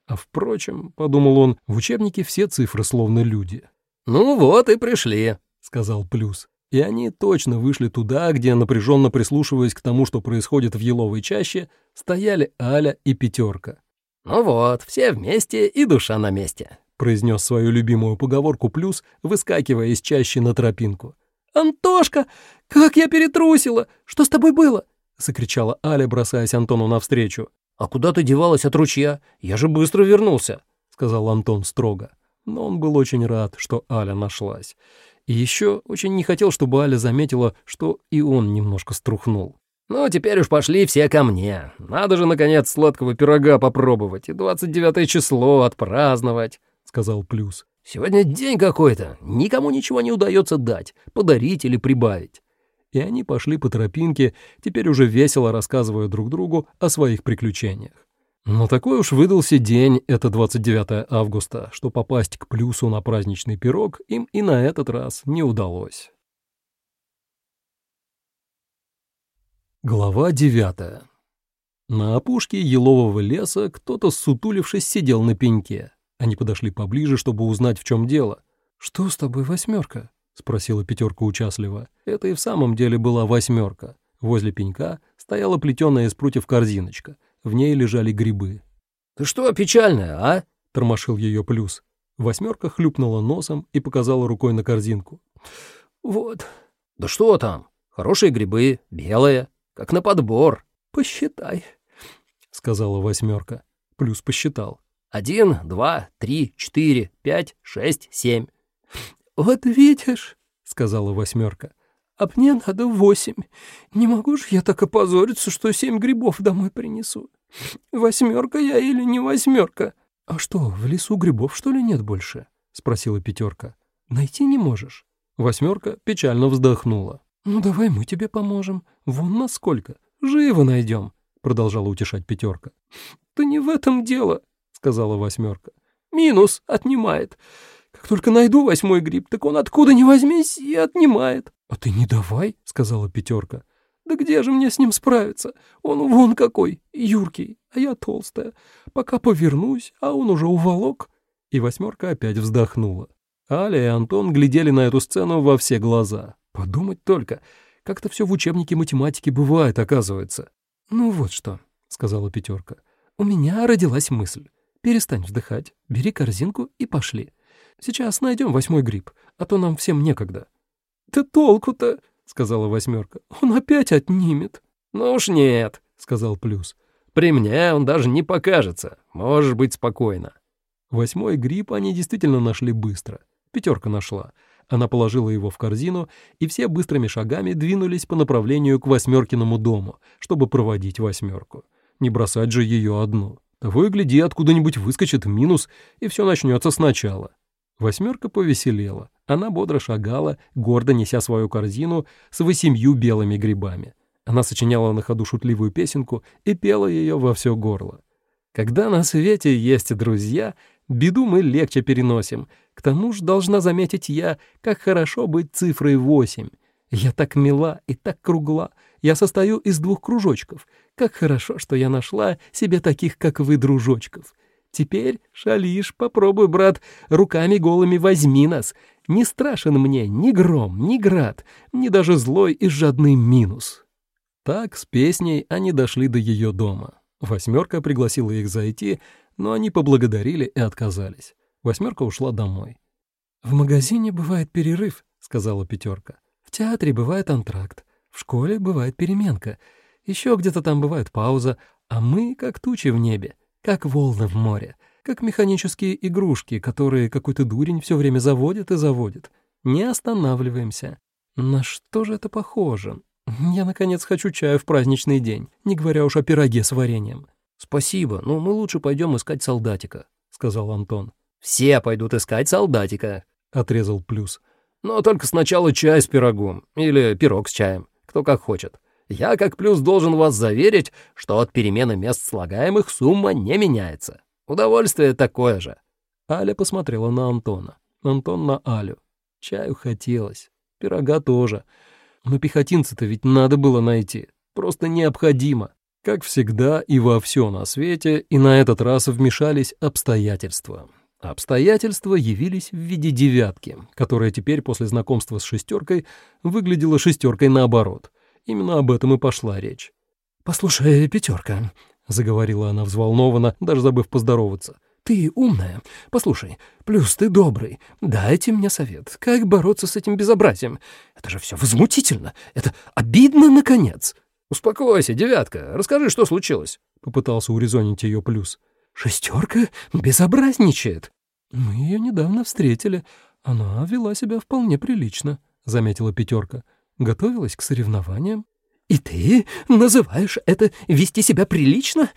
А впрочем, — подумал он, — в учебнике все цифры словно люди. «Ну вот и пришли», — сказал Плюс. И они точно вышли туда, где, напряженно прислушиваясь к тому, что происходит в еловой чаще, стояли Аля и Пятерка. «Ну вот, все вместе и душа на месте произнес свою любимую поговорку плюс, выскакивая из чащи на тропинку. «Антошка, как я перетрусила! Что с тобой было?» — закричала Аля, бросаясь Антону навстречу. «А куда ты девалась от ручья? Я же быстро вернулся», — сказал Антон строго. Но он был очень рад, что Аля нашлась. И еще очень не хотел, чтобы Аля заметила, что и он немножко струхнул. «Ну, теперь уж пошли все ко мне. Надо же, наконец, сладкого пирога попробовать и 29 число отпраздновать» сказал Плюс. «Сегодня день какой-то, никому ничего не удается дать, подарить или прибавить». И они пошли по тропинке, теперь уже весело рассказывая друг другу о своих приключениях. Но такой уж выдался день, это 29 августа, что попасть к Плюсу на праздничный пирог им и на этот раз не удалось. Глава девятая. На опушке елового леса кто-то, сутулившись, сидел на пеньке. Они подошли поближе, чтобы узнать, в чем дело. «Что с тобой, восьмерка?» — спросила пятерка участливо. Это и в самом деле была восьмерка. Возле пенька стояла плетеная из прутьев корзиночка. В ней лежали грибы. «Ты что печальная, а?» — тормошил ее плюс. Восьмерка хлюпнула носом и показала рукой на корзинку. «Вот». «Да что там? Хорошие грибы, белые, как на подбор». «Посчитай», — сказала восьмерка. Плюс посчитал. Один, два, три, четыре, пять, шесть, семь. «Вот видишь», — сказала восьмерка, — «а мне надо восемь. Не могу же я так опозориться, что семь грибов домой принесу. Восьмерка я или не восьмерка?» «А что, в лесу грибов, что ли, нет больше?» — спросила пятерка. «Найти не можешь?» Восьмерка печально вздохнула. «Ну, давай мы тебе поможем. Вон насколько. Живо найдем», — продолжала утешать пятерка. «Да не в этом дело», сказала восьмерка. «Минус отнимает. Как только найду восьмой гриб, так он откуда ни возьмись и отнимает». «А ты не давай», — сказала пятерка. Да где же мне с ним справиться? Он вон какой, юркий, а я толстая. Пока повернусь, а он уже уволок». И восьмерка опять вздохнула. Аля и Антон глядели на эту сцену во все глаза. Подумать только, как-то все в учебнике математики бывает, оказывается. «Ну вот что», — сказала пятерка, — «у меня родилась мысль. Перестань вздыхать, бери корзинку и пошли. Сейчас найдем восьмой гриб, а то нам всем некогда». «Да толку-то», — сказала восьмерка, — «он опять отнимет». «Ну уж нет», — сказал Плюс. «При мне он даже не покажется. Можешь быть спокойно». Восьмой гриб они действительно нашли быстро. Пятерка нашла. Она положила его в корзину, и все быстрыми шагами двинулись по направлению к восьмеркиному дому, чтобы проводить восьмерку. Не бросать же ее одну. Того и гляди, откуда-нибудь выскочит минус, и все начнется сначала. Восьмерка повеселела. Она бодро шагала, гордо неся свою корзину с восемью белыми грибами. Она сочиняла на ходу шутливую песенку и пела ее во все горло. Когда на свете есть друзья, беду мы легче переносим. К тому же должна заметить я, как хорошо быть цифрой восемь. Я так мила и так кругла. Я состою из двух кружочков. Как хорошо, что я нашла себе таких, как вы, дружочков. Теперь, шалишь, попробуй, брат, руками голыми возьми нас. Не страшен мне ни гром, ни град, ни даже злой и жадный минус». Так с песней они дошли до ее дома. Восьмерка пригласила их зайти, но они поблагодарили и отказались. Восьмерка ушла домой. «В магазине бывает перерыв», — сказала пятерка. «В театре бывает антракт, в школе бывает переменка, еще где-то там бывает пауза, а мы как тучи в небе, как волны в море, как механические игрушки, которые какой-то дурень все время заводит и заводит. Не останавливаемся. На что же это похоже? Я, наконец, хочу чаю в праздничный день, не говоря уж о пироге с вареньем». «Спасибо, но мы лучше пойдем искать солдатика», — сказал Антон. «Все пойдут искать солдатика», — отрезал Плюс. «Но только сначала чай с пирогом. Или пирог с чаем. Кто как хочет. Я, как Плюс, должен вас заверить, что от перемены мест слагаемых сумма не меняется. Удовольствие такое же». Аля посмотрела на Антона. Антон на Алю. Чаю хотелось. Пирога тоже. Но пехотинца-то ведь надо было найти. Просто необходимо. Как всегда и во все на свете, и на этот раз вмешались обстоятельства. Обстоятельства явились в виде девятки, которая теперь после знакомства с шестеркой выглядела шестеркой наоборот. Именно об этом и пошла речь. «Послушай, пятерка», — заговорила она взволнованно, даже забыв поздороваться, — «ты умная. Послушай, плюс ты добрый. Дайте мне совет, как бороться с этим безобразием. Это же все возмутительно. Это обидно, наконец». «Успокойся, девятка, расскажи, что случилось», — попытался урезонить ее плюс. «Шестерка безобразничает». «Мы ее недавно встретили. Она вела себя вполне прилично», — заметила пятерка. «Готовилась к соревнованиям». «И ты называешь это вести себя прилично?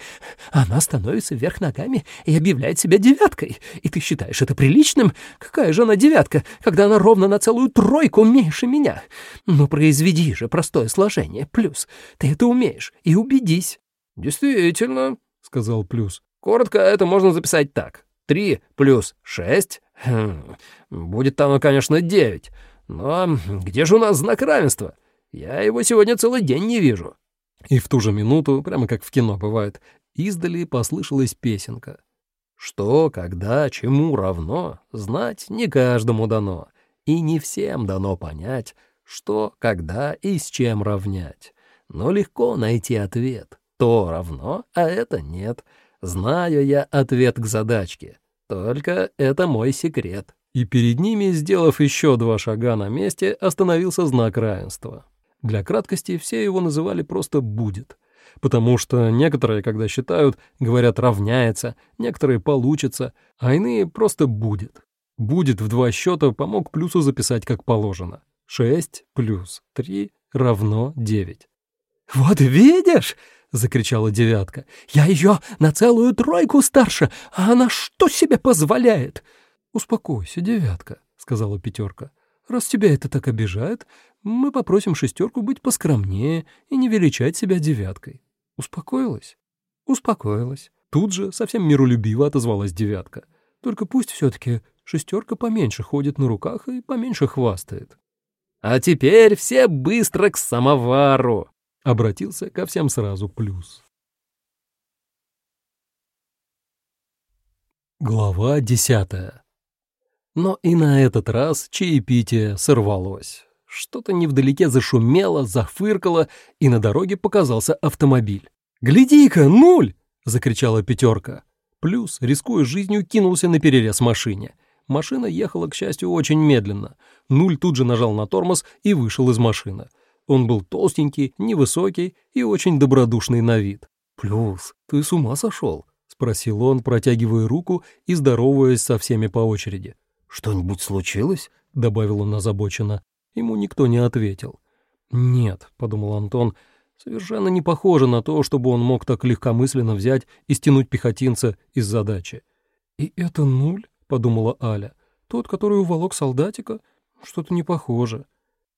Она становится вверх ногами и объявляет себя девяткой. И ты считаешь это приличным? Какая же она девятка, когда она ровно на целую тройку меньше меня? Ну, произведи же простое сложение, плюс. Ты это умеешь, и убедись». «Действительно», — сказал Плюс. Коротко это можно записать так. 3 плюс 6. Хм, будет там, конечно, 9. Но где же у нас знак равенства? Я его сегодня целый день не вижу. И в ту же минуту, прямо как в кино бывает, издали послышалась песенка. Что, когда, чему равно, знать не каждому дано, и не всем дано понять, что, когда и с чем равнять. Но легко найти ответ. То равно, а это нет — Знаю я ответ к задачке. Только это мой секрет». И перед ними, сделав еще два шага на месте, остановился знак равенства. Для краткости все его называли просто «будет». Потому что некоторые, когда считают, говорят «равняется», некоторые «получится», а иные просто «будет». «Будет» в два счета помог плюсу записать как положено. 6 плюс 3 равно 9. «Вот видишь!» — закричала девятка. «Я ее на целую тройку старше, а она что себе позволяет?» «Успокойся, девятка», — сказала пятерка. «Раз тебя это так обижает, мы попросим шестерку быть поскромнее и не величать себя девяткой. Успокоилась?» «Успокоилась». Тут же совсем миролюбиво отозвалась девятка. «Только пусть все-таки шестерка поменьше ходит на руках и поменьше хвастает». «А теперь все быстро к самовару!» Обратился ко всем сразу плюс. Глава десятая. Но и на этот раз чаепитие сорвалось. Что-то невдалеке зашумело, зафыркало, и на дороге показался автомобиль. «Гляди-ка, нуль!» — закричала пятерка. Плюс, рискуя жизнью, кинулся на перерез машине. Машина ехала, к счастью, очень медленно. Нуль тут же нажал на тормоз и вышел из машины. Он был толстенький, невысокий и очень добродушный на вид. «Плюс, ты с ума сошел?» — спросил он, протягивая руку и здороваясь со всеми по очереди. «Что-нибудь случилось?» — добавил он озабоченно. Ему никто не ответил. «Нет», — подумал Антон, — «совершенно не похоже на то, чтобы он мог так легкомысленно взять и стянуть пехотинца из задачи». «И это нуль?» — подумала Аля. «Тот, который уволок солдатика? Что-то не похоже».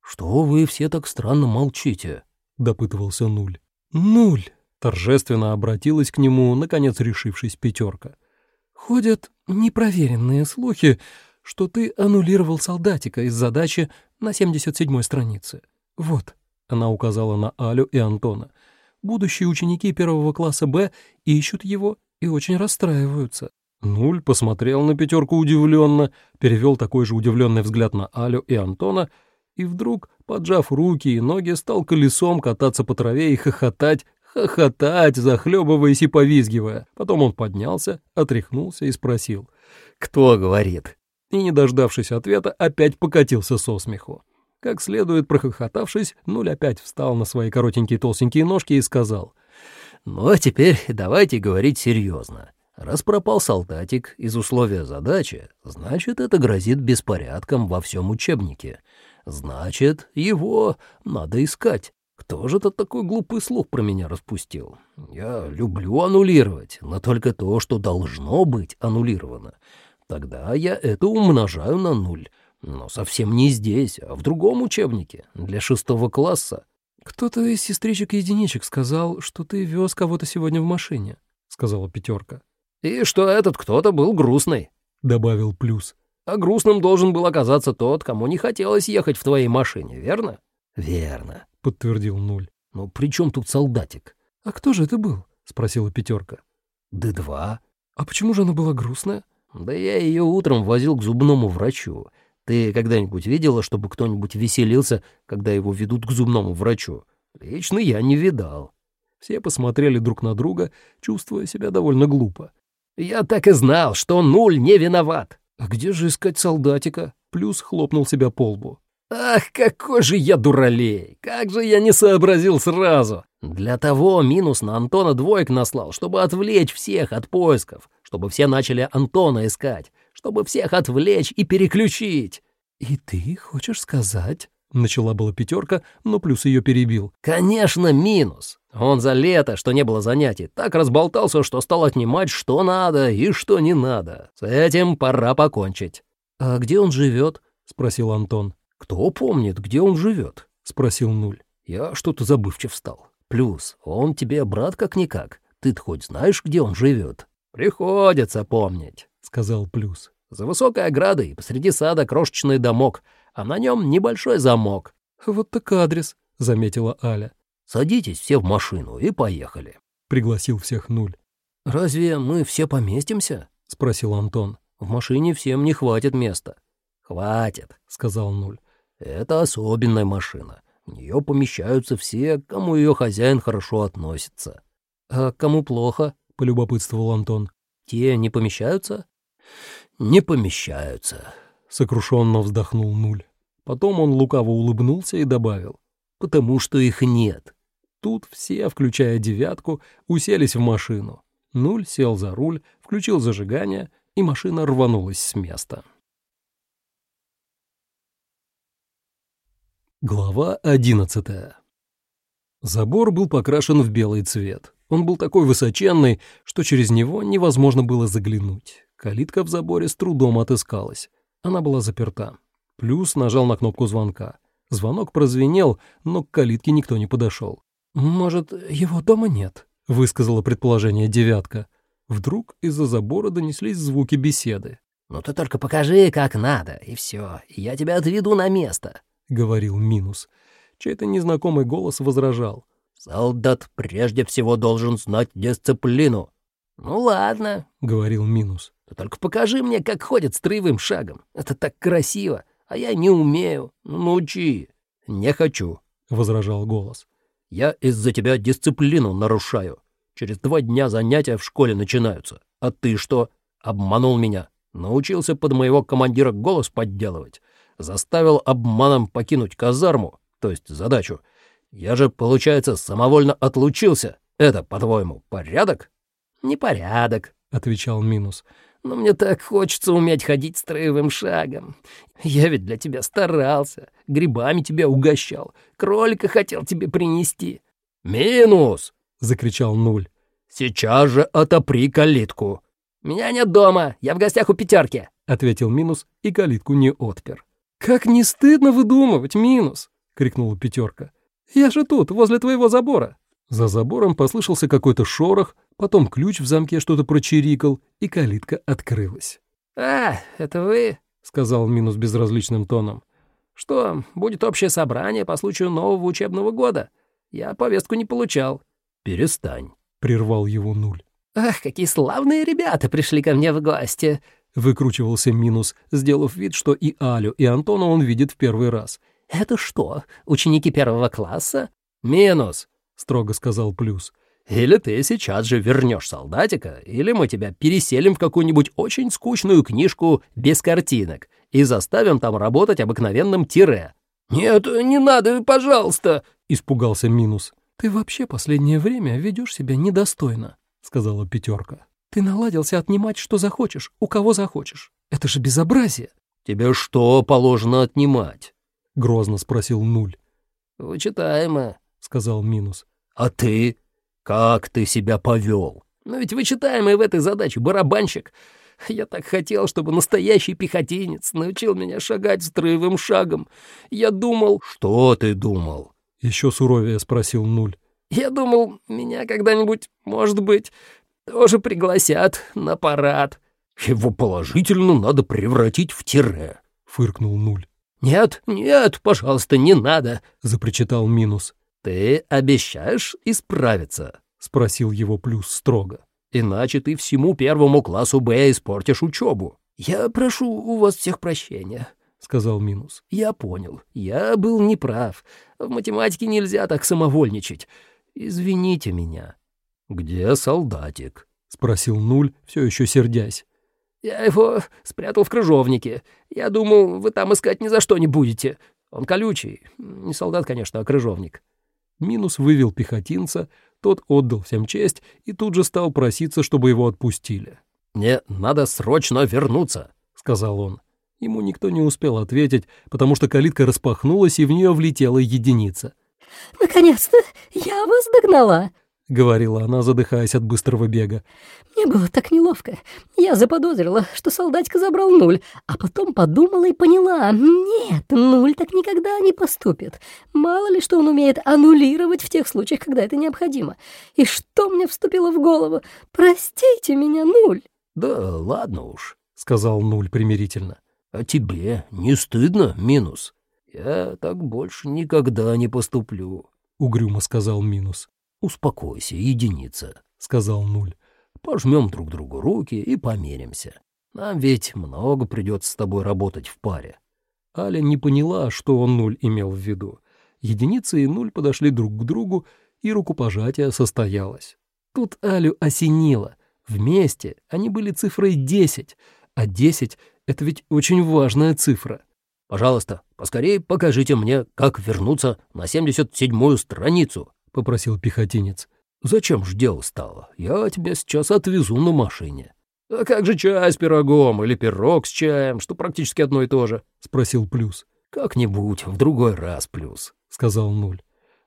«Что вы все так странно молчите?» — допытывался нуль. «Нуль!» — торжественно обратилась к нему, наконец решившись пятерка. «Ходят непроверенные слухи, что ты аннулировал солдатика из задачи на 77-й странице. Вот, она указала на Алю и Антона. Будущие ученики первого класса Б ищут его и очень расстраиваются. Нуль посмотрел на пятерку удивленно, перевел такой же удивленный взгляд на Алю и Антона и вдруг, поджав руки и ноги, стал колесом кататься по траве и хохотать, хохотать, захлебываясь и повизгивая. Потом он поднялся, отряхнулся и спросил. «Кто говорит?» И, не дождавшись ответа, опять покатился со смеху. Как следует прохохотавшись, Нуль опять встал на свои коротенькие толстенькие ножки и сказал, «Ну а теперь давайте говорить серьезно. Раз пропал солдатик из условия задачи, значит, это грозит беспорядком во всем учебнике. Значит, его надо искать. Кто же это такой глупый слух про меня распустил? Я люблю аннулировать, но только то, что должно быть аннулировано. Тогда я это умножаю на нуль. Но совсем не здесь, а в другом учебнике, для шестого класса. «Кто-то из сестричек-единичек сказал, что ты вез кого-то сегодня в машине», — сказала пятерка. «И что этот кто-то был грустный», — добавил Плюс. «А грустным должен был оказаться тот, кому не хотелось ехать в твоей машине, верно?» «Верно», — подтвердил Нуль. «Но при чем тут солдатик?» «А кто же это был?» — спросила пятерка. «Д-2». «А почему же она была грустная?» Да я ее утром возил к зубному врачу. Ты когда-нибудь видела, чтобы кто-нибудь веселился, когда его ведут к зубному врачу? Лично я не видал. Все посмотрели друг на друга, чувствуя себя довольно глупо. Я так и знал, что нуль не виноват. А где же искать солдатика? Плюс хлопнул себя по лбу. Ах, какой же я дуралей! Как же я не сообразил сразу! Для того минус на Антона двоек наслал, чтобы отвлечь всех от поисков чтобы все начали Антона искать, чтобы всех отвлечь и переключить. «И ты хочешь сказать?» — начала была пятерка, но плюс ее перебил. «Конечно, минус. Он за лето, что не было занятий, так разболтался, что стал отнимать, что надо и что не надо. С этим пора покончить». «А где он живет?» — спросил Антон. «Кто помнит, где он живет?» — спросил Нуль. «Я что-то забывчив стал. Плюс, он тебе брат как-никак. Ты-то хоть знаешь, где он живет?» «Приходится помнить», — сказал Плюс. «За высокой оградой посреди сада крошечный домок, а на нем небольшой замок». «Вот так адрес», — заметила Аля. «Садитесь все в машину и поехали», — пригласил всех Нуль. «Разве мы все поместимся?» — спросил Антон. «В машине всем не хватит места». «Хватит», — сказал Нуль. «Это особенная машина. В нее помещаются все, кому ее хозяин хорошо относится». «А кому плохо?» — полюбопытствовал Антон. «Те не помещаются?» «Не помещаются», — сокрушенно вздохнул Нуль. Потом он лукаво улыбнулся и добавил. «Потому что их нет». Тут все, включая девятку, уселись в машину. Нуль сел за руль, включил зажигание, и машина рванулась с места. Глава одиннадцатая. Забор был покрашен в белый цвет. Он был такой высоченный, что через него невозможно было заглянуть. Калитка в заборе с трудом отыскалась. Она была заперта. Плюс нажал на кнопку звонка. Звонок прозвенел, но к калитке никто не подошел. «Может, его дома нет?» — высказала предположение девятка. Вдруг из-за забора донеслись звуки беседы. «Ну ты только покажи, как надо, и все, я тебя отведу на место», — говорил Минус. Чей-то незнакомый голос возражал. Солдат прежде всего должен знать дисциплину. «Ну ладно», — говорил Минус. «Ты только покажи мне, как ходят строевым шагом. Это так красиво, а я не умею. Ну, научи». «Не хочу», — возражал голос. «Я из-за тебя дисциплину нарушаю. Через два дня занятия в школе начинаются. А ты что? Обманул меня. Научился под моего командира голос подделывать. Заставил обманом покинуть казарму, то есть задачу. Я же, получается, самовольно отлучился. Это, по-твоему, порядок? Непорядок, отвечал Минус. Но мне так хочется уметь ходить строевым шагом. Я ведь для тебя старался, грибами тебя угощал, кролика хотел тебе принести. Минус! закричал Нуль. Сейчас же отопри калитку. Меня нет дома, я в гостях у пятерки, ответил Минус и калитку не отпер. Как не стыдно выдумывать, Минус, крикнула пятерка. «Я же тут, возле твоего забора». За забором послышался какой-то шорох, потом ключ в замке что-то прочирикал, и калитка открылась. «А, это вы?» — сказал Минус безразличным тоном. «Что, будет общее собрание по случаю нового учебного года? Я повестку не получал». «Перестань», — прервал его Нуль. «Ах, какие славные ребята пришли ко мне в гости!» — выкручивался Минус, сделав вид, что и Алю, и Антона он видит в первый раз — «Это что, ученики первого класса?» «Минус», — строго сказал Плюс. «Или ты сейчас же вернешь солдатика, или мы тебя переселим в какую-нибудь очень скучную книжку без картинок и заставим там работать обыкновенным тире». «Нет, не надо, пожалуйста», — испугался Минус. «Ты вообще последнее время ведешь себя недостойно», — сказала Пятерка. «Ты наладился отнимать, что захочешь, у кого захочешь. Это же безобразие». «Тебе что положено отнимать?» — грозно спросил Нуль. «Вычитаемо», — сказал Минус. «А ты? Как ты себя повел?» «Ну ведь вычитаемый в этой задаче барабанщик. Я так хотел, чтобы настоящий пехотинец научил меня шагать строевым шагом. Я думал...» «Что ты думал?» — еще суровее спросил Нуль. «Я думал, меня когда-нибудь, может быть, тоже пригласят на парад». «Его положительно надо превратить в тире», — фыркнул Нуль. «Нет, нет, пожалуйста, не надо», — запричитал Минус. «Ты обещаешь исправиться?» — спросил его Плюс строго. «Иначе ты всему первому классу Б испортишь учебу». «Я прошу у вас всех прощения», — сказал Минус. «Я понял. Я был неправ. В математике нельзя так самовольничать. Извините меня». «Где солдатик?» — спросил Нуль, все еще сердясь. «Я его спрятал в крыжовнике. Я думал, вы там искать ни за что не будете. Он колючий. Не солдат, конечно, а крыжовник». Минус вывел пехотинца, тот отдал всем честь и тут же стал проситься, чтобы его отпустили. «Мне надо срочно вернуться», — сказал он. Ему никто не успел ответить, потому что калитка распахнулась, и в нее влетела единица. «Наконец-то я вас догнала!» — говорила она, задыхаясь от быстрого бега. «Мне было так неловко. Я заподозрила, что солдатика забрал нуль, а потом подумала и поняла. Нет, нуль так никогда не поступит. Мало ли, что он умеет аннулировать в тех случаях, когда это необходимо. И что мне вступило в голову? Простите меня, нуль!» «Да ладно уж», — сказал нуль примирительно. «А тебе не стыдно, минус?» «Я так больше никогда не поступлю», — угрюмо сказал минус. «Успокойся, единица», — сказал Нуль. «Пожмем друг другу руки и помиримся. Нам ведь много придется с тобой работать в паре». Аля не поняла, что он Нуль имел в виду. Единица и Нуль подошли друг к другу, и рукопожатие состоялось. Тут Алю осенило. Вместе они были цифрой 10, а 10 — это ведь очень важная цифра. «Пожалуйста, поскорее покажите мне, как вернуться на 77-ю страницу», попросил пехотинец. «Зачем ж дело стало? Я тебя сейчас отвезу на машине». «А как же чай с пирогом или пирог с чаем, что практически одно и то же?» — спросил Плюс. «Как-нибудь в другой раз, Плюс», — сказал Нуль.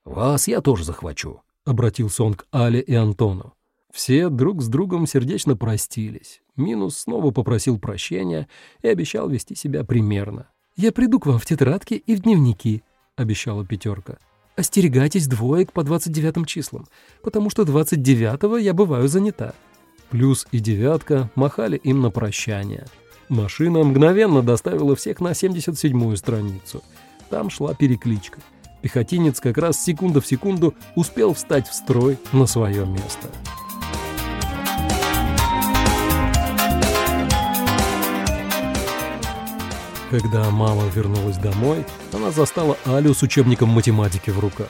«Вас я тоже захвачу», — обратился он к Але и Антону. Все друг с другом сердечно простились. Минус снова попросил прощения и обещал вести себя примерно. «Я приду к вам в тетрадке и в дневники», — обещала пятерка. Остерегайтесь двоек по 29 числам, потому что 29-го я бываю занята». Плюс и девятка махали им на прощание. Машина мгновенно доставила всех на 77-ю страницу. Там шла перекличка. Пехотинец как раз секунда в секунду успел встать в строй на свое место. Когда мама вернулась домой, она застала Алю с учебником математики в руках.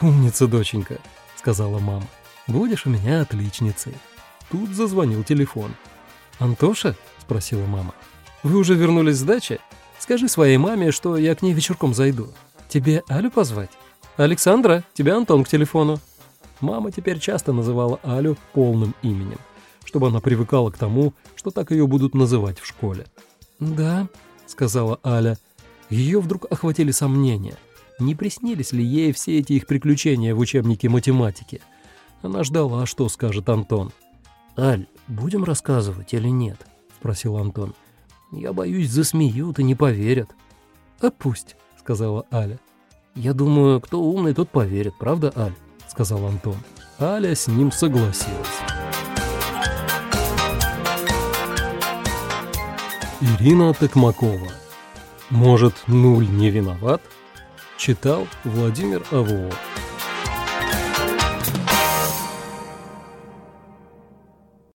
«Умница, доченька», — сказала мама. «Будешь у меня отличницей». Тут зазвонил телефон. «Антоша?» — спросила мама. «Вы уже вернулись с дачи? Скажи своей маме, что я к ней вечерком зайду. Тебе Алю позвать? Александра, тебя Антон к телефону». Мама теперь часто называла Алю полным именем, чтобы она привыкала к тому, что так ее будут называть в школе. «Да», — сказала Аля. Ее вдруг охватили сомнения. Не приснились ли ей все эти их приключения в учебнике математики? Она ждала, что скажет Антон. «Аль, будем рассказывать или нет?» — спросил Антон. «Я боюсь, засмеют и не поверят». «А пусть», — сказала Аля. «Я думаю, кто умный, тот поверит, правда, Аль?» — сказал Антон. Аля с ним согласилась. Ирина Токмакова. Может, нуль не виноват? Читал Владимир Авуов.